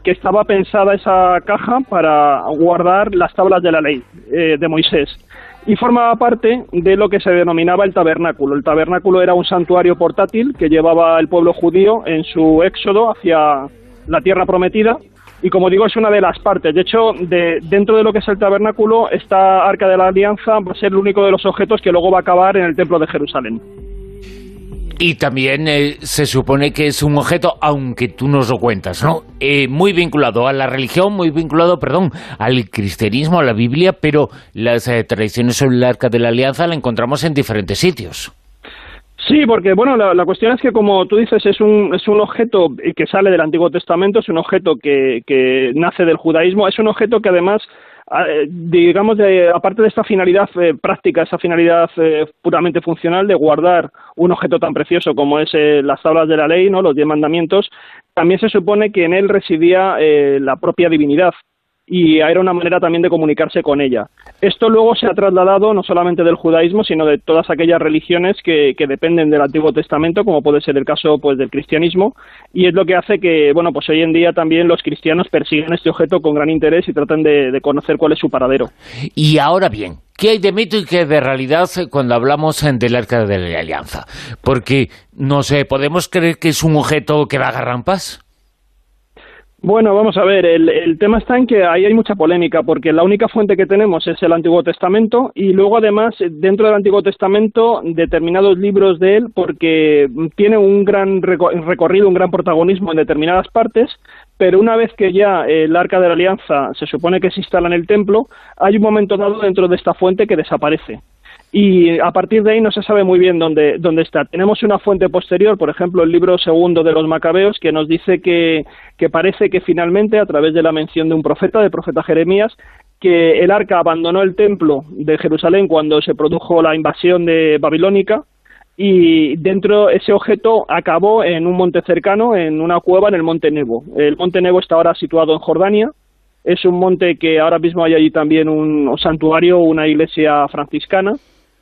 que estaba pensada esa caja para guardar las tablas de la ley eh, de Moisés y formaba parte de lo que se denominaba el tabernáculo. El tabernáculo era un santuario portátil que llevaba el pueblo judío en su éxodo hacia la tierra prometida y como digo es una de las partes. De hecho, de, dentro de lo que es el tabernáculo, esta arca de la alianza va a ser el único de los objetos que luego va a acabar en el templo de Jerusalén. Y también eh, se supone que es un objeto, aunque tú nos lo cuentas, ¿no? Eh, muy vinculado a la religión, muy vinculado, perdón, al cristianismo, a la Biblia, pero las eh, tradiciones sobre el Arca de la Alianza la encontramos en diferentes sitios. Sí, porque bueno, la, cuestión es que como tú dices es un, es un objeto que sale del Antiguo Testamento, es un objeto que, que nace del judaísmo, es un objeto que además digamos, de, aparte de esta finalidad eh, práctica, esa finalidad eh, puramente funcional de guardar un objeto tan precioso como es eh, las tablas de la ley, no los diez mandamientos, también se supone que en él residía la propia divinidad y era una manera también de comunicarse con ella. Esto luego se ha trasladado no solamente del judaísmo, sino de todas aquellas religiones que, que, dependen del Antiguo Testamento, como puede ser el caso pues del cristianismo, y es lo que hace que, bueno, pues hoy en día también los cristianos persiguen este objeto con gran interés y tratan de, conocer cuál es su paradero. Y ahora bien, ¿Qué hay de mito y qué de realidad cuando hablamos del Arca de la Alianza? Porque, no sé, ¿podemos creer que es un objeto que da garrampas? Bueno, vamos a ver, el, tema está en que ahí hay mucha polémica, porque la única fuente que tenemos es el Antiguo Testamento y luego además dentro del Antiguo Testamento determinados libros de él, porque tiene un gran recorrido, un gran protagonismo en determinadas partes, pero una vez que ya el Arca de la Alianza se supone que se instala en el templo, hay un momento dado dentro de esta fuente que desaparece y a partir de ahí no se sabe muy bien dónde, dónde está. Tenemos una fuente posterior, por ejemplo, el libro segundo de los Macabeos, que nos dice que, que parece que finalmente, a través de la mención de un profeta, del profeta Jeremías, que el arca abandonó el templo de Jerusalén cuando se produjo la invasión de babilónica y dentro ese objeto acabó en un monte cercano, en una cueva en el monte Nebo. El monte Nebo está ahora situado en Jordania. Es un monte que ahora mismo hay allí también un santuario, una iglesia franciscana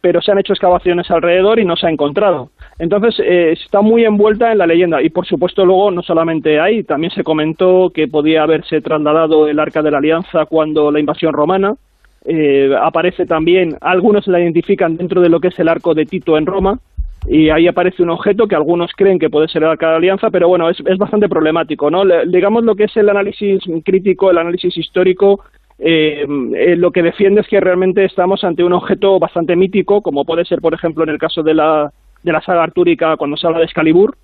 pero se han hecho excavaciones alrededor y no se ha encontrado. Entonces eh, está muy envuelta en la leyenda y por supuesto luego no solamente ahí, también se comentó que podía haberse trasladado el Arca de la Alianza cuando la invasión romana. Eh, aparece también, algunos la identifican dentro de lo que es el arco de Tito en Roma, y ahí aparece un objeto que algunos creen que puede ser el arca de la alianza, pero bueno, es, es bastante problemático, ¿no? digamos lo que es el análisis crítico, el análisis histórico, eh, eh, lo que defiende es que realmente estamos ante un objeto bastante mítico, como puede ser, por ejemplo, en el caso de la, de la saga artúrica cuando se habla de Excalibur,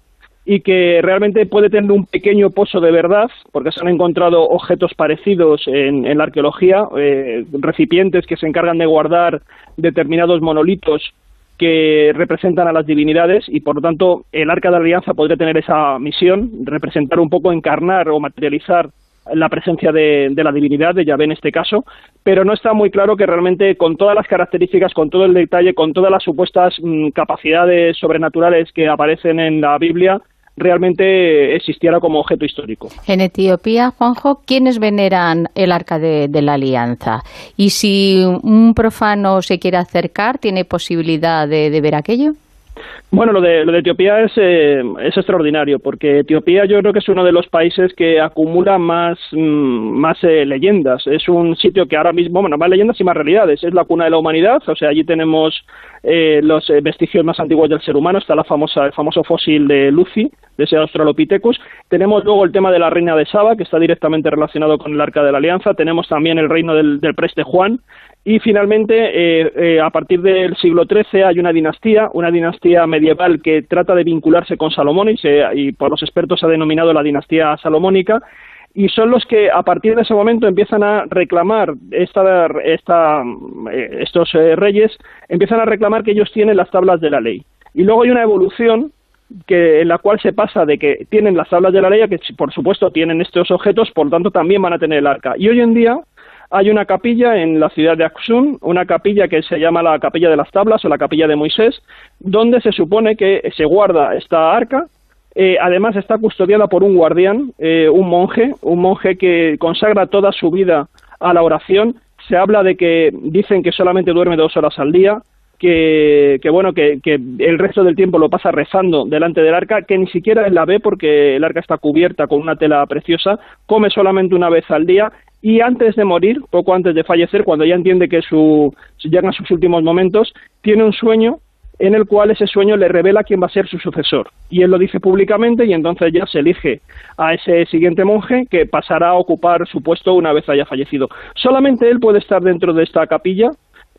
y que realmente puede tener un pequeño pozo de verdad, porque se han encontrado objetos parecidos en, en la arqueología, eh, recipientes que se encargan de guardar determinados monolitos que representan a las divinidades y por lo tanto el arca de la alianza podría tener esa misión, representar un poco, encarnar o materializar la presencia de, la divinidad, de Yahvé en este caso, pero no está muy claro que realmente con todas las características, con todo el detalle, con todas las supuestas mm, capacidades sobrenaturales que aparecen en la Biblia, realmente existiera como objeto histórico. En Etiopía, Juanjo, ¿quiénes veneran el arca de, la alianza? Y si un profano se quiere acercar, ¿tiene posibilidad de ver aquello? Bueno, lo de, lo de Etiopía es, eh, es extraordinario, porque Etiopía yo creo que es uno de los países que acumula más, mm, más eh, leyendas. Es un sitio que ahora mismo, bueno, más leyendas y más realidades. Es la cuna de la humanidad, o sea, allí tenemos eh, los vestigios más antiguos del ser humano, está la famosa, el famoso fósil de Lucy, de ese Australopithecus. Tenemos luego el tema de la reina de Saba, que está directamente relacionado con el Arca de la Alianza. Tenemos también el reino del, del preste Juan, y finalmente, eh, eh, a partir del siglo XIII hay una dinastía, una dinastía medieval que trata de vincularse con Salomón y, y por los expertos se ha denominado la dinastía salomónica, y son los que a partir de ese momento empiezan a reclamar esta, esta, eh, estos reyes empiezan a reclamar que ellos tienen las tablas de la ley. Y luego hay una evolución que en la cual se pasa de que tienen las tablas de la ley a que por supuesto tienen estos objetos por tanto también van a tener el arca. Y hoy en día hay una capilla en la ciudad de Aksum, una capilla que se llama la Capilla de las Tablas o la Capilla de Moisés, donde se supone que se guarda esta arca. Eh, además está custodiada por un guardián, eh, un monje, un monje que consagra toda su vida a la oración. Se habla de que dicen que solamente duerme dos horas al día, que, bueno, que, que, el resto del tiempo lo pasa rezando delante del arca, que ni siquiera la ve porque el arca está cubierta con una tela preciosa, come solamente una vez al día y antes de morir, poco antes de fallecer, cuando ya entiende que su, llegan sus últimos momentos, tiene un sueño en el cual ese sueño le revela quién va a ser su sucesor. Y él lo dice públicamente y entonces ya se elige a ese siguiente monje que pasará a ocupar su puesto una vez haya fallecido. Solamente él puede estar dentro de esta capilla,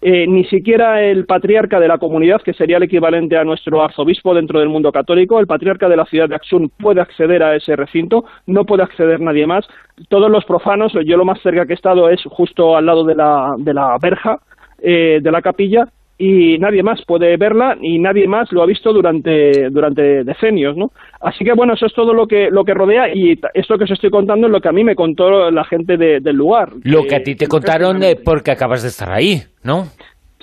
eh, ni siquiera el patriarca de la comunidad, que sería el equivalente a nuestro arzobispo dentro del mundo católico, el patriarca de la ciudad de Axum puede acceder a ese recinto, no puede acceder nadie más. Todos los profanos, yo lo más cerca que he estado es justo al lado de la, de la verja eh, de la capilla, y nadie más puede verla y nadie más lo ha visto durante, durante decenios, ¿no? Así que bueno, eso es todo lo que, lo que rodea y esto que os estoy contando es lo que a mí me contó la gente del lugar. Lo que a ti te contaron porque acabas de estar ahí, ¿no?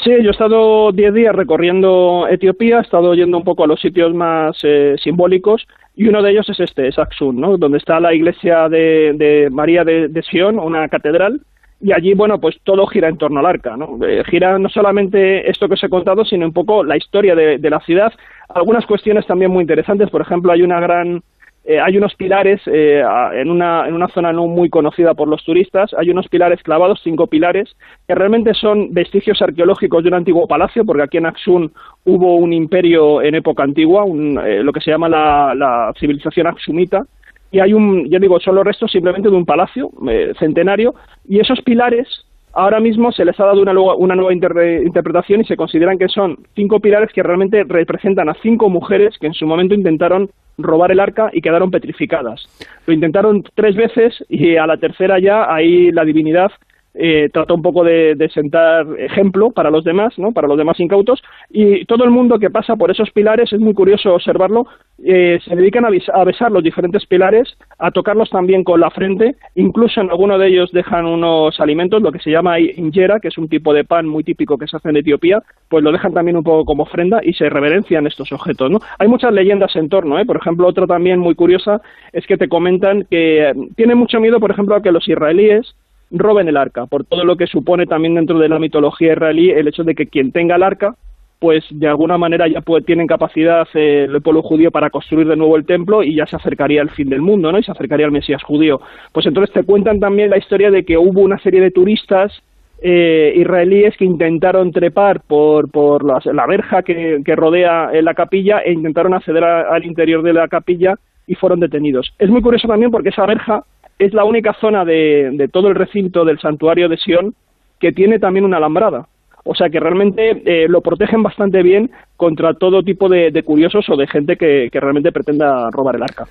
Sí, yo he estado 10 días recorriendo Etiopía, he estado yendo un poco a los sitios más eh, simbólicos y uno de ellos es este, es ¿no? donde está la iglesia de, de María de, de Sion, una catedral, y allí, bueno, pues todo gira en torno al arca, ¿no? Eh, gira no solamente esto que os he contado, sino un poco la historia de, la ciudad, algunas cuestiones también muy interesantes, por ejemplo, hay una gran... Eh, hay unos pilares eh, en, una, en una zona no muy conocida por los turistas, hay unos pilares clavados, cinco pilares, que realmente son vestigios arqueológicos de un antiguo palacio, porque aquí en Axum hubo un imperio en época antigua, lo que se llama la, la civilización axumita, y hay un, ya digo, son los restos simplemente de un palacio eh, centenario y esos pilares ahora mismo se les ha dado una, una nueva interpretación y se consideran que son cinco pilares que realmente representan a cinco mujeres que en su momento intentaron robar el arca y quedaron petrificadas. Lo intentaron tres veces y a la tercera ya ahí la divinidad eh, trata un poco de, sentar ejemplo para los demás, ¿no? para los demás incautos, y todo el mundo que pasa por esos pilares, es muy curioso observarlo, eh, se dedican a, besar los diferentes pilares, a tocarlos también con la frente, incluso en alguno de ellos dejan unos alimentos, lo que se llama injera, que es un tipo de pan muy típico que se hace en Etiopía, pues lo dejan también un poco como ofrenda y se reverencian estos objetos. ¿no? Hay muchas leyendas en torno, ¿eh? por ejemplo, otra también muy curiosa es que te comentan que tiene mucho miedo, por ejemplo, a que los israelíes roben el arca, por todo lo que supone también dentro de la mitología israelí el hecho de que quien tenga el arca, pues de alguna manera ya puede, tienen capacidad eh, el pueblo judío para construir de nuevo el templo y ya se acercaría al fin del mundo, ¿no? Y se acercaría al Mesías judío. Pues entonces te cuentan también la historia de que hubo una serie de turistas eh, israelíes que intentaron trepar por, por la, verja que, rodea la capilla e intentaron acceder al interior de la capilla y fueron detenidos. Es muy curioso también porque esa verja es la única zona de, todo el recinto del santuario de Sion que tiene también una alambrada. O sea que realmente eh, lo protegen bastante bien contra todo tipo de, curiosos o de gente que, realmente pretenda robar el arca.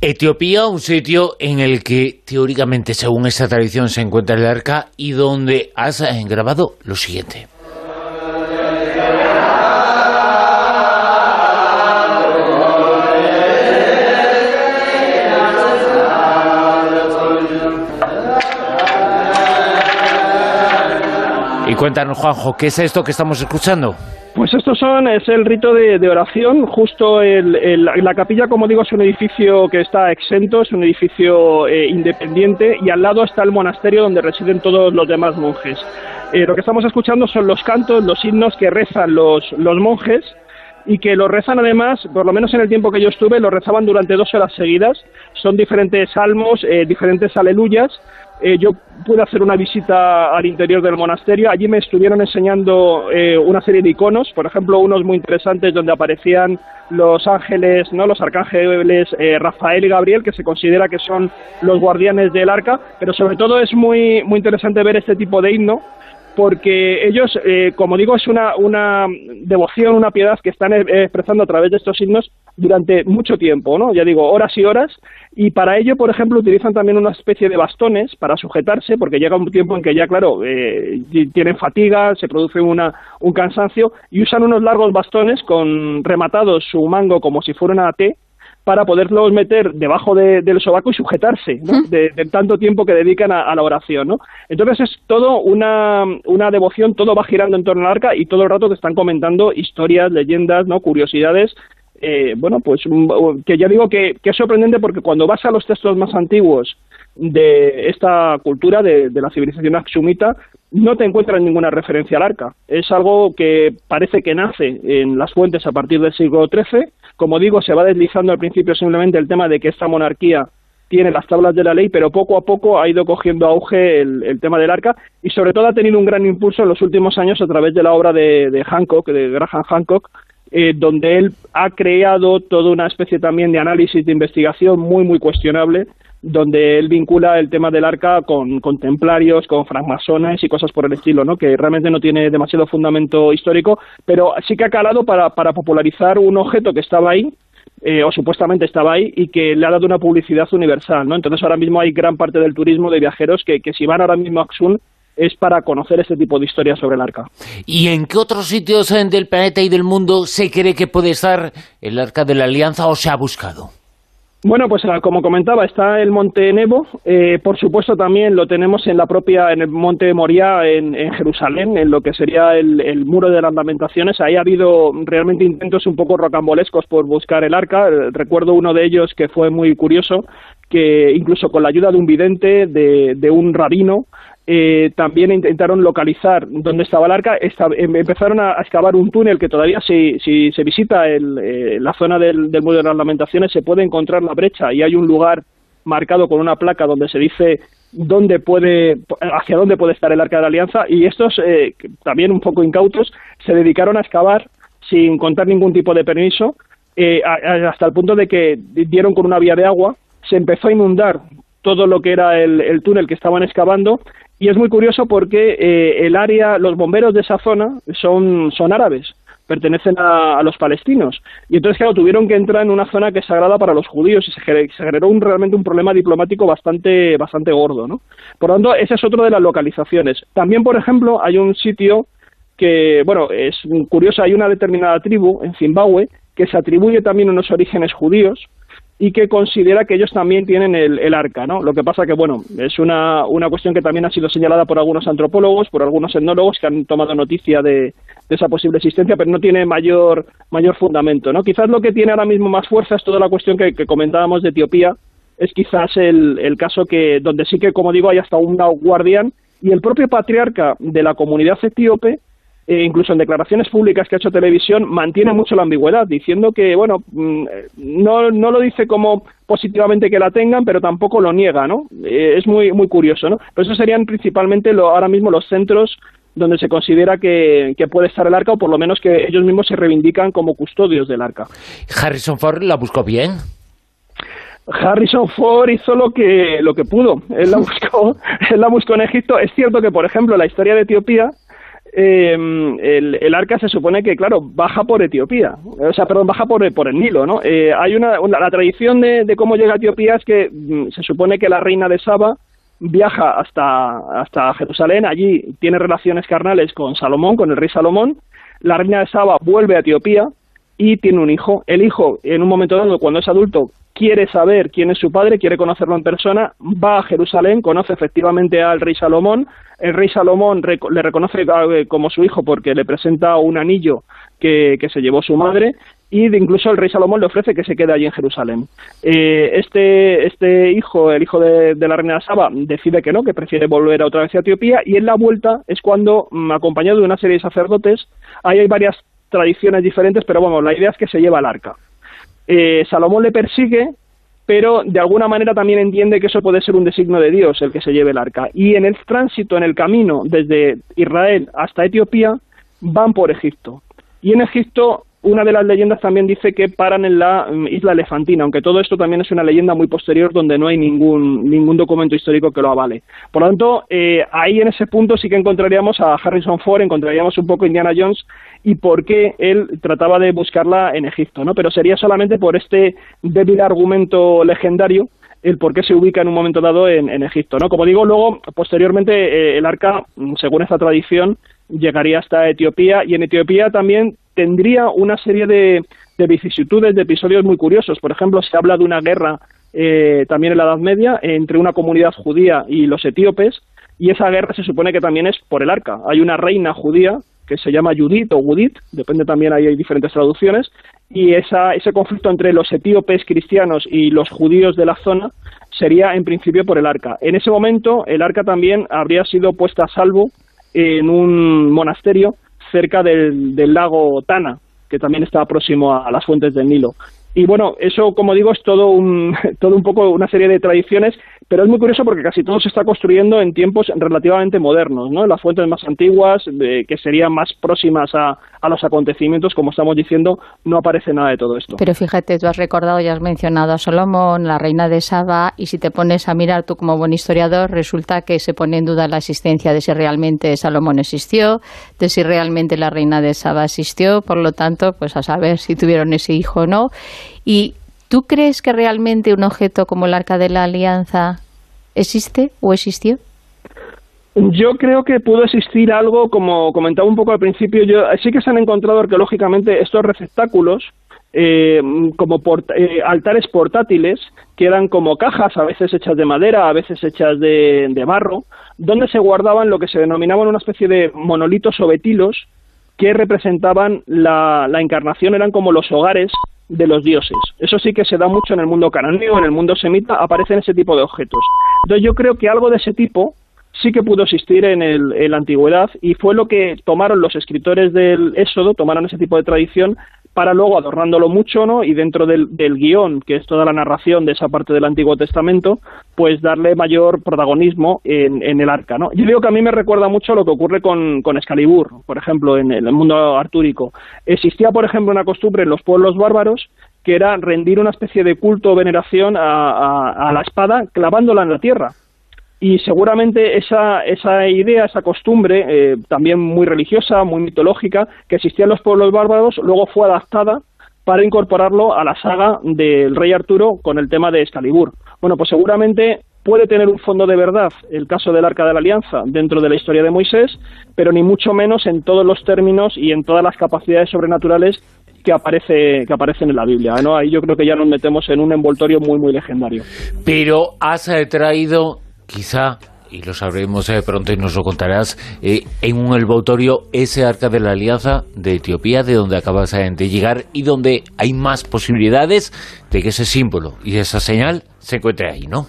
Etiopía, un sitio en el que teóricamente, según esa tradición, se encuentra el arca y donde has grabado lo siguiente. Cuéntanos, Juanjo, ¿qué es esto que estamos escuchando? Pues estos son, es el rito de, oración, justo el, la capilla, como digo, es un edificio que está exento, es un edificio eh, independiente y al lado está el monasterio donde residen todos los demás monjes. Eh, lo que estamos escuchando son los cantos, los himnos que rezan los, los monjes y que los rezan además, por lo menos en el tiempo que yo estuve, lo rezaban durante dos horas seguidas. Son diferentes salmos, eh, diferentes aleluyas, eh, yo pude hacer una visita al interior del monasterio. Allí me estuvieron enseñando eh, una serie de iconos, por ejemplo, unos muy interesantes donde aparecían los ángeles, no, los arcángeles eh, Rafael y Gabriel, que se considera que son los guardianes del arca. Pero sobre todo es muy muy interesante ver este tipo de himno porque ellos, eh, como digo, es una, una devoción, una piedad que están eh, expresando a través de estos signos durante mucho tiempo, ¿no? Ya digo, horas y horas, y para ello, por ejemplo, utilizan también una especie de bastones para sujetarse, porque llega un tiempo en que ya, claro, eh, tienen fatiga, se produce una, un cansancio, y usan unos largos bastones con rematados su mango como si fuera una T, para poderlos meter debajo del sobaco y sujetarse de, tanto tiempo que dedican a, la oración. ¿no? Entonces es todo una, una, devoción, todo va girando en torno al arca y todo el rato te están comentando historias, leyendas, ¿no? curiosidades. Eh, bueno, pues que ya digo que, es sorprendente porque cuando vas a los textos más antiguos de esta cultura, de, de la civilización axumita, no te encuentras ninguna referencia al arca. Es algo que parece que nace en las fuentes a partir del siglo XIII como digo, se va deslizando al principio simplemente el tema de que esta monarquía tiene las tablas de la ley, pero poco a poco ha ido cogiendo auge el, tema del arca y sobre todo ha tenido un gran impulso en los últimos años a través de la obra de, Hancock, de Graham Hancock, eh, donde él ha creado toda una especie también de análisis de investigación muy, muy cuestionable, donde él vincula el tema del arca con, con templarios, con francmasones y cosas por el estilo, ¿no? que realmente no tiene demasiado fundamento histórico, pero sí que ha calado para, popularizar un objeto que estaba ahí, eh, o supuestamente estaba ahí y que le ha dado una publicidad universal, ¿no? Entonces ahora mismo hay gran parte del turismo de viajeros que, que si van ahora mismo a Axun es para conocer este tipo de historias sobre el arca. ¿Y en qué otros sitios eh, del planeta y del mundo se cree que puede estar el arca de la alianza o se ha buscado? Bueno, pues ah, como comentaba, está el Monte Nebo. Eh, por supuesto, también lo tenemos en la propia, en el Monte Moria, en, Jerusalén, en lo que sería el, muro de las lamentaciones. Ahí ha habido realmente intentos un poco rocambolescos por buscar el arca. Eh, recuerdo uno de ellos que fue muy curioso, que incluso con la ayuda de un vidente, de un rabino, eh, también intentaron localizar dónde estaba el arca, em, empezaron a, excavar un túnel que todavía si, si se visita el, eh, la zona del, del Muro de las Lamentaciones se puede encontrar la brecha y hay un lugar marcado con una placa donde se dice dónde puede, hacia dónde puede estar el arca de la alianza. Y estos, eh, también un poco incautos, se dedicaron a excavar sin contar ningún tipo de permiso hasta el punto de que dieron con una vía de agua, se empezó a inundar todo lo que era el, túnel que estaban excavando y es muy curioso porque eh, el área, los bomberos de esa zona son, son árabes, pertenecen a, los palestinos. Y entonces, claro, tuvieron que entrar en una zona que es sagrada para los judíos y se, generó un, realmente un problema diplomático bastante, bastante gordo, ¿no? Por lo tanto, esa es otra de las localizaciones. También, por ejemplo, hay un sitio que, bueno, es curioso, hay una determinada tribu en Zimbabue que se atribuye también unos orígenes judíos, y que considera que ellos también tienen el, arca, ¿no? Lo que pasa que, bueno, es una, una cuestión que también ha sido señalada por algunos antropólogos, por algunos etnólogos que han tomado noticia de, esa posible existencia, pero no tiene mayor, mayor fundamento, ¿no? Quizás lo que tiene ahora mismo más fuerza es toda la cuestión que, comentábamos de Etiopía, es quizás el, el caso que, donde sí que, como digo, hay hasta un guardián y el propio patriarca de la comunidad etíope eh, incluso en declaraciones públicas que ha hecho televisión, mantiene mucho la ambigüedad, diciendo que, bueno, mm, no, no lo dice como positivamente que la tengan, pero tampoco lo niega, ¿no? Eh, es muy, muy curioso, ¿no? Pero esos serían principalmente lo, ahora mismo los centros donde se considera que, que, puede estar el arca, o por lo menos que ellos mismos se reivindican como custodios del arca. Harrison Ford la buscó bien. Harrison Ford hizo lo que lo que pudo. Él la *laughs* buscó, él la buscó en Egipto. Es cierto que, por ejemplo, la historia de Etiopía eh, el, arca se supone que, claro, baja por Etiopía, o sea, perdón, baja por, por el Nilo, ¿no? Eh, hay una, la tradición de, cómo llega a Etiopía es que mm, se supone que la reina de Saba viaja hasta, hasta Jerusalén, allí tiene relaciones carnales con Salomón, con el rey Salomón, la reina de Saba vuelve a Etiopía y tiene un hijo. El hijo, en un momento dado, cuando es adulto, quiere saber quién es su padre, quiere conocerlo en persona, va a Jerusalén, conoce efectivamente al rey Salomón, el rey Salomón le reconoce eh, como su hijo porque le presenta un anillo que, se llevó su madre y incluso el rey Salomón le ofrece que se quede allí en Jerusalén. Eh, este, este hijo, el hijo de, la reina Saba, decide que no, que prefiere volver otra vez a Etiopía y en la vuelta es cuando, mm, acompañado de una serie de sacerdotes, hay varias tradiciones diferentes, pero bueno, la idea es que se lleva el arca. Eh, Salomón le persigue, pero de alguna manera también entiende que eso puede ser un designo de Dios el que se lleve el arca. Y en el tránsito, en el camino desde Israel hasta Etiopía, van por Egipto. Y en Egipto una de las leyendas también dice que paran en la mm, isla Elefantina, aunque todo esto también es una leyenda muy posterior donde no hay ningún, ningún documento histórico que lo avale. Por lo tanto, eh, ahí en ese punto sí que encontraríamos a Harrison Ford, encontraríamos un poco Indiana Jones y por qué él trataba de buscarla en Egipto, ¿no? Pero sería solamente por este débil argumento legendario el por qué se ubica en un momento dado en, Egipto, ¿no? Como digo, luego, posteriormente, eh, el arca, según esta tradición, llegaría hasta Etiopía y en Etiopía también tendría una serie de, vicisitudes, de episodios muy curiosos. Por ejemplo, se habla de una guerra eh, también en la Edad Media entre una comunidad judía y los etíopes, y esa guerra se supone que también es por el arca. Hay una reina judía que se llama Judith o Gudit, depende también, hay diferentes traducciones, y esa, ese conflicto entre los etíopes cristianos y los judíos de la zona sería en principio por el arca. En ese momento el arca también habría sido puesta a salvo en un monasterio cerca del, lago Tana, que también está próximo a, las fuentes del Nilo. Y bueno, eso, como digo, es todo un, *laughs* todo un poco una serie de tradiciones, pero es muy curioso porque casi todo se está construyendo en tiempos relativamente modernos, ¿no? Las fuentes más antiguas, que serían más próximas a, a, los acontecimientos, como estamos diciendo, no aparece nada de todo esto. Pero fíjate, tú has recordado y has mencionado a Salomón, la reina de Saba, y si te pones a mirar tú como buen historiador, resulta que se pone en duda la existencia de si realmente Salomón existió, de si realmente la reina de Saba existió, por lo tanto, pues a saber si tuvieron ese hijo o no. ¿Y tú crees que realmente un objeto como el Arca de la Alianza existe o existió? Yo creo que pudo existir algo, como comentaba un poco al principio, yo, sí que se han encontrado arqueológicamente estos receptáculos eh, como eh, altares portátiles que eran como cajas, a veces hechas de madera, a veces hechas de, barro, donde se guardaban lo que se denominaban una especie de monolitos o betilos que representaban la, la encarnación, eran como los hogares de los dioses. Eso sí que se da mucho en el mundo cananeo, en el mundo semita, aparecen ese tipo de objetos. Entonces yo creo que algo de ese tipo sí que pudo existir en, el, en la antigüedad y fue lo que tomaron los escritores del Éxodo, tomaron ese tipo de tradición para luego adornándolo mucho, ¿no? Y dentro del, del, guion, que es toda la narración de esa parte del Antiguo Testamento, pues darle mayor protagonismo en, en el arca, ¿no? Yo digo que a mí me recuerda mucho lo que ocurre con, con Excalibur, por ejemplo, en el mundo artúrico. Existía, por ejemplo, una costumbre en los pueblos bárbaros que era rendir una especie de culto o veneración a, a, a la espada clavándola en la tierra y seguramente esa, esa idea, esa costumbre, eh, también muy religiosa, muy mitológica, que existía en los pueblos bárbaros, luego fue adaptada para incorporarlo a la saga del rey Arturo con el tema de Excalibur. Bueno, pues seguramente puede tener un fondo de verdad el caso del Arca de la Alianza dentro de la historia de Moisés, pero ni mucho menos en todos los términos y en todas las capacidades sobrenaturales que aparece que aparecen en la Biblia, ¿no? Ahí yo creo que ya nos metemos en un envoltorio muy muy legendario. Pero has traído quizá, y lo sabremos eh, pronto y nos lo contarás, eh, en un envoltorio ese arca de la alianza de Etiopía, de donde acabas de llegar y donde hay más posibilidades de que ese símbolo y esa señal se encuentre ahí, ¿no?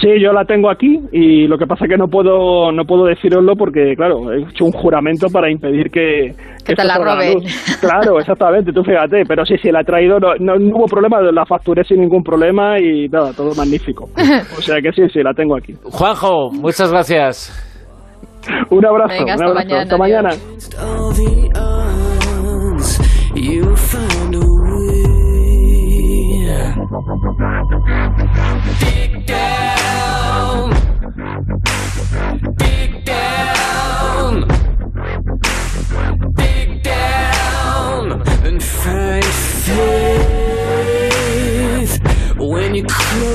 Sí, yo la tengo aquí y lo que pasa es que no puedo no puedo deciroslo porque, claro, he hecho un juramento para impedir que... Que, te la roben. Claro, exactamente, tú fíjate, pero sí, sí, la he traído, no, no, hubo problema, la facturé sin ningún problema y nada, todo magnífico. *laughs* O sea que sí, sí, la tengo aquí. Juanjo, muchas gracias. Un abrazo, Venga, hasta un abrazo. mañana, hasta mañana.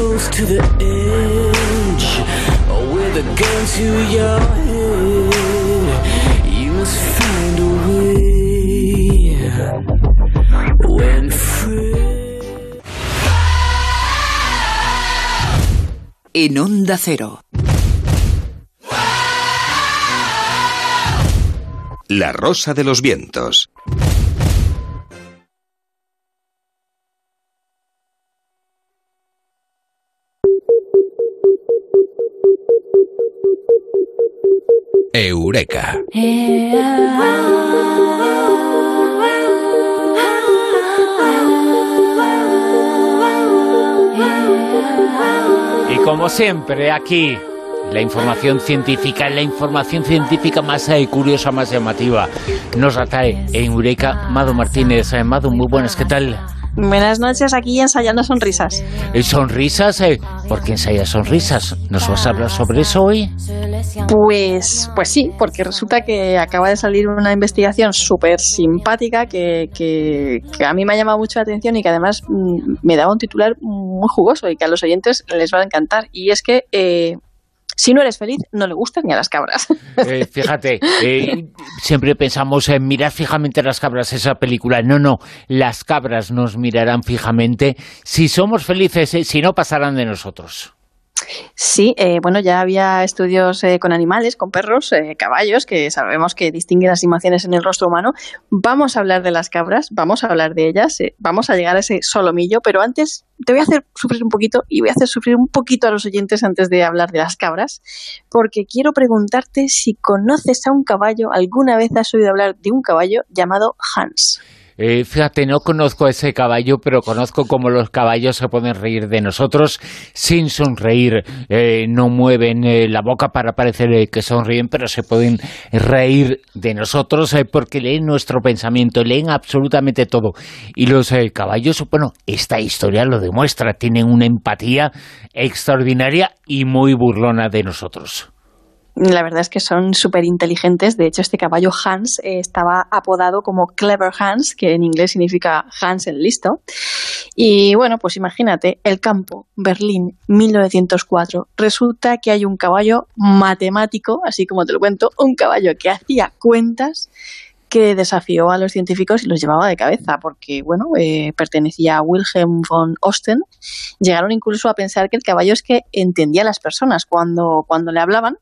Close to the edge, with a gun to your head. You must find a way when free. En Onda Cero. La Rosa de los Vientos. Eureka. Y como siempre, aquí, la información científica, la información científica más eh, curiosa, más llamativa, nos atrae en Eureka Mado Martínez. Eh, Mado, muy buenas, ¿qué tal? Buenas noches, aquí ensayando sonrisas. ¿Sonrisas? Eh, ¿Por qué ensayas sonrisas? ¿Nos vas a hablar sobre eso hoy? Pues, pues sí, porque resulta que acaba de salir una investigación súper simpática que, que, que a mí me ha llamado mucho la atención y que además mm, me daba un titular muy jugoso y que a los oyentes les va a encantar. Y es que eh, si no eres feliz, no le gustan ni a las cabras. *laughs* Eh, fíjate, eh, siempre pensamos en mirar fijamente las cabras, esa película. No, no, las cabras nos mirarán fijamente si somos felices, eh, si no pasarán de nosotros. Sí, eh, bueno, ya había estudios eh, con animales, con perros, eh, caballos, que sabemos que distinguen las emociones en el rostro humano. Vamos a hablar de las cabras, vamos a hablar de ellas, eh, vamos a llegar a ese solomillo, pero antes te voy a hacer sufrir un poquito y voy a hacer sufrir un poquito a los oyentes antes de hablar de las cabras, porque quiero preguntarte si conoces a un caballo, alguna vez has oído hablar de un caballo llamado Hans. Eh, fíjate, no conozco ese caballo, pero conozco cómo los caballos se pueden reír de nosotros sin sonreír. Eh, no mueven eh, la boca para parecer eh, que sonríen, pero se pueden reír de nosotros porque leen nuestro pensamiento, leen absolutamente todo. Y los caballos, bueno, esta historia lo demuestra, tienen una empatía extraordinaria y muy burlona de nosotros. La verdad es que son súper inteligentes. De hecho, este caballo Hans eh, estaba apodado como Clever Hans, que en inglés significa Hans el listo. Y bueno, pues imagínate, el campo, Berlín, 1904. Resulta que hay un caballo matemático, así como te lo cuento, un caballo que hacía cuentas que desafió a los científicos y los llevaba de cabeza, porque bueno, eh, pertenecía a Wilhelm von Osten. Llegaron incluso a pensar que el caballo es que entendía a las personas cuando, cuando le hablaban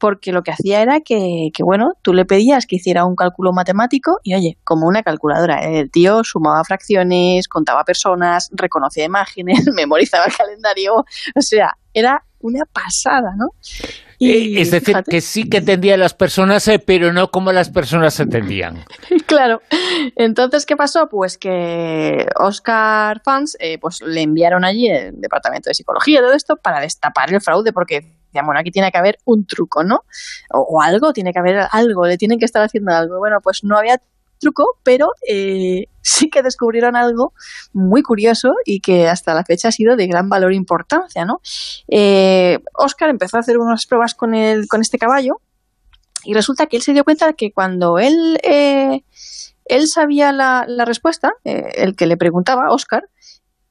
porque lo que hacía era que, que, bueno, tú le pedías que hiciera un cálculo matemático y, oye, como una calculadora, el tío sumaba fracciones, contaba personas, reconocía imágenes, *laughs* memorizaba el calendario, o sea, era una pasada, ¿no? Y, es decir, fíjate, que sí que entendía a las personas, eh, pero no como las personas entendían. *laughs* claro. Entonces, ¿qué pasó? Pues que Oscar Fans eh, pues le enviaron allí el departamento de psicología y todo esto para destapar el fraude, porque bueno, aquí tiene que haber un truco, ¿no? O, algo, tiene que haber algo, le tienen que estar haciendo algo. Bueno, pues no había truco, pero eh, *laughs* sí que descubrieron algo muy curioso y que hasta la fecha ha sido de gran valor e importancia, ¿no? Eh, Oscar empezó a hacer unas pruebas con, el, con este caballo y resulta que él se dio cuenta que cuando él, eh, él sabía la, la respuesta, eh, el que le preguntaba, Oscar,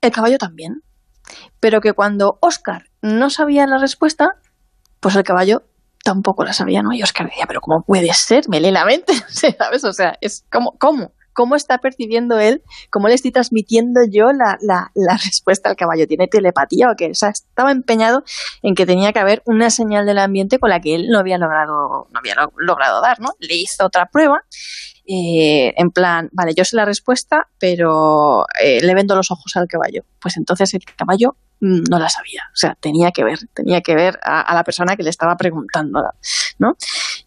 el caballo también. Pero que cuando Oscar no sabía la respuesta, pues el caballo tampoco la sabía, ¿no? Y Oscar decía, pero ¿cómo puede ser? Me lee la mente, *laughs* ¿sabes? O sea, es como, ¿cómo? ¿Cómo está percibiendo él? ¿Cómo le estoy transmitiendo yo la, la, la respuesta al caballo? ¿Tiene telepatía o qué? O sea, estaba empeñado en que tenía que haber una señal del ambiente con la que él no había logrado, no había lo, logrado dar, ¿no? Le hizo otra prueba eh, en plan, vale, yo sé la respuesta, pero eh, le vendo los ojos al caballo. Pues entonces el caballo no la sabía. O sea, tenía que ver, tenía que ver a, la persona que le estaba preguntando, ¿no?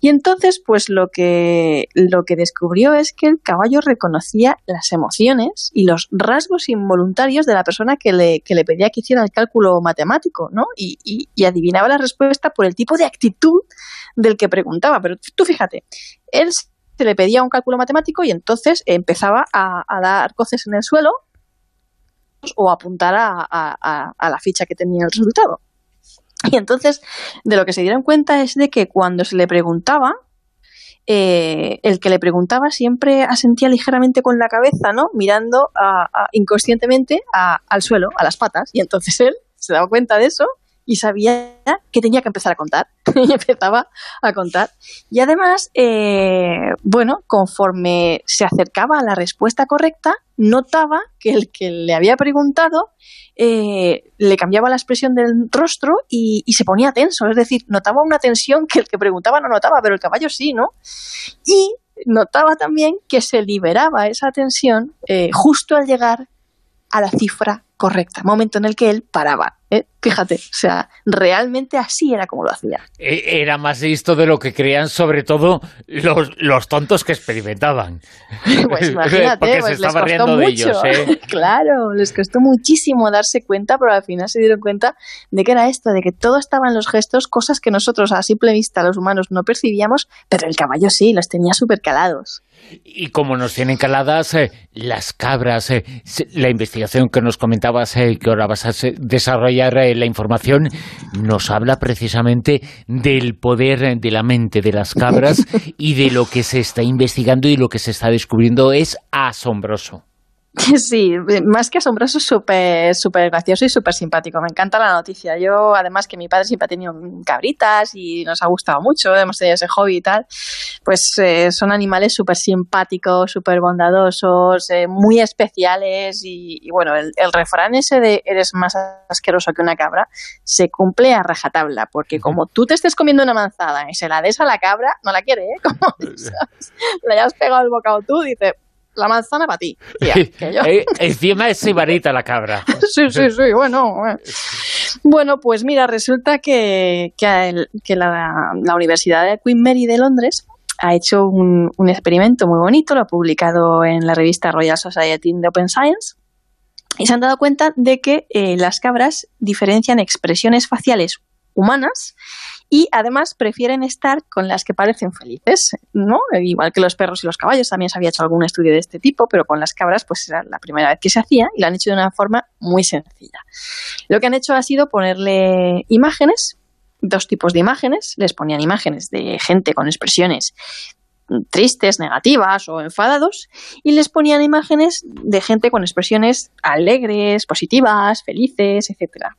Y entonces, pues lo que, lo que descubrió es que el caballo reconocía las emociones y los rasgos involuntarios de la persona que le, que le pedía que hiciera el cálculo matemático, ¿no? Y, y, y adivinaba la respuesta por el tipo de actitud del que preguntaba. Pero tú fíjate, él se le pedía un cálculo matemático y entonces empezaba a dar coces en el suelo o apuntar a, a, a, la ficha que tenía el resultado. Y entonces, de lo que se dieron cuenta es de que cuando se le preguntaba, eh, el que le preguntaba siempre asentía ligeramente con la cabeza, ¿no? Mirando inconscientemente al suelo, a las patas. Y entonces él se daba cuenta de eso y sabía que tenía que empezar a contar. *laughs* y empezaba a contar. Y además, eh, bueno, conforme se acercaba a la respuesta correcta, notaba que el que le había preguntado eh, le cambiaba la expresión del rostro y, se ponía tenso. Es decir, notaba una tensión que el que preguntaba no notaba, pero el caballo sí, ¿no? Y notaba también que se liberaba esa tensión eh, justo al llegar a la cifra correcta, momento en el que él paraba. ¿Eh? Fíjate, o sea, realmente así era como lo hacía. Era más listo de lo que creían, sobre todo los, los tontos que experimentaban. *laughs* Pues *laughs* imagínate, Porque pues se estaba les costó riendo mucho. de ellos. ¿eh? *laughs* claro, les costó muchísimo darse cuenta, pero al final se dieron cuenta de que era esto, de que todo estaba en los gestos, cosas que nosotros a simple vista los humanos no percibíamos, pero el caballo sí, los tenía súper calados. Y como nos tienen caladas eh, las cabras, eh, la investigación que nos comentabas, eh, que ahora vas a desarrollar eh, la información, nos habla precisamente del poder eh, de la mente de las cabras *laughs* y de lo que se está investigando y lo que se está descubriendo es asombroso. *laughs* Sí, más que asombroso, súper súper gracioso y súper simpático. Me encanta la noticia. Yo, además, que mi padre siempre ha tenido cabritas y nos ha gustado mucho, hemos tenido ese hobby y tal, pues eh, son animales súper simpáticos, súper bondadosos, eh, muy especiales y, y bueno, el, el, refrán ese de eres más asqueroso que una cabra se cumple a rajatabla, porque como tú te estés comiendo una manzana y se la des a la cabra, no la quiere, ¿eh? *laughs* Como le hayas pegado el bocado tú, dice, la manzana para ti. *laughs* Tía, que yo... eh, encima es sibarita la cabra. *laughs* sí, sí, sí, bueno. Bueno, bueno pues mira, resulta que, que, el, que la, la, Universidad de Queen Mary de Londres ha hecho un, un experimento muy bonito, lo ha publicado en la revista Royal Society de Open Science, y se han dado cuenta de que eh, las cabras diferencian expresiones faciales humanas y además prefieren estar con las que parecen felices, ¿no? Igual que los perros y los caballos, también se había hecho algún estudio de este tipo, pero con las cabras pues era la primera vez que se hacía y lo han hecho de una forma muy sencilla. Lo que han hecho ha sido ponerle imágenes, dos tipos de imágenes, les ponían imágenes de gente con expresiones tristes, negativas o enfadados y les ponían imágenes de gente con expresiones alegres, positivas, felices, etcétera.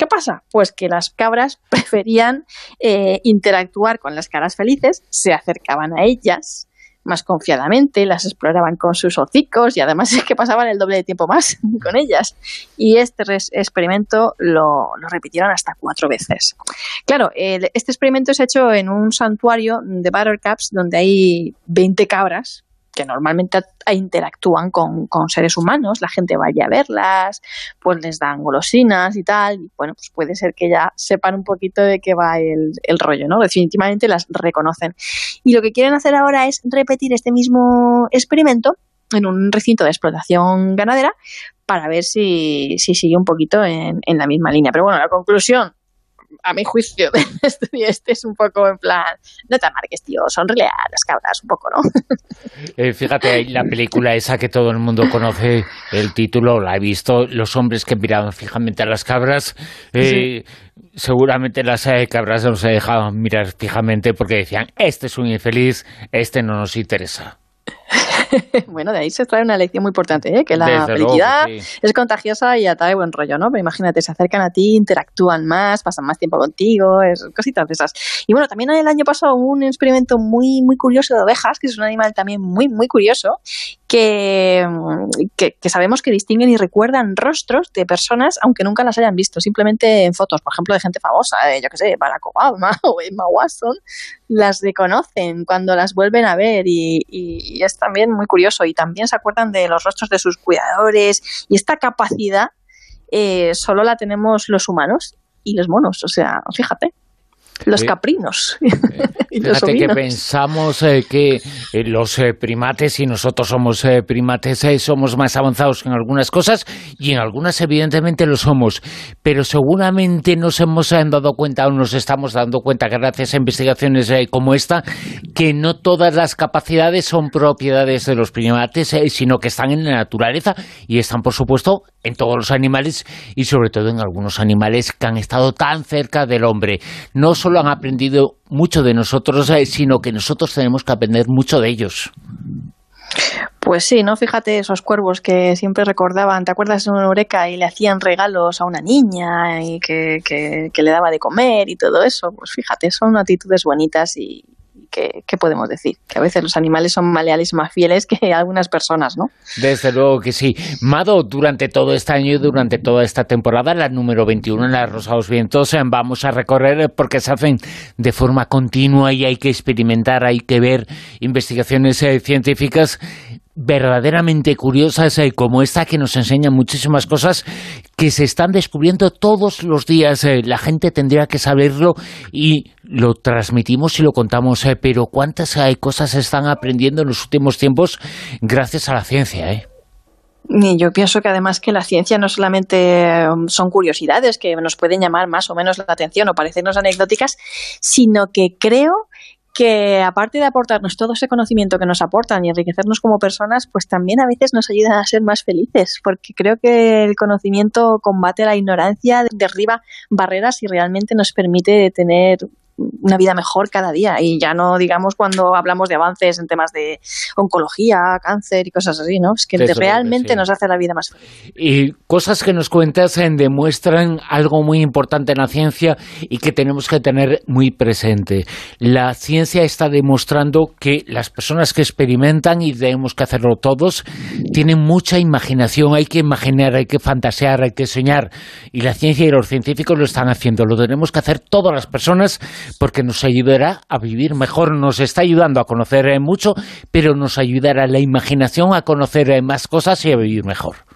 ¿Qué pasa? Pues que las cabras *laughs* preferían eh, interactuar con las caras felices, se acercaban a ellas más confiadamente, las exploraban con sus hocicos y además *laughs* es que pasaban el doble de tiempo más *laughs* con ellas. Y este experimento lo, lo repitieron hasta cuatro veces. Claro, este experimento es hecho en un santuario de Buttercups donde hay 20 cabras que normalmente interactúan con, con, seres humanos, la gente vaya a verlas, pues les dan golosinas y tal, y bueno, pues puede ser que ya sepan un poquito de qué va el, el rollo, ¿no? Definitivamente las reconocen. Y lo que quieren hacer ahora es repetir este mismo experimento en un recinto de explotación ganadera para ver si, si sigue un poquito en, en la misma línea. Pero bueno, la conclusión a mi juicio, *laughs* este, este es un poco en plan, no te amargues, tío, sonríe a las cabras un poco, ¿no? *laughs* Eh, fíjate, la película esa que todo el mundo conoce, el título, la he visto, los hombres que miraban fijamente a las cabras, eh, sí. seguramente las eh, cabras no se dejaban mirar fijamente porque decían, este es un infeliz, este no nos interesa. *laughs* bueno, de ahí se trae una lección muy importante, ¿eh? que la Desde felicidad luego, sí. es contagiosa y atrae buen rollo, ¿no? Pero imagínate, se acercan a ti, interactúan más, pasan más tiempo contigo, es, cositas de esas. Y bueno, también el año pasado hubo un experimento muy, muy curioso de ovejas, que es un animal también muy, muy curioso, que, que, que sabemos que distinguen y recuerdan rostros de personas, aunque nunca las hayan visto, simplemente en fotos, por ejemplo, de gente famosa, eh, yo qué sé, Barack Obama *laughs* o Emma Watson, las reconocen cuando las vuelven a ver y, y, y es también muy curioso y también se acuerdan de los rostros de sus cuidadores y esta capacidad eh, solo la tenemos los humanos y los monos, o sea, fíjate. Los caprinos. *laughs* y los Fíjate que pensamos eh, que eh, los eh, primates, y nosotros somos eh, primates, eh, somos más avanzados en algunas cosas y en algunas evidentemente lo somos, pero seguramente nos hemos eh, dado cuenta o nos estamos dando cuenta gracias a investigaciones eh, como esta que no todas las capacidades son propiedades de los primates, eh, sino que están en la naturaleza y están por supuesto en todos los animales y sobre todo en algunos animales que han estado tan cerca del hombre. No solo han aprendido mucho de nosotros, eh, sino que nosotros tenemos que aprender mucho de ellos. Pues sí, ¿no? Fíjate esos cuervos que siempre recordaban, ¿te acuerdas de una Eureka y le hacían regalos a una niña y que, que, que le daba de comer y todo eso? Pues fíjate, son actitudes bonitas y que, ¿qué podemos decir? Que a veces los animales son más leales y más fieles que *laughs* algunas personas, ¿no? Desde luego que sí. Mado, durante todo este año y durante toda esta temporada, la número 21 en la Rosa de los Vientos, eh, vamos a recorrer eh, porque se hacen de forma continua y hay que experimentar, hay que ver investigaciones eh, científicas verdaderamente curiosas eh, como esta que nos enseñan muchísimas cosas que se están descubriendo todos los días. Eh, la gente tendría que saberlo y lo transmitimos y lo contamos, eh, pero cuántas cosas se están aprendiendo en los últimos tiempos gracias a la ciencia, ¿eh? Y yo pienso que además que la ciencia no solamente um, son curiosidades que nos pueden llamar más o menos la atención o parecernos anecdóticas, sino que creo que aparte de aportarnos todo ese conocimiento que nos aportan y enriquecernos como personas, pues también a veces nos ayudan a ser más felices, porque creo que el conocimiento combate la ignorancia, derriba barreras y realmente nos permite tener una vida mejor cada día y ya no digamos cuando hablamos de avances en temas de oncología, cáncer y cosas así, ¿no? Es que Desde luego que realmente sí. nos hace la vida más feliz. Y cosas que nos cuentas eh, demuestran algo muy importante en la ciencia y que tenemos que tener muy presente. La ciencia está demostrando que las personas que experimentan, y tenemos que hacerlo todos, tienen mucha imaginación, hay que imaginar, hay que fantasear, hay que soñar. Y la ciencia y los científicos lo están haciendo. Lo tenemos que hacer todas las personas porque nos ayudará a vivir mejor, nos está ayudando a conocer eh, mucho, pero nos ayudará la imaginación a conocer eh, más cosas y a vivir mejor.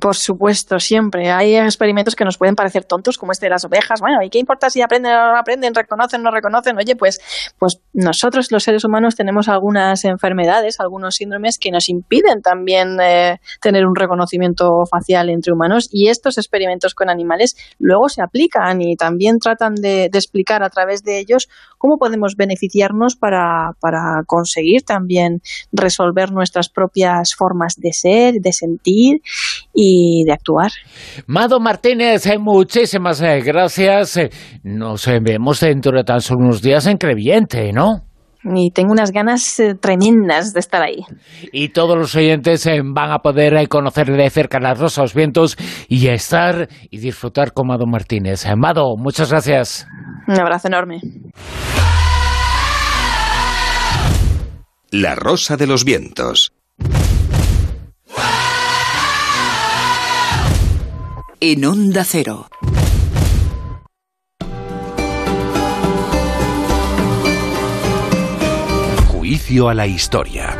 Por supuesto, siempre. Hay experimentos que nos pueden parecer tontos, como este de las ovejas. Bueno, ¿y qué importa si aprenden o no aprenden, reconocen o no reconocen? Oye, pues, pues nosotros los seres humanos tenemos algunas enfermedades, algunos síndromes que nos impiden también eh, tener un reconocimiento facial entre humanos y estos experimentos con animales luego se aplican y también tratan de, de explicar a través de ellos cómo podemos beneficiarnos para, para conseguir también resolver nuestras propias formas de ser, de sentir y de actuar. Mado Martínez, eh, muchísimas eh, gracias. Eh, Nos eh, vemos dentro de tan solo unos días en Creviente, ¿no? Y tengo unas ganas eh, tremendas de estar ahí. Y todos los oyentes eh, van a poder eh, conocer de cerca las Rosa de los Vientos y estar y disfrutar con Mado Martínez. Eh, Mado, muchas gracias. Un abrazo enorme. La Rosa de los Vientos. En Onda Cero. Juicio a la historia.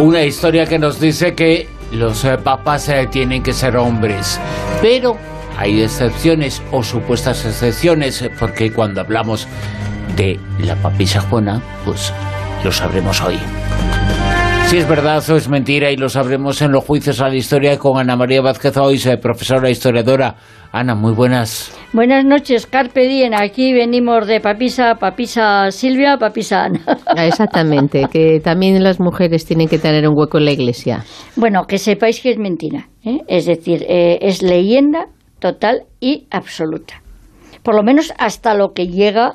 Una historia que nos dice que los eh, papas eh, tienen que ser hombres, pero hay excepciones o supuestas excepciones, eh, porque cuando hablamos de la papisa Juana, pues lo sabremos hoy. Si es verdad o es mentira y lo sabremos en los juicios a la historia con Ana María Vázquez Ois, eh, profesora historiadora. Ana, muy buenas. Buenas noches, Carpe Diem. Aquí venimos de Papisa, Papisa Silvia, Papisa Ana. Ah, Exactamente, que también las mujeres tienen que tener un hueco en la iglesia. Bueno, que sepáis que es mentira. ¿eh? Es decir, eh, es leyenda total y absoluta. Por lo menos hasta lo que llega.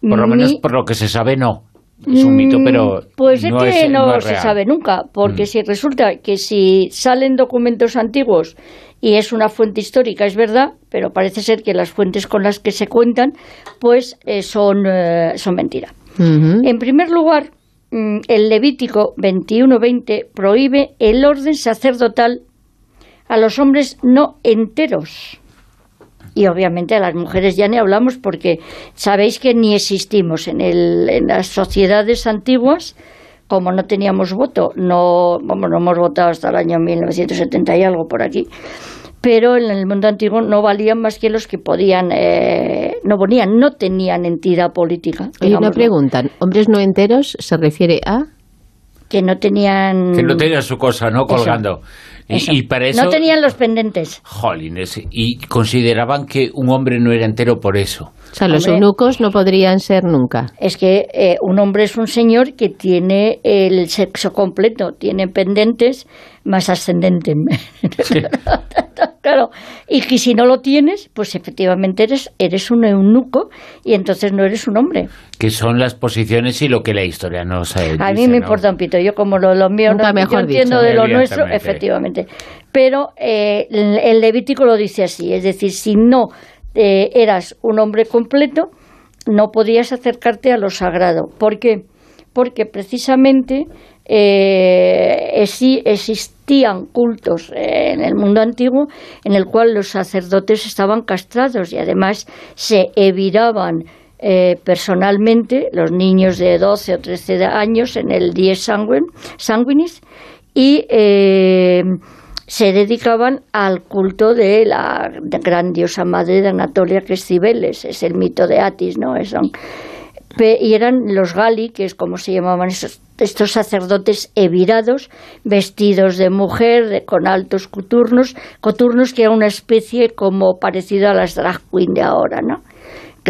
Por lo mi- menos por lo que se sabe, no. Es un mito, Mm, pero Pues no es que es, no, no es se real. sabe nunca, porque Mm. si resulta que si salen documentos antiguos y es una fuente histórica, es verdad, pero parece ser que las fuentes con las que se cuentan, pues eh, son, eh, son mentira. En primer lugar, mm, el Levítico 21-20 prohíbe el orden sacerdotal a los hombres no enteros. Y obviamente a las mujeres ya ni hablamos porque sabéis que ni existimos en, el, en las sociedades antiguas, como no teníamos voto, no, vamos, no hemos votado hasta el año 1970 y algo por aquí, pero en el mundo antiguo no valían más que los que podían, eh, no ponían, no tenían entidad política. Hay una pregunta, ¿hombres no enteros se refiere a...? Que no tenían... Que no tenían su cosa, ¿no? Eso, Colgando. Y- eso. Y, para eso... No tenían los pendentes. Jolines, y consideraban que un hombre no era entero por eso. O sea, los Hombre. eunucos no podrían ser nunca. Es que eh, un hombre es un señor que tiene el sexo completo, tiene pendentes más ascendente. *laughs* *laughs* claro, y que si no lo tienes, pues efectivamente eres, eres un eunuco y entonces no eres un hombre. Que son las posiciones y lo que la historia nos eh, A mí dice, me ¿no? importa un pito, yo como lo, lo mío Nunca no, mejor yo entiendo dicho. de lo nuestro, efectivamente. Pero eh, el, el Levítico lo dice así, es decir, si no eh, eras un hombre completo, no podías acercarte a lo sagrado. ¿Por qué? Porque precisamente eh, exi- existían cultos eh, en el mundo antiguo en el cual los sacerdotes estaban castrados y además se eviraban eh, personalmente los niños de 12 o 13 años en el dies sanguin- sanguinis y eh, se dedicaban al culto de la gran diosa madre de Anatolia, que es Cibeles, es el mito de Atis, ¿no? Y eran los gali, que es como se llamaban esos- estos sacerdotes evirados, vestidos de mujer, con altos coturnos, coturnos que era una especie como parecida a las drag queen de ahora, ¿no?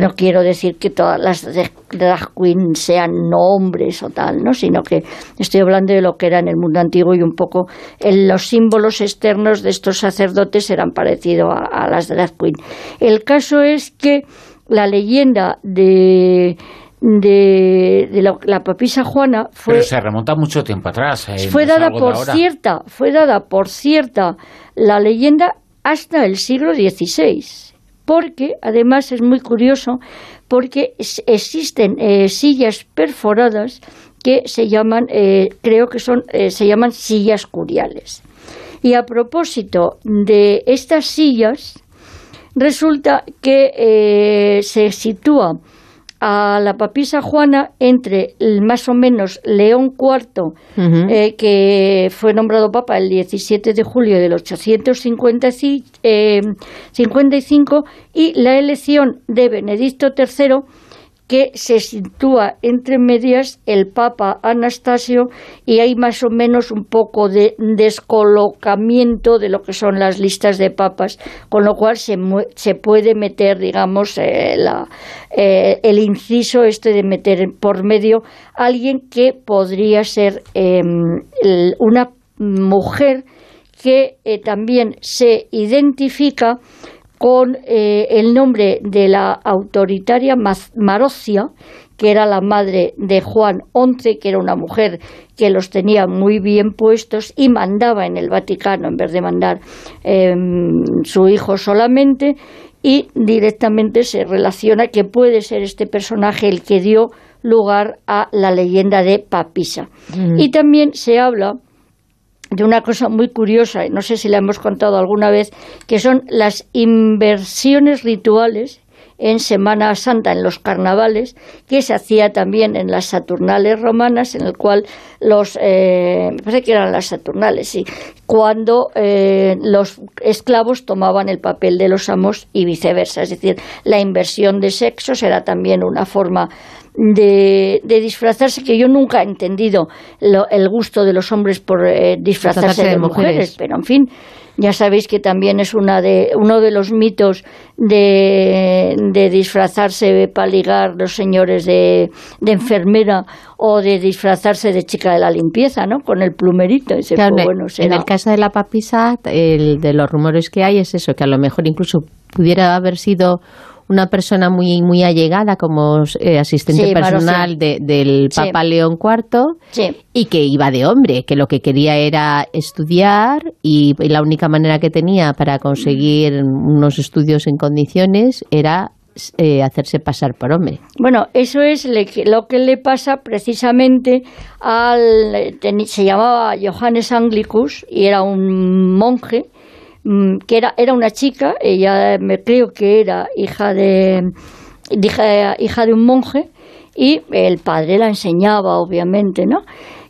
No quiero decir que todas las drag queen sean no hombres o tal, ¿no? Sino que estoy hablando de lo que era en el mundo antiguo y un poco en los símbolos externos de estos sacerdotes eran parecidos a, a las drag queen. El caso es que la leyenda de de, de la, la papisa Juana fue Pero se remonta mucho tiempo atrás. eh, fue no dada por cierta, fue dada por cierta la leyenda hasta el siglo XVI, porque además es muy curioso porque es- existen eh, sillas perforadas que se llaman, eh, creo que son, eh, se llaman sillas curiales. Y a propósito de estas sillas, resulta que se sitúa a la papisa Juana entre el, más o menos León IV, eh, que fue nombrado papa el 17 de julio del 855, y la elección de Benedicto III, que se sitúa entre medias el Papa Anastasio y hay más o menos un poco de descolocamiento de lo que son las listas de papas, con lo cual se, se puede meter, digamos, eh, eh, el inciso este de meter por medio alguien que podría ser em, una mujer que eh, también se identifica con eh, el nombre de la autoritaria Marocia, que era la madre de Juan XI, que era una mujer que los tenía muy bien puestos y mandaba en el Vaticano en vez de mandar em, su hijo solamente, y directamente se relaciona que puede ser este personaje el que dio lugar a la leyenda de Papisa. Mm. Y también se habla de una cosa muy curiosa, no sé si la hemos contado alguna vez, que son las inversiones rituales en Semana Santa, en los carnavales, que se hacía también en las Saturnales romanas, en el cual los, eh, parece que eran las Saturnales, sí, cuando eh, los esclavos tomaban el papel de los amos y viceversa. Es decir, la inversión de sexos era también una forma de, disfrazarse, que yo nunca he entendido el gusto de los hombres por eh, disfrazarse, de, mujeres. pero en fin, ya sabéis que también es una de, uno de los mitos de, de disfrazarse para ligar los señores de, de, enfermera o de disfrazarse de chica de la limpieza, ¿no? Con el plumerito. Ese, bueno, En el caso de la papisa, el de los rumores que hay es eso, que a lo mejor incluso pudiera haber sido una persona muy muy allegada como eh, asistente personal del Papa León IV y que iba de hombre, que lo que quería era estudiar y, la única manera que tenía para conseguir unos estudios en condiciones era eh, hacerse pasar por hombre. Bueno, eso es lo que le pasa precisamente al... se llamaba Johannes Anglicus y era un monje que era, era una chica, ella me creo que era hija de, hija, hija de un monje, y el padre la enseñaba, obviamente, ¿no?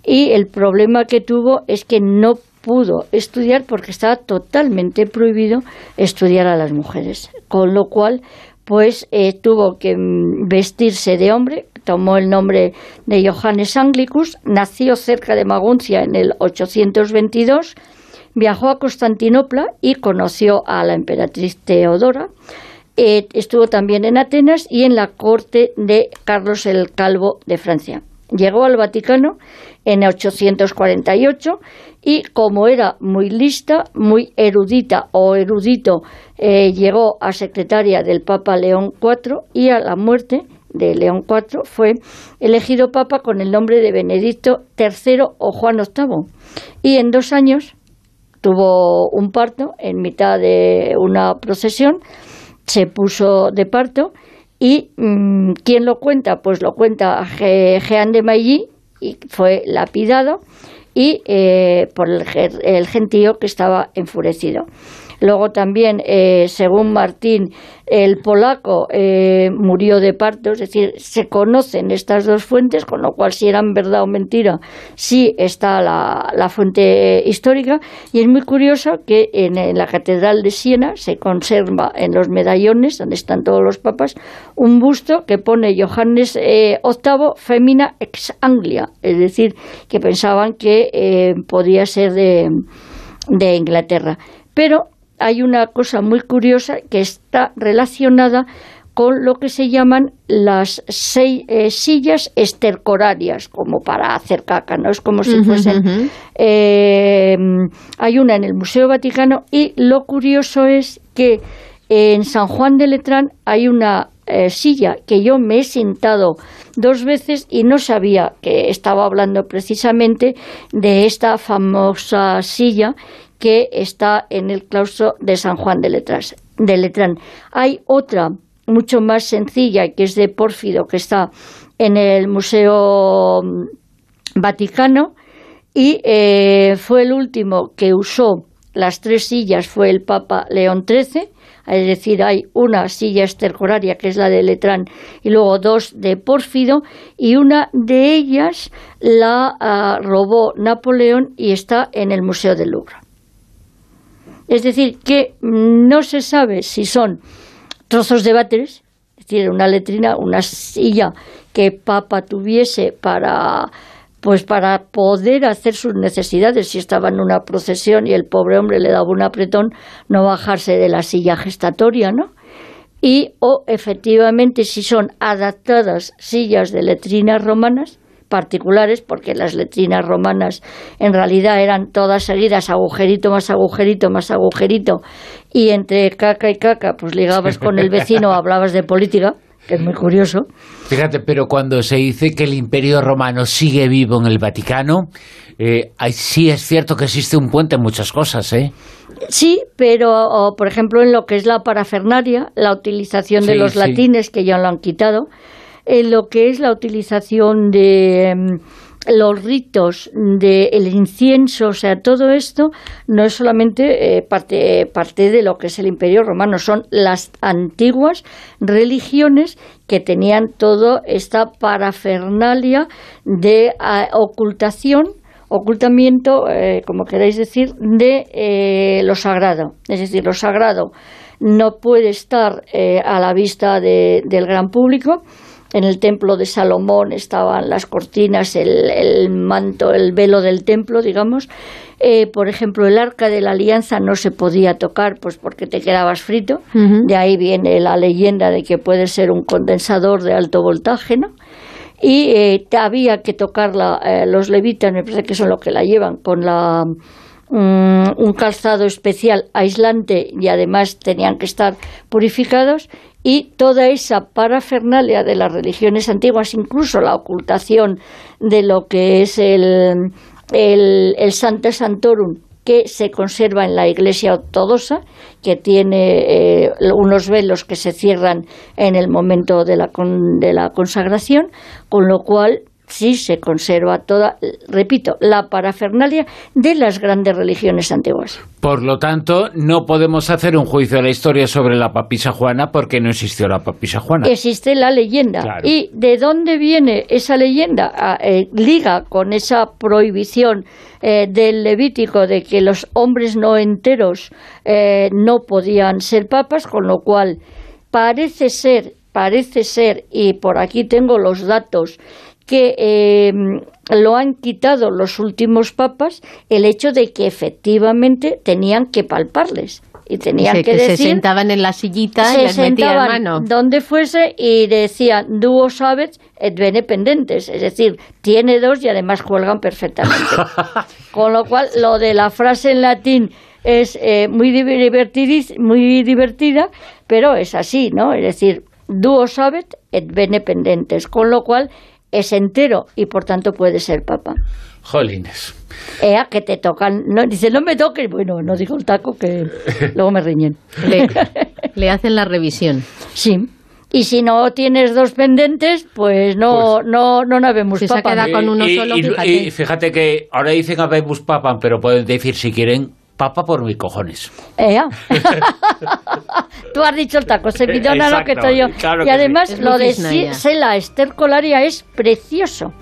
Y el problema que tuvo es que no pudo estudiar porque estaba totalmente prohibido estudiar a las mujeres, con lo cual pues eh, tuvo que mm, vestirse de hombre, tomó el nombre de Johannes Anglicus, nació cerca de Maguncia en el 822 Viajó a Constantinopla y conoció a la emperatriz Teodora. Eh, estuvo también en Atenas y en la corte de Carlos el Calvo de Francia. Llegó al Vaticano en 848 y como era muy lista, muy erudita o erudito, eh, llegó a secretaria del Papa León IV y a la muerte de León IV fue elegido Papa con el nombre de Benedicto III o Juan VIII. Y en dos años tuvo un parto en mitad de una procesión, se puso de parto y mm, ¿quién lo cuenta? Pues lo cuenta Jean de Mailly y fue lapidado y eh, por el, el gentío que estaba enfurecido. Luego también, eh, según Martín, el polaco eh, murió de parto, es decir, se conocen estas dos fuentes, con lo cual si eran verdad o mentira, sí está la, fuente histórica. Y es muy curioso que en, la Catedral de Siena se conserva en los medallones, donde están todos los papas, un busto que pone Johannes VIII eh, Femina ex Anglia, es decir, que pensaban que podía ser de, de Inglaterra. Pero hay una cosa muy curiosa que está relacionada con lo que se llaman las eh, sillas estercorarias, como para hacer caca, ¿no? Es como si fuesen... Eh, hay una en el Museo Vaticano y lo curioso es que en San Juan de Letrán hay una eh, silla que yo me he sentado dos veces y no sabía que estaba hablando precisamente de esta famosa silla que está en el claustro de San Juan de, Letrán. Hay otra mucho más sencilla que es de Pórfido, que está en el Museo mm, Vaticano y eh, fue el último que usó las tres sillas fue el Papa León XIII, es decir, hay una silla estercoraria que es la de Letrán y luego dos de Pórfido y una de ellas la ah, robó Napoleón y está en el Museo del Louvre. Es decir, que no se sabe si son trozos de váteres, es decir, una letrina, una silla que Papa tuviese para pues para poder hacer sus necesidades. Si estaba en una procesión y el pobre hombre le daba un apretón, no bajarse de la silla gestatoria, ¿no? Y o efectivamente si son adaptadas sillas de letrinas romanas particulares, porque las letrinas romanas en realidad eran todas seguidas, agujerito más agujerito más agujerito, y entre caca y caca, pues ligabas con el vecino, *laughs* hablabas de política que es muy curioso. Fíjate, pero cuando se dice que el Imperio Romano sigue vivo en el Vaticano, eh, sí es cierto que existe un puente en muchas cosas, ¿eh? Sí, pero por ejemplo en lo que es la parafernaria, la utilización de los latines, que ya lo han quitado, en lo que es la utilización de... Em, los ritos del incienso, o sea, todo esto no es solamente eh, parte, de lo que es el Imperio Romano, son las antiguas religiones que tenían toda esta parafernalia de ah, ocultación ocultamiento, eh, como queráis decir, de eh, lo sagrado. Es decir, lo sagrado no puede estar a la vista del gran público, en el templo de Salomón estaban las cortinas, el, manto, el velo del templo, digamos. Eh, por ejemplo, el arca de la alianza no se podía tocar pues porque te quedabas frito. De ahí viene la leyenda de que puede ser un condensador de alto voltaje, ¿no? Y eh, había que tocarla, eh, los levitas, me parece que son los que la llevan, con la mm, un calzado especial aislante y además tenían que estar purificados y toda esa parafernalia de las religiones antiguas, incluso la ocultación de lo que es el, el, el Santa Santorum, que se conserva en la Iglesia ortodoxa, que tiene eh, unos velos que se cierran en el momento de la, de la consagración, con lo cual sí se conserva toda, repito, la parafernalia de las grandes religiones antiguas. Por lo tanto, no podemos hacer un juicio de la historia sobre la papisa Juana porque no existió la papisa Juana. Existe la leyenda. ¿Y de dónde viene esa leyenda? Ah, eh, liga con esa prohibición eh, del Levítico de que los hombres no enteros eh, no podían ser papas, con lo cual parece ser, parece ser, y por aquí tengo los datos, que eh, lo han quitado los últimos papas el hecho de que efectivamente tenían que palparles y tenían que, que se sentaban en la sillita y les metían mano. donde fuese y decían duo sabet et bene pendentes es decir tiene dos y además cuelgan perfectamente *laughs* con lo cual lo de la frase en latín es eh, muy muy divertida pero es así no es decir duo sabet et bene pendentes con lo cual es entero y por tanto puede ser papa. Jolines. Ea, que te tocan. No, dice, no me toques. Bueno, no digo el taco que *laughs* luego me riñen. *laughs* Le, hacen la revisión. Sí. Y si no tienes dos pendentes, pues no, pues, no, no navemos se queda con uno solo, fíjate. Y fíjate que ahora dicen habemos papan, pero pueden decir si quieren papa por mis cojones. Ea. *laughs* Tú has dicho el taco, se pidona lo que estoy yo. y además lo de sela estercolaria es precioso.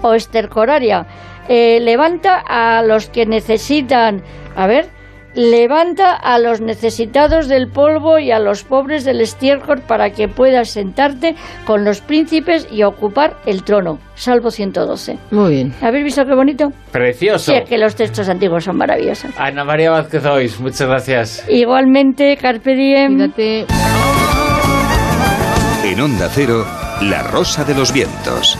O estercoraria. Eh, levanta a los que necesitan. A ver, Levanta a los necesitados del polvo y a los pobres del estiércol para que puedas sentarte con los príncipes y ocupar el trono. Salvo 112. Muy bien. ¿Habéis visto qué bonito? Precioso. Sí, es que los textos antiguos son maravillosos. Ana María Vázquez Ois, muchas gracias. Igualmente, Carpe Diem. En Onda Cero, La Rosa de los Vientos.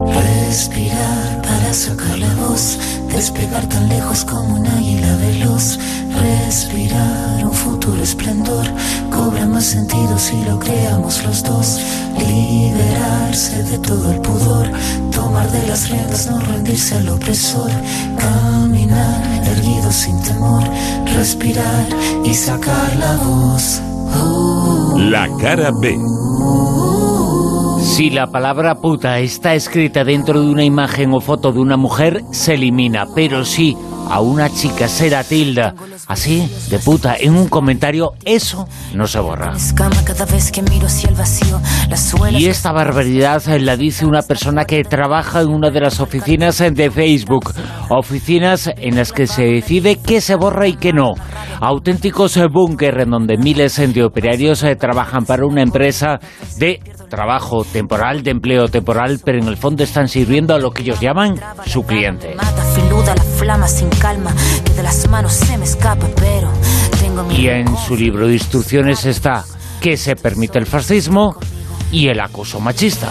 Respirar para sacar la voz Despegar tan lejos como un águila veloz. Respirar un futuro esplendor. Cobra más sentido si lo creamos los dos. Liberarse de todo el pudor. Tomar de las riendas, no rendirse al opresor. Caminar erguido sin temor. Respirar y sacar la voz. la cara B. Si la palabra puta está escrita dentro de una imagen o foto de una mujer, se elimina. Pero si a una chica se la tilda así, de puta, en un comentario, eso no se borra. Y esta barbaridad la dice una persona que trabaja en una de las oficinas de Facebook. Oficinas en las que se decide qué se borra y qué no. Auténticos búnker en donde miles de operarios eh, trabajan para una empresa de trabajo temporal, de empleo temporal, pero en el fondo están sirviendo a lo que ellos llaman su cliente. Y en su libro de instrucciones está que se permite el fascismo y el acoso machista.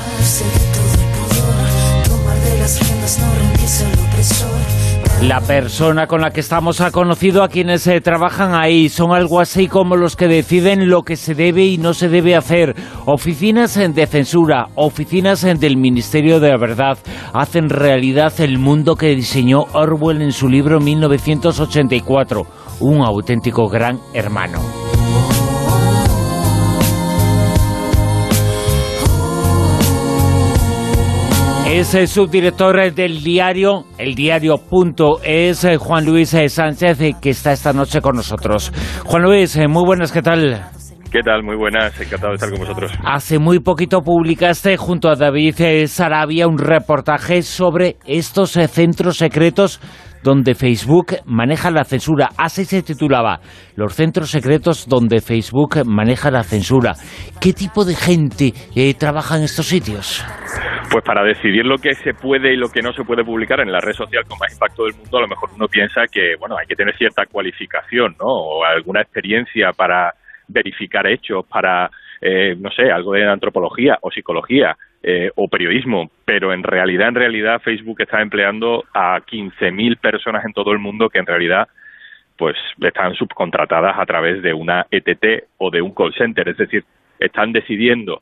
La persona con la que estamos ha conocido a quienes eh, trabajan ahí. Son algo así como los que deciden lo que se debe y no se debe hacer. Oficinas de censura, oficinas del Ministerio de la Verdad, hacen realidad el mundo que diseñó Orwell en su libro 1984. Un auténtico gran hermano. Es el subdirector del diario, el diario.es, Juan Luis Sánchez, que está esta noche con nosotros. Juan Luis, eh, muy buenas, ¿qué tal? ¿Qué tal? Muy buenas, encantado de estar con vosotros. Hace muy poquito publicaste junto a David eh, Sarabia un reportaje sobre estos eh, centros secretos donde Facebook maneja la censura. Así se titulaba, los centros secretos donde Facebook maneja la censura. ¿Qué tipo de gente trabaja en estos sitios? Pues para decidir lo que se puede y lo que no se puede publicar en la red social con más impacto del mundo, a lo mejor uno piensa que, bueno, hay que tener cierta cualificación, ¿no? O alguna experiencia para verificar hechos, para, eh, no sé, algo de antropología o psicología eh, o periodismo. Pero en realidad, en realidad, Facebook está empleando a 15.000 personas en todo el mundo que en realidad pues están subcontratadas a través de una ETT o de un call center, es decir, están decidiendo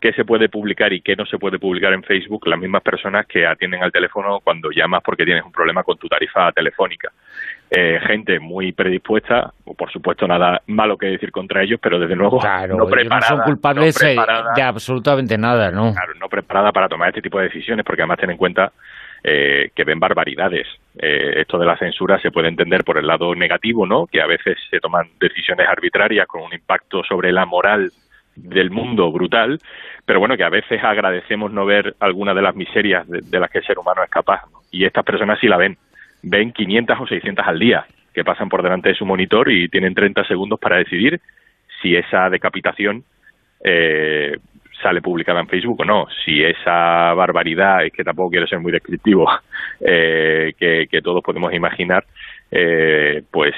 qué se puede publicar y qué no se puede publicar en Facebook las mismas personas que atienden al teléfono cuando llamas porque tienes un problema con tu tarifa telefónica. Eh, gente muy predispuesta, por supuesto nada malo que decir contra ellos, pero desde luego no preparada. No son culpables eh, de absolutamente nada, ¿no? Claro, no preparada para tomar este tipo de decisiones porque además ten en cuenta eh, que ven barbaridades. esto de la censura se puede entender por el lado negativo, ¿no? Que a veces se toman decisiones arbitrarias con un impacto sobre la moral del mundo brutal, pero bueno, que a veces agradecemos no ver alguna de las miserias de, las que el ser humano es capaz. Y estas personas sí la ven. Ven 500 o 600 al día que pasan por delante de su monitor y tienen 30 segundos para decidir si esa decapitación eh, sale publicada en Facebook o no. Si esa barbaridad, es que tampoco quiero ser muy descriptivo, *laughs* eh, que, todos podemos imaginar, eh, pues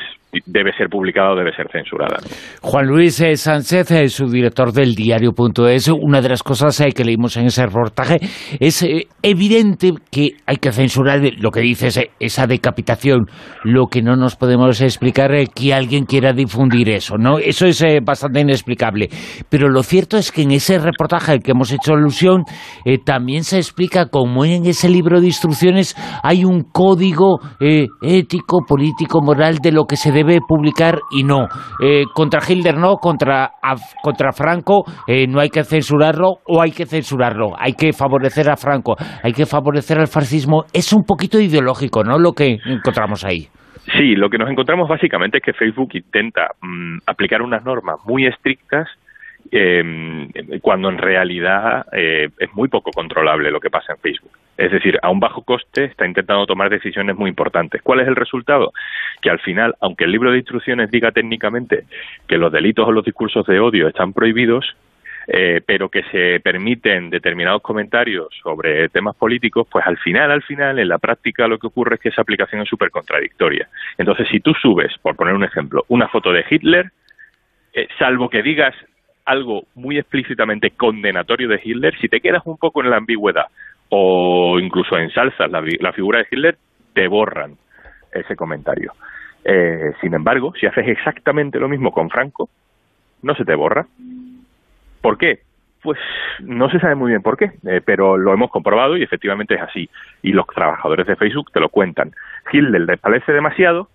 debe ser publicada o debe ser censurada. Juan Luis eh, Sánchez, eh, su director del diario.es, una de las cosas que leímos en ese reportaje es evidente que hay que censurar lo que dices, esa decapitación. Lo que no nos podemos explicar es que alguien quiera difundir eso, ¿no? Eso es bastante inexplicable. Pero lo cierto es que en ese reportaje al que hemos hecho alusión también se explica cómo en ese libro de instrucciones hay un código ético, político, moral de lo que se debe publicar y no. Eh, contra Hitler no, contra, contra Franco eh, no hay que censurarlo o hay que censurarlo. Hay que favorecer a Franco, hay que favorecer al fascismo. Es un poquito ideológico, ¿no? Lo que encontramos ahí. Sí, lo que nos encontramos básicamente es que Facebook intenta mm, aplicar unas normas muy estrictas eh, cuando en realidad eh, es muy poco controlable lo que pasa en Facebook. Es decir, a un bajo coste está intentando tomar decisiones muy importantes. ¿Cuál es el resultado? Que al final, aunque el libro de instrucciones diga técnicamente que los delitos o los discursos de odio están prohibidos, eh, pero que se permiten determinados comentarios sobre temas políticos, pues al final, al final, en la práctica lo que ocurre es que esa aplicación es súper contradictoria. Entonces, si tú subes, por poner un ejemplo, una foto de Hitler, eh, salvo que digas algo muy explícitamente condenatorio de Hitler, si te quedas un poco en la ambigüedad o incluso en la, la figura de Hitler, te borran ese comentario. Eh, sin embargo, si haces exactamente lo mismo con Franco, no se te borra. ¿Por qué? Pues no se sabe muy bien por qué, eh, pero lo hemos comprobado y efectivamente es así. Y los trabajadores de Facebook te lo cuentan. Hitler les parece demasiado,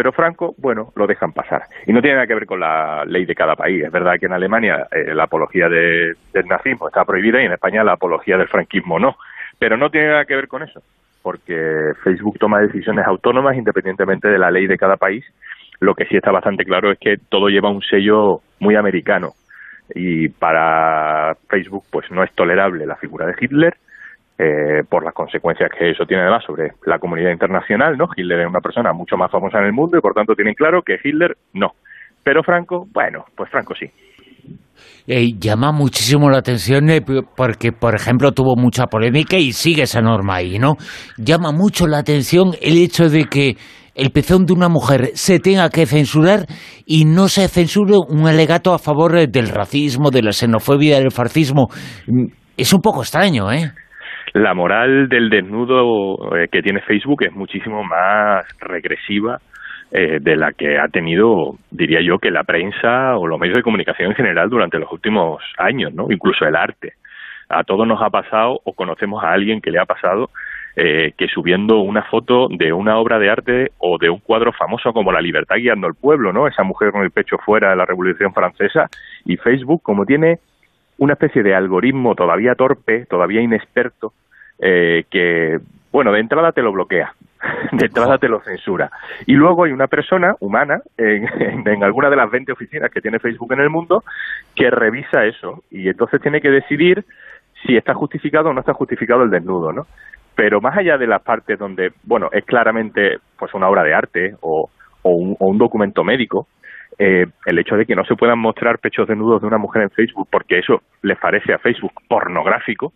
pero Franco, bueno, lo dejan pasar. Y no tiene nada que ver con la ley de cada país. Es verdad que en Alemania eh, la apología del nazismo está prohibida y en España la apología del franquismo no. Pero no tiene nada que ver con eso, porque Facebook toma decisiones autónomas independientemente de la ley de cada país. Lo que sí está bastante claro es que todo lleva un sello muy americano. Y para Facebook, pues no es tolerable la figura de Hitler, eh, por las consecuencias que eso tiene además sobre la comunidad internacional, ¿no? Hitler es una persona mucho más famosa en el mundo y por tanto tienen claro que Hitler no. Pero Franco, bueno, pues Franco sí. Eh, llama muchísimo la atención eh, porque, por ejemplo, tuvo mucha polémica y sigue esa norma ahí, ¿no? Llama mucho la atención el hecho de que el pezón de una mujer se tenga que censurar y no se censure un alegato a favor del racismo, de la xenofobia, del fascismo. Mm, es un poco extraño, ¿eh? La moral del desnudo eh, que tiene Facebook es muchísimo más regresiva eh, de la que ha tenido, diría yo, que la prensa o los medios de comunicación en general durante los últimos años, ¿no? Incluso el arte. A todos nos ha pasado o conocemos a alguien que le ha pasado eh, que subiendo una foto de una obra de arte o de un cuadro famoso como La libertad guiando al pueblo, ¿no? Esa mujer con el pecho fuera de la Revolución Francesa y Facebook, como tiene una especie de algoritmo todavía torpe, todavía inexperto, eh, que, bueno, de entrada te lo bloquea, *laughs* de entrada te lo censura. Y luego hay una persona humana en, *laughs* en, alguna de las 20 oficinas que tiene Facebook en el mundo que revisa eso y entonces tiene que decidir si está justificado o no está justificado el desnudo, ¿no? Pero más allá de las partes donde, bueno, es claramente pues una obra de arte o, o, un, o un documento médico, eh, el hecho de que no se puedan mostrar pechos desnudos de una mujer en Facebook porque eso le parece a Facebook pornográfico,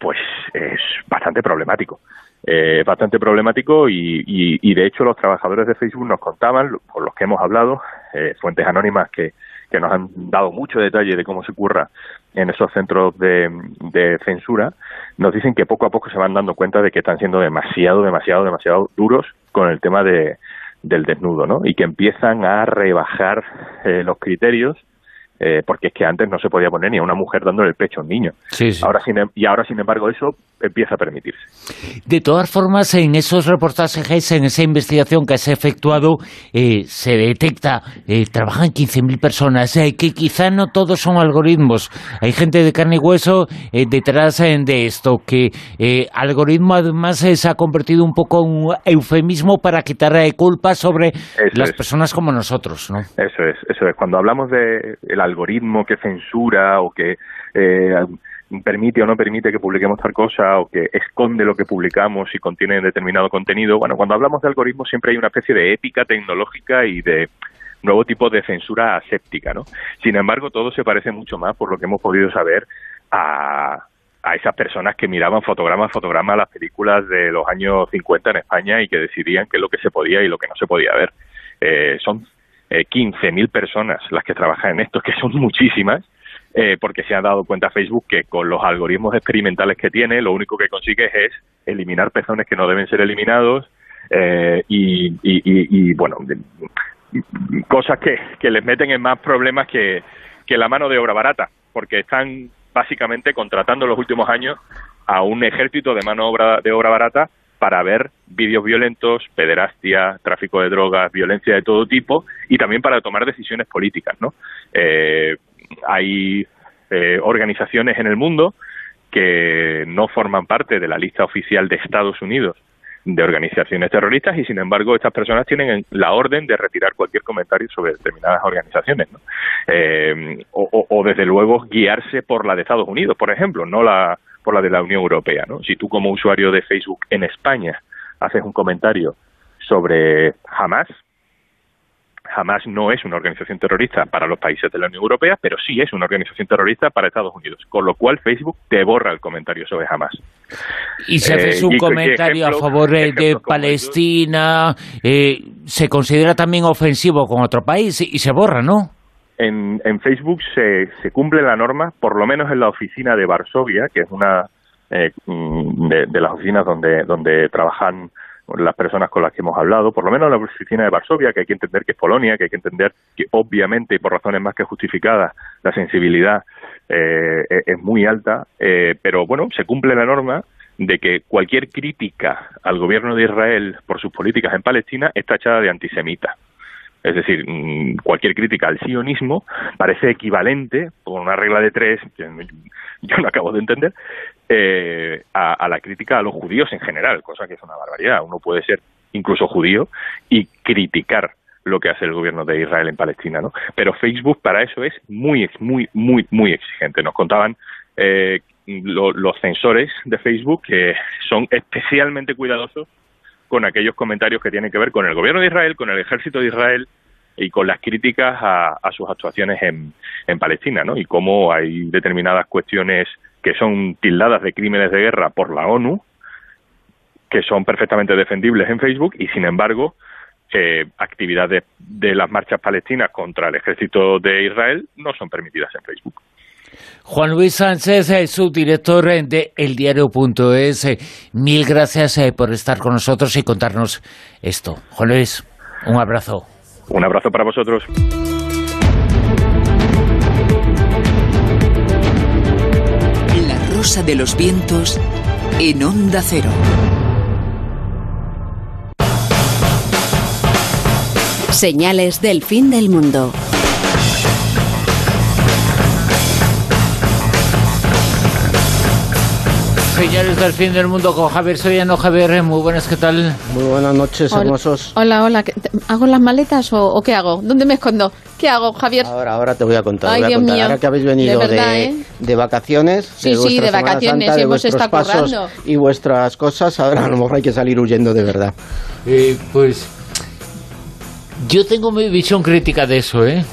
pues es bastante problemático. Eh, bastante problemático y, y, de hecho los trabajadores de Facebook nos contaban, por los que hemos hablado, eh, fuentes anónimas que, que nos han dado mucho detalle de cómo se curra en esos centros de, de, censura, nos dicen que poco a poco se van dando cuenta de que están siendo demasiado, demasiado, demasiado duros con el tema de, del desnudo, ¿no? Y que empiezan a rebajar eh, los criterios eh, porque es que antes no se podía poner ni a una mujer dándole el pecho a un niño. Ahora, sin, em, y ahora, sin embargo, eso empieza a permitirse. De todas formas, en esos reportajes, en esa investigación que se ha efectuado, eh, se detecta, eh, trabajan 15.000 personas, eh, que quizá no todos son algoritmos. Hay gente de carne y hueso eh, detrás de esto, que algoritmo además se ha convertido un poco en un eufemismo para quitar culpa sobre las personas como nosotros. ¿no? Eso es, eso es. Cuando hablamos de algoritmo que censura o que eh, permite o no permite que publiquemos tal cosa o que esconde lo que publicamos y contiene determinado contenido. Bueno, cuando hablamos de algoritmos siempre hay una especie de ética tecnológica y de nuevo tipo de censura aséptica, ¿no? Sin embargo, todo se parece mucho más, por lo que hemos podido saber, a, a esas personas que miraban fotograma a fotograma las películas de los años 50 en España y que decidían qué es lo que se podía y lo que no se podía ver. Eh, son eh, 15.000 personas las que trabajan en esto, que son muchísimas, eh, porque se ha dado cuenta Facebook que con los algoritmos experimentales que tiene, lo único que consigue es eliminar pezones que no deben ser eliminados eh, y, y, bueno, cosas que, les meten en más problemas que, que la mano de obra barata, porque están básicamente contratando en los últimos años a un ejército de mano obra, de obra barata para ver vídeos violentos, pederastia, tráfico de drogas, violencia de todo tipo y también para tomar decisiones políticas, ¿no? Eh, hay eh, organizaciones en el mundo que no forman parte de la lista oficial de Estados Unidos de organizaciones terroristas y sin embargo estas personas tienen la orden de retirar cualquier comentario sobre determinadas organizaciones ¿no? eh, o, o, desde luego guiarse por la de Estados Unidos por ejemplo no la por la de la Unión Europea. ¿no? Si tú como usuario de Facebook en España haces un comentario sobre Hamas, Hamas no es una organización terrorista para los países de la Unión Europea, pero sí es una organización terrorista para Estados Unidos, con lo cual Facebook te borra el comentario sobre Hamas. Y si haces eh, un comentario a favor de Palestina, eh, se considera también ofensivo con otro país y se borra, ¿no? En, en Facebook se, se, cumple la norma, por lo menos en la oficina de Varsovia, que es una eh, mm, de, las oficinas donde, donde trabajan las personas con las que hemos hablado, por lo menos en la oficina de Varsovia, que hay que entender que es Polonia, que hay que entender que obviamente y por razones más que justificadas la sensibilidad eh, e, es muy alta, eh, pero bueno, se cumple la norma de que cualquier crítica al gobierno de Israel por sus políticas en Palestina está echada de antisemita. Es decir, mm, cualquier crítica al sionismo parece equivalente, por una regla de tres, que *laughs* yo no acabo de entender, eh, a, la crítica a los judíos en general, cosa que es una barbaridad. Uno puede ser incluso judío y criticar lo que hace el gobierno de Israel en Palestina, ¿no? Pero Facebook para eso es muy, muy, muy, muy exigente. Nos contaban eh, los censores de Facebook que son especialmente cuidadosos con aquellos comentarios que tienen que ver con el gobierno de Israel, con el ejército de Israel y con las críticas a, sus actuaciones en, en Palestina, ¿no? Y cómo hay determinadas cuestiones que son tildadas de crímenes de guerra por la ONU, que son perfectamente defendibles en Facebook y, sin embargo, eh, actividades de las marchas palestinas contra el ejército de Israel no son permitidas en Facebook. Juan Luis Sánchez, eh, subdirector de eldiario.es, eh, mil gracias eh, por estar con nosotros y contarnos esto. Juan Luis, un abrazo. Un abrazo para vosotros. La rosa de los vientos en onda cero. Señales del fin del mundo. Señores del fin del mundo con Javier Soriano. Javier, muy buenas, ¿qué tal? Muy buenas noches, hola, hermosos. Hola, hola. ¿Hago las maletas o, qué hago? ¿Dónde me escondo? ¿Qué hago, Javier? Ahora, ahora te voy a contar. Ay, voy a Dios contar. mío. Ahora que habéis venido de, ¿eh? de, vacaciones, sí, de sí, de vacaciones, Santa, de hemos vuestros estado pasos currando. y vuestras cosas, ahora a lo mejor hay que salir huyendo de verdad. Eh, pues yo tengo mi visión crítica de eso, ¿eh?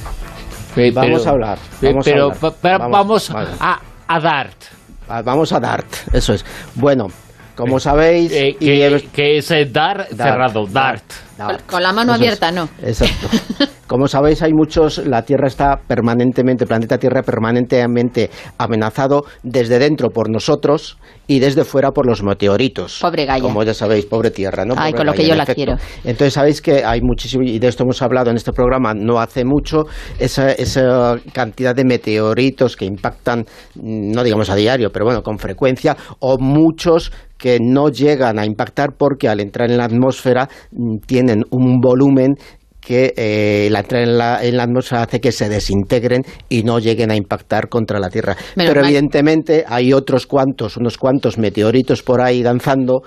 eh vamos a hablar. Vamos pero a, hablar. vamos, vamos a, a Dart. Vamos a Dart, eso es. Bueno, como sabéis... Eh, que, que, es dar cerrado, Dart. Dart. Con la mano Eso abierta, es. no. Exacto. *laughs* Como sabéis, hay muchos, la Tierra está permanentemente, el planeta Tierra permanentemente amenazado desde dentro por nosotros y desde fuera por los meteoritos. Pobre Gaia. Como ya sabéis, pobre Tierra, ¿no? Ay, Pobre con lo que yo la efecto. quiero. Entonces sabéis que hay muchísimo, y de esto hemos hablado en este programa no hace mucho, esa, esa cantidad de meteoritos que impactan, mm, no digamos a diario, pero bueno, con frecuencia, o muchos que no llegan a impactar porque al entrar en la atmósfera mm, tienen un volumen que eh, la entrada en la, en la atmósfera hace que se desintegren y no lleguen a impactar contra la Tierra. Menos Pero mal. evidentemente hay otros cuantos, unos cuantos meteoritos por ahí danzando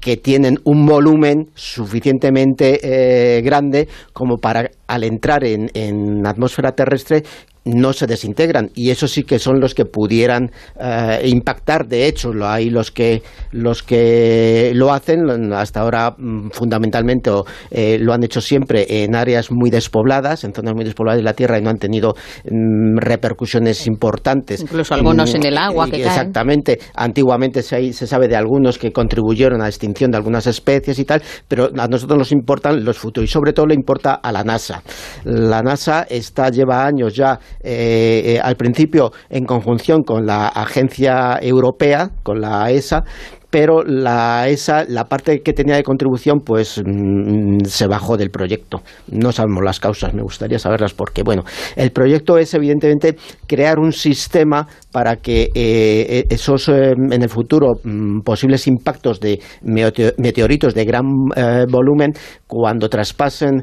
que tienen un volumen suficientemente eh, grande como para al entrar en, en atmósfera terrestre no se desintegran y eso sí que son los que pudieran eh, impactar. De hecho lo hay los que los que lo hacen hasta ahora mm, fundamentalmente o, eh, lo han hecho siempre en áreas muy despobladas en zonas muy despobladas de la tierra y no han tenido mm, repercusiones importantes. Incluso algunos en el agua que caen. exactamente. Antiguamente se, hay- se sabe de algunos que contribuyeron a la extinción de algunas especies y tal pero a nosotros nos importan los futuros y sobre todo le importa a la NASA. La NASA está lleva años ya eh, eh, al principio en conjunción con la agencia europea, con la ESA, pero la ESA, la parte que tenía de contribución, pues mm, se bajó del proyecto. No sabemos las causas, me gustaría saberlas porque, bueno, el proyecto es evidentemente crear un sistema para que eh, esos eh, en el futuro mm, posibles impactos de meteoritos de gran eh, volumen, cuando traspasen,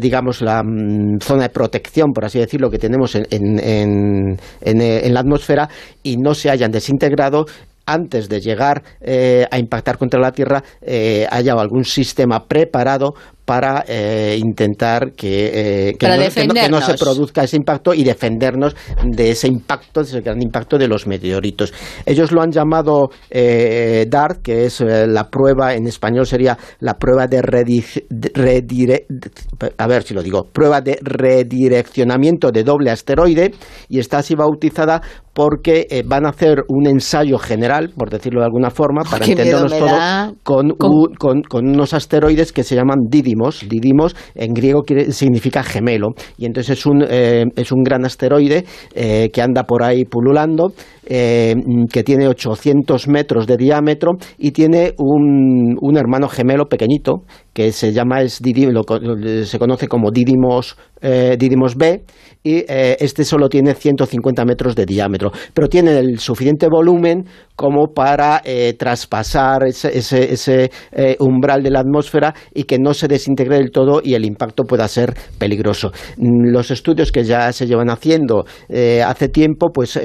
digamos, la mm, zona de protección, por así decirlo, que tenemos en, en- en- en la atmósfera y no se hayan desintegrado, antes de llegar eh, a impactar contra la Tierra haya haya algún sistema preparado para eh, intentar que, eh, que Para no, que no- que no se produzca ese impacto y defendernos de ese impacto, de ese gran impacto de los meteoritos. Ellos lo han llamado eh, DART, que es eh, la prueba, en español sería la prueba de redire- a ver si lo digo, prueba de redireccionamiento de doble asteroide y está así bautizada porque eh, van a hacer un ensayo general, por decirlo de alguna forma, para qué entendernos todo, con, un- con- con unos asteroides que se llaman Didymos. Didymos en griego quiere- significa gemelo. Y entonces es un, eh, es un gran asteroide eh, que anda por ahí pululando que tiene 800 metros de diámetro y tiene un, hermano gemelo pequeñito que se llama es se conoce como Didymos, eh, B y eh, este solo tiene 150 metros de diámetro, pero tiene el suficiente volumen como para eh, traspasar ese, ese, eh, umbral de la atmósfera y que no se desintegre del todo y el impacto pueda ser peligroso. Mm, los estudios que ya se llevan haciendo hace tiempo pues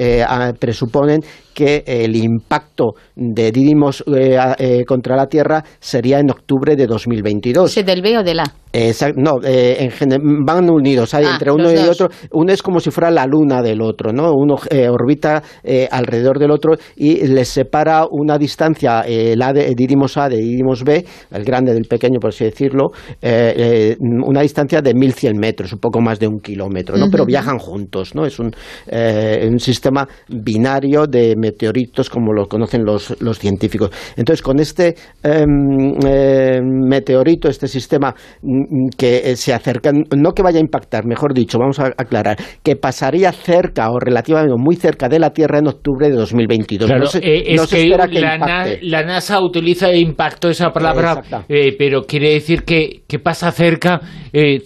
presuponen ponen que el impacto de Didymos contra la Tierra sería en octubre de 2022. ¿Se del B o del A? no, eh, van unidos, hay ah, entre uno y otro. Uno es como si fuera la luna del otro, ¿no? Uno eh, orbita eh, alrededor del otro y les separa una distancia, el A de Didymos A de Didymos B, el grande del pequeño, por así decirlo, una distancia de 1100 metros, un poco más de un kilómetro, ¿no? Pero viajan juntos, ¿no? Es un, un sistema binario de meteoritos como lo conocen los, los científicos. Entonces, con este em, meteorito, este sistema que eh, se acercan, no que vaya a impactar, mejor dicho, vamos a aclarar, que pasaría cerca o relativamente muy cerca de la Tierra en octubre de 2022. Claro, eh, es que, la, NASA utiliza impacto esa palabra, eh, pero quiere decir que, que pasa cerca,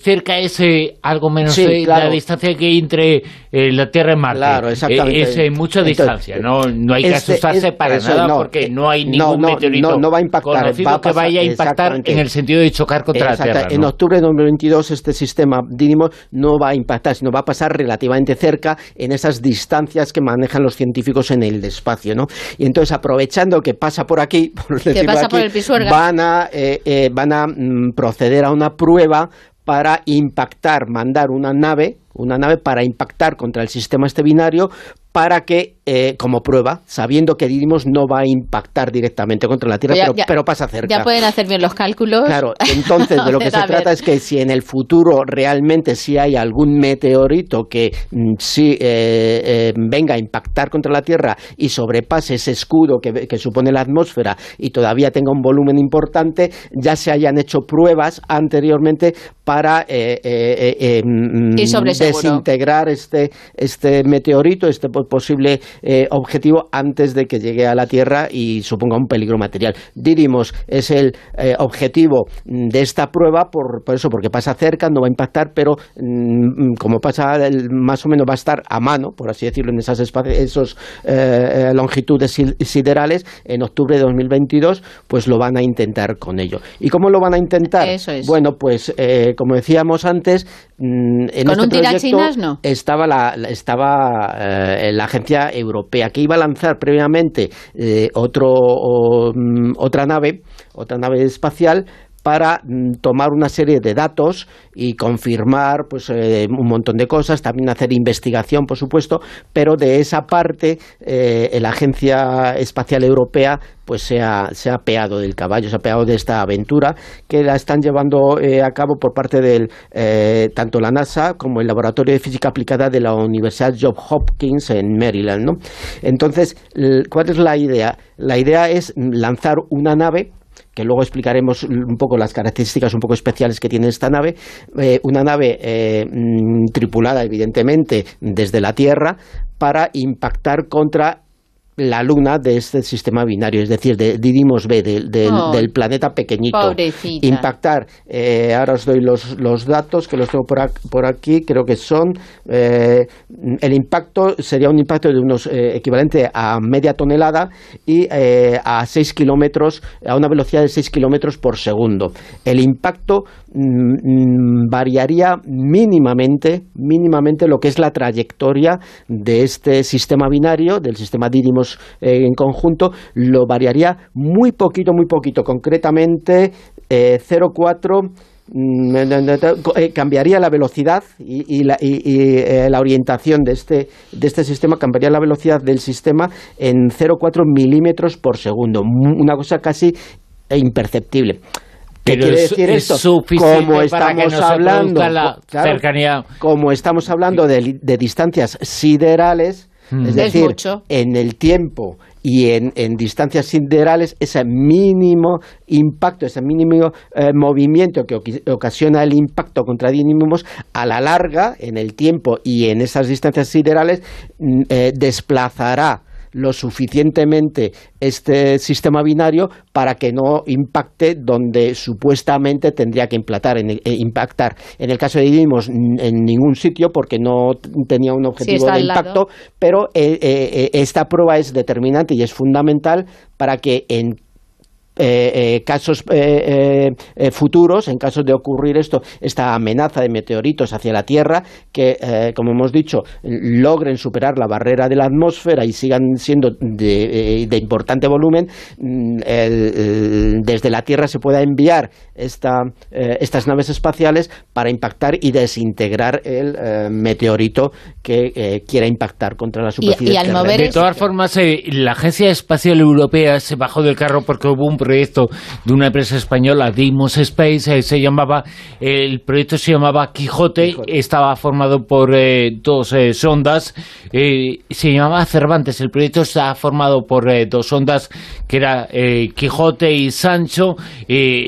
cerca es algo menos la distancia que hay entre la Tierra y Marte. Claro, exactamente. es mucha distancia, no, no hay que este asustarse para nada porque no hay ningún meteorito no, va a impactar, va que vaya a impactar en el sentido de chocar contra la Tierra. En octubre de 2022 este sistema Dynamo no va a impactar, sino va a pasar relativamente cerca en esas distancias que manejan los científicos en el espacio, ¿no? Y entonces aprovechando que pasa por aquí, *laughs* van a, eh, eh, van a mm, proceder a una prueba para impactar, mandar una nave, una nave para impactar contra el sistema este binario para que, eh, como prueba, sabiendo que Didymos no va a impactar directamente contra la Tierra, pero, pasa cerca. Ya pueden hacer bien los cálculos. Claro, entonces de lo que *laughs* se trata es que si en el futuro realmente si hay algún meteorito que mm, sí eh, eh, venga a impactar contra la Tierra y sobrepase ese escudo que, que, supone la atmósfera y todavía tenga un volumen importante, ya se hayan hecho pruebas anteriormente para mm, desintegrar este, este meteorito, este posible eh, objetivo antes de que llegue a la Tierra y suponga un peligro material. Diríamos, es el eh, objetivo de esta prueba, por, eso, porque pasa cerca, no va a impactar, pero mm, como pasa, más o menos va a estar a mano, por así decirlo, en esas esos eh, longitudes siderales, en octubre de 2022, pues lo van a intentar con ello. ¿Y cómo lo van a intentar? Bueno, pues como decíamos antes, mm, en ¿Con este un no? estaba la, estaba la agencia europea, que iba a lanzar previamente eh, otro, mm, otra nave, otra nave espacial para mm, tomar una serie de datos y confirmar pues eh, un montón de cosas, también hacer investigación, por supuesto, pero de esa parte eh, la Agencia Espacial Europea pues se ha, se ha peado del caballo, se ha peado de esta aventura que la están llevando eh, a cabo por parte de tanto la NASA como el Laboratorio de Física Aplicada de la Universidad Johns Hopkins en Maryland. ¿no? Entonces, ¿cuál es la idea? La idea es lanzar una nave que luego explicaremos un poco las características un poco especiales que tiene esta nave, eh, una nave eh, mm, tripulada evidentemente desde la Tierra para impactar contra la luna de este sistema binario, es decir, de Didymos B, del planeta pequeñito. Impactar, eh, ahora os doy los, los, datos que los tengo por, aquí, creo que son, eh, el impacto sería un impacto de unos eh, equivalente a media tonelada y a 6 kilómetros, a una velocidad de 6 kilómetros por segundo. El impacto mm, mm, variaría mínimamente, mínimamente lo que es la trayectoria de este sistema binario, del sistema Didymos eh, en conjunto, lo variaría muy poquito, muy poquito, concretamente 0,4 eh, mm, eh, cambiaría la velocidad y, la, la, orientación de este, de este sistema, cambiaría la velocidad del sistema en 0,4 milímetros por segundo, una cosa casi imperceptible. ¿Qué quiere decir esto? como estamos hablando, como estamos hablando de, de distancias siderales, Mm. Es decir, en el tiempo y en, distancias siderales, ese mínimo impacto, ese mínimo eh, movimiento que ocasiona el impacto contra dínimos, a la larga, en el tiempo y en esas distancias siderales, mm, eh, desplazará lo suficientemente este sistema binario para que no impacte donde supuestamente tendría que impactar. En el, eh, impactar. En el caso de Didymos, en ningún sitio porque no tenía un objetivo de impacto, pero eh, eh, esta prueba es determinante y es fundamental para que en eh, eh, casos eh, futuros, en caso de ocurrir esto, esta amenaza de meteoritos hacia la Tierra, que, como hemos dicho, logren superar la barrera de la atmósfera y sigan siendo de, importante volumen, mm, desde la Tierra se pueda enviar estas naves espaciales para impactar y desintegrar el meteorito que quiera impactar contra la superficie. de todas formas, la Agencia Espacial Europea se bajó del carro porque hubo un proyecto de una empresa española, Dimos Space, eh, se llamaba, el proyecto se llamaba Quijote, estaba formado por eh, dos eh, sondas, se llamaba Cervantes, el proyecto está formado por dos sondas que era Quijote y Sancho,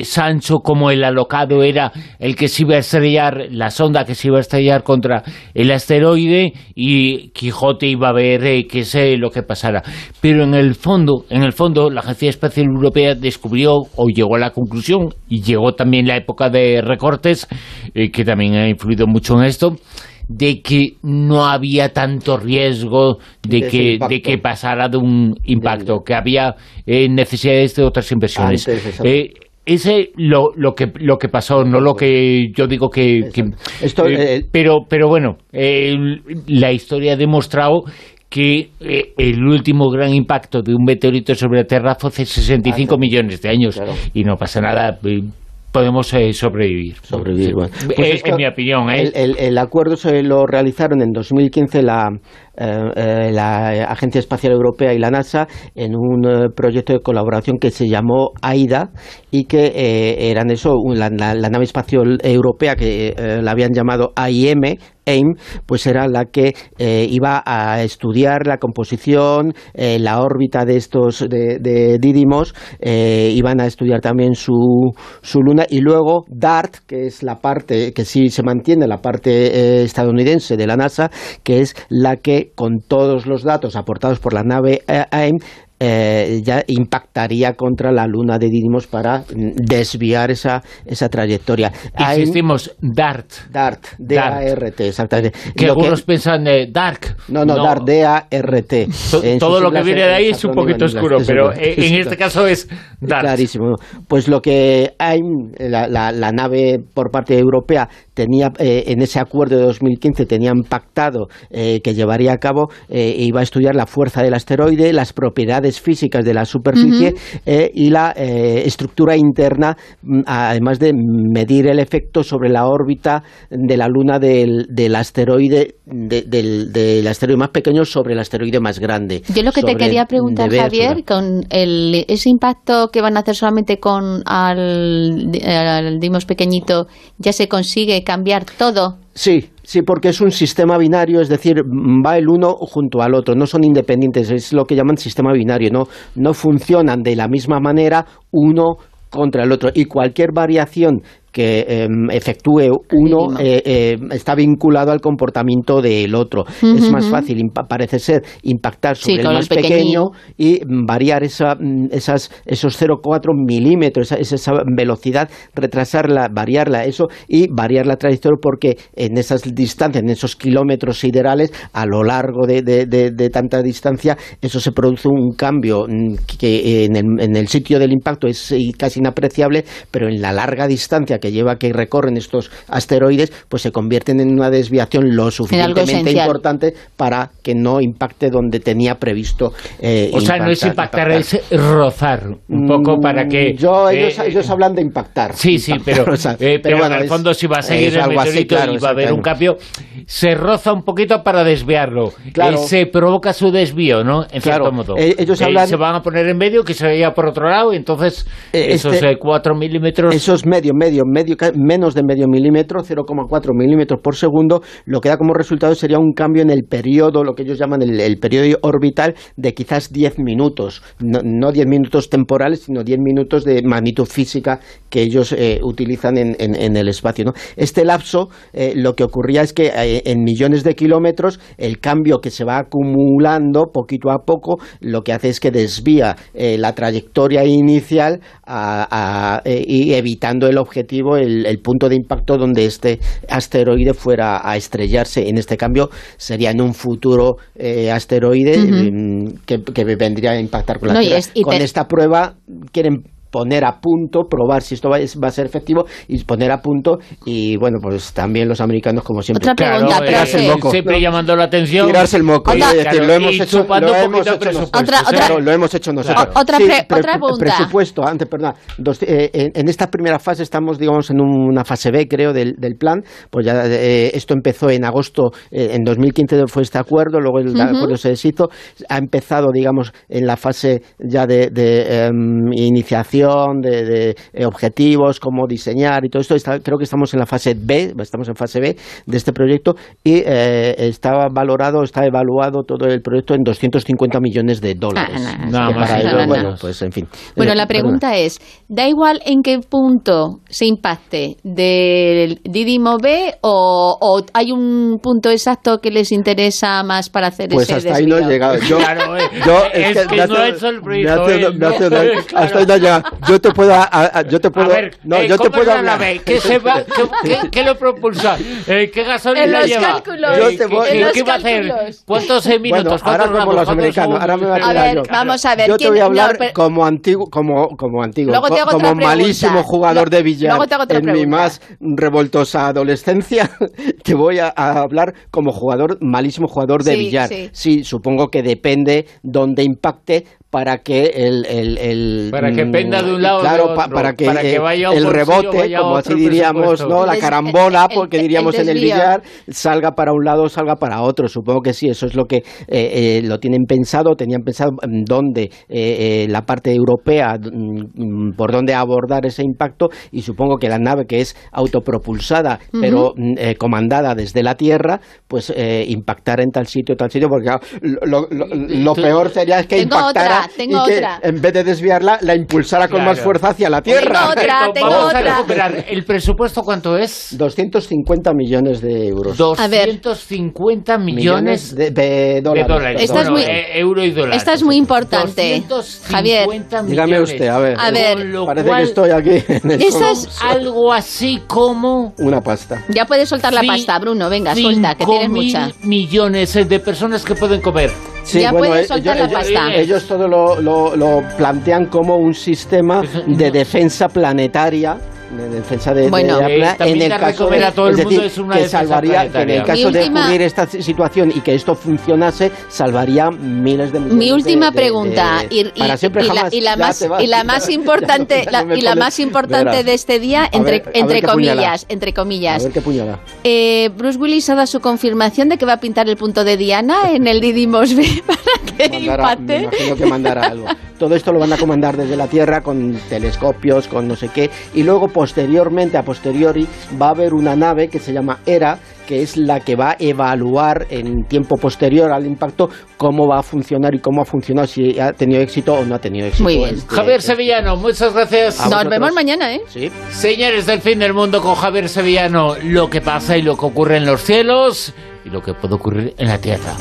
Sancho como el alocado era el que se iba a estrellar, la sonda que se iba a estrellar contra el asteroide y Quijote iba a ver qué sé lo que pasara. Pero en el fondo, en el fondo, la Agencia Espacial Europea descubrió o llegó a la conclusión, y llegó también la época de recortes, eh, que también ha influido mucho en esto, de que no había tanto riesgo de, que, de que pasara de un impacto, que había eh, necesidades de otras inversiones. Eh, ese lo, lo que lo que pasó no lo que yo digo que, pero pero bueno la historia ha demostrado que eh, el último gran impacto de un meteorito sobre la Tierra fue hace 65 millones de años y no pasa nada eh, podemos eh, sobrevivir. Sobrevivir, bueno. Pues en mi opinión. El, el, el, acuerdo se lo realizaron en 2015 la, eh, eh, la Agencia Espacial Europea y la NASA en un eh, proyecto de colaboración que se llamó AIDA y que eran eso, la, nave espacial europea que la habían llamado AIM, AIM, pues era la que iba a estudiar la composición, la órbita de estos de, de iban a estudiar también su, su luna y luego DART, que es la parte que sí se mantiene, la parte estadounidense de la NASA, que es la que con todos los datos aportados por la nave AIM eh, ya impactaría contra la luna de Didymos para desviar esa, esa trayectoria. Insistimos, DART. DART, D-A-R-T, exactamente. Que algunos piensan de Dark. No, no, DART, D-A-R-T. Todo lo que viene de ahí es un poquito oscuro, pero en este caso es DART. Clarísimo. Pues lo que hay, la, la, nave por parte europea tenía, eh, en ese acuerdo de 2015, tenía pactado eh, que llevaría a cabo, iba a estudiar la fuerza del asteroide, las propiedades físicas de la superficie eh, y la eh, estructura interna, mm, además de medir el efecto sobre la órbita de la Luna del, asteroide, del, asteroide más pequeño sobre el asteroide más grande. Yo lo que te quería preguntar, Javier, con el, ese impacto que van a hacer solamente con al, al dimos pequeñito, ¿ya se consigue cambiar todo? Sí, sí, porque es un sistema binario, es decir, va el uno junto al otro, no son independientes, es lo que llaman sistema binario, no, no funcionan de la misma manera uno contra el otro. Y cualquier variación que em, efectúe uno eh, eh, está vinculado al comportamiento del otro. Es más fácil, parece ser, impactar sobre el más pequeño y variar esa, mm, esas, esos 0,4 milímetros, esa, esa, velocidad, retrasarla, variarla, eso, y variar la trayectoria porque en esas distancias, en esos kilómetros siderales, a lo largo de, de, tanta distancia, eso se produce un cambio mm, que en el, en el sitio del impacto es casi inapreciable, pero en la larga distancia que lleva que recorren estos asteroides, pues se convierten en una desviación lo suficientemente importante para que no impacte donde tenía previsto. Eh, o sea, no es impactar, es rozar un poco para que. Mm, yo, ellos, eh, ellos hablan de impactar. Sí, sí, pero, *laughs* eh, pero, bueno, en el fondo, si va a seguir el meteorito y va a haber un cambio, se roza un poquito para desviarlo. Claro. se provoca su desvío, ¿no? En cierto modo. ellos hablan... se van a poner en medio, que se vaya por otro lado, y entonces esos este, 4 milímetros. Esos medio, medio, menos de medio milímetro, 0,4 milímetros por segundo, lo que da como resultado sería un cambio en el periodo, lo que ellos llaman el, periodo orbital, de quizás 10 minutos. No, 10 minutos temporales, sino 10 minutos de magnitud física que ellos eh, utilizan en, el espacio. Este lapso, eh, lo que ocurría es que eh, en millones de kilómetros, el cambio que se va acumulando poquito a poco, lo que hace es que desvía la trayectoria inicial y evitando el objetivo, el, punto de impacto donde este asteroide fuera a estrellarse. En este cambio sería en un futuro asteroide mm, que, vendría a impactar con la Tierra. con esta prueba quieren poner a punto, probar si esto va, a ser efectivo y poner a punto y bueno, pues también los americanos como siempre. Otra pregunta, claro, tirarse el moco. Siempre llamando la atención. Tirarse el moco. Otra, decir, lo hemos hecho, lo hemos hecho nosotros. Otra, otra, lo hemos hecho nosotros. Otra, sí, pre, otra pregunta. Presupuesto, antes, perdón. Eh, en, esta primera fase estamos, digamos, en una fase B, creo, del, del plan. Pues ya eh, esto empezó en agosto, eh, en 2015 fue este acuerdo, luego el acuerdo se deshizo. Ha empezado, digamos, en la fase ya de, de em, de, eh, objetivos, cómo diseñar y todo esto. creo que estamos en la fase B, estamos en fase B de este proyecto y eh, está valorado, está evaluado todo el proyecto en 250 millones de dólares. bueno, pues en fin. Bueno, la pregunta es, ¿da igual en qué punto se impacte del Didimo B o, hay un punto exacto que les interesa más para hacer pues ese hasta ahí no he llegado. Yo, es, que, no he hecho el proyecto. *laughs* hasta ahí no he llegado yo te puedo, yo te puedo, no, eh, yo te puedo hablar. ¿Qué, se va, qué, qué, lo propulsa? Eh, ¿Qué gasolina en los lleva? Cálculos. Yo te voy, ¿Qué, ¿qué va a hacer? ¿Cuántos minutos? Bueno, ahora como los americanos, ahora me va a tirar yo. Vamos a ver. Yo te voy a hablar como antiguo, como, como antiguo, como malísimo jugador de billar en mi más revoltosa adolescencia, *laughs* te voy a, hablar como jugador, malísimo jugador de billar. Sí, supongo que depende donde impacte para que el, el, el para que penda de un lado claro, de otro, para que, el rebote como así diríamos no la carambola porque diríamos en el billar salga para un lado o salga para otro. Supongo que sí eso es lo que eh, eh, lo tienen pensado tenían pensado dónde eh, la parte europea mm, por dónde abordar ese impacto y supongo que la nave que es autopropulsada pero mm, comandada desde la tierra pues impactar en tal sitio tal sitio porque lo, lo, peor sería que impactara tengo y que otra. en vez de desviarla, la impulsara con más fuerza hacia la Tierra. Tengo otra, tengo Vamos otra. a recuperar. ¿El presupuesto cuánto es? 250 millones de euros. 250 millones, de, de, dólares. De dólares. Esta es muy, eh, euro y dólares. Esta es muy importante. Javier. Dígame usted, a ver. A ver. Parece que estoy aquí. En el esta es algo así como... Una pasta. Ya puedes soltar la pasta, Bruno. Venga, suelta, que tienes mucha. millones de personas que pueden comer. Sí, ya bueno, puedes soltar ellos, la pasta. Ellos todo lo, lo, lo plantean como un sistema de defensa planetaria de defensa de, bueno, de en el caso de, a todo el es decir, es una que salvaría que en el caso última, de ocurrir esta situación y que esto funcionase salvaría miles de millones mi última de, pregunta de, y, para siempre y, jamás, la, *laughs* y la más y la más importante la, y la más importante de este día entre ver, entre comillas entre comillas. A ver qué puñala. Eh, Bruce Willis ha dado su confirmación de que va a pintar el punto de Diana en el Didymos B *laughs* para que mandará, impacte me imagino que mandará algo. Todo esto lo van a comandar desde la Tierra con telescopios con no sé qué y luego posteriormente a posteriori va a haber una nave que se llama ERA, que es la que va a evaluar en tiempo posterior al impacto cómo va a funcionar y cómo ha funcionado, si ha tenido éxito o no ha tenido éxito. Muy bien. Este, Javier Sevillano, muchas gracias. Nos vemos mañana, ¿eh? Sí. Señores del fin del mundo con Javier Sevillano, lo que pasa y lo que ocurre en los cielos y lo que puede ocurrir en la tierra.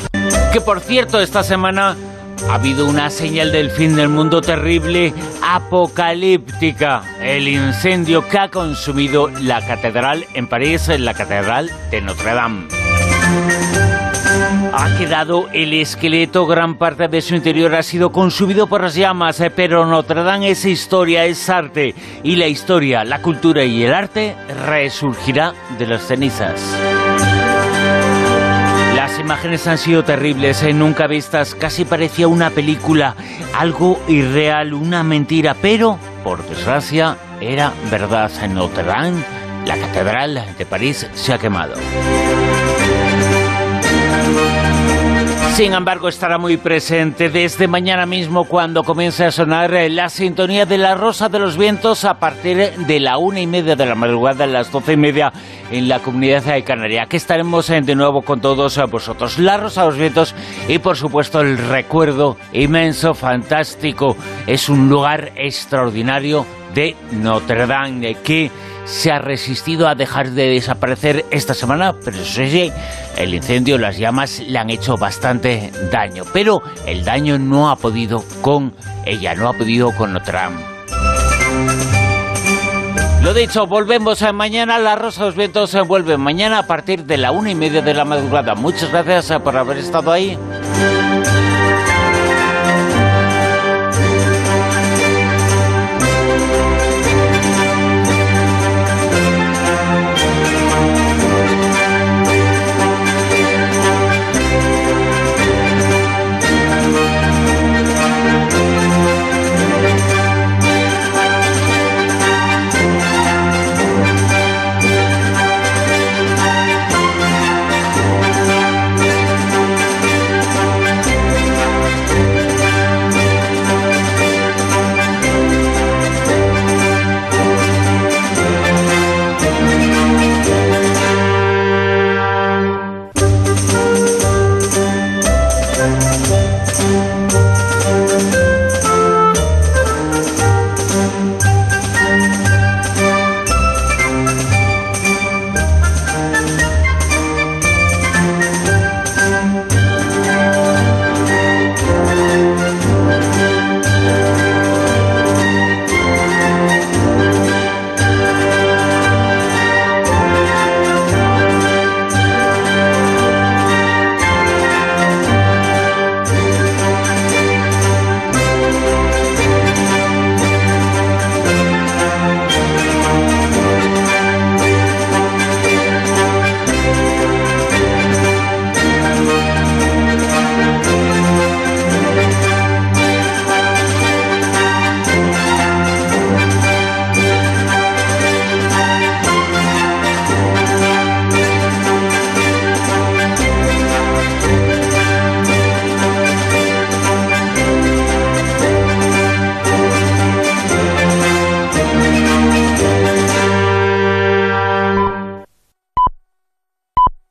Que por cierto, esta semana ha habido una señal del fin del mundo terrible, apocalíptica. El incendio que ha consumido la catedral en París, la catedral de Notre Dame. Ha quedado el esqueleto, gran parte de su interior ha sido consumido por las llamas, eh, pero Notre Dame es historia, es arte, y la historia, la cultura y el arte resurgirá de las cenizas. Las imágenes han sido terribles, eh, nunca vistas, casi parecía una película, algo irreal, una mentira, pero, por desgracia, era verdad. En Notre Dame, la catedral de París se ha quemado. Sin embargo, estará muy presente desde mañana mismo cuando comience a sonar la sintonía de la Rosa de los Vientos a partir de la una y media de la madrugada, a las doce y media en la comunidad de Canaria. Aquí estaremos eh, de nuevo con todos eh, vosotros. La Rosa de los Vientos y, por supuesto, el recuerdo inmenso, fantástico. Es un lugar extraordinario de Notre Dame que se ha resistido a dejar de desaparecer esta semana, pero eso el incendio, las llamas le han hecho bastante daño. Pero el daño no ha podido con ella, no ha podido con otra. Lo dicho, volvemos mañana. La Rosa de los Vientos se vuelve mañana a partir de la una y media de la madrugada. Muchas gracias por haber estado ahí.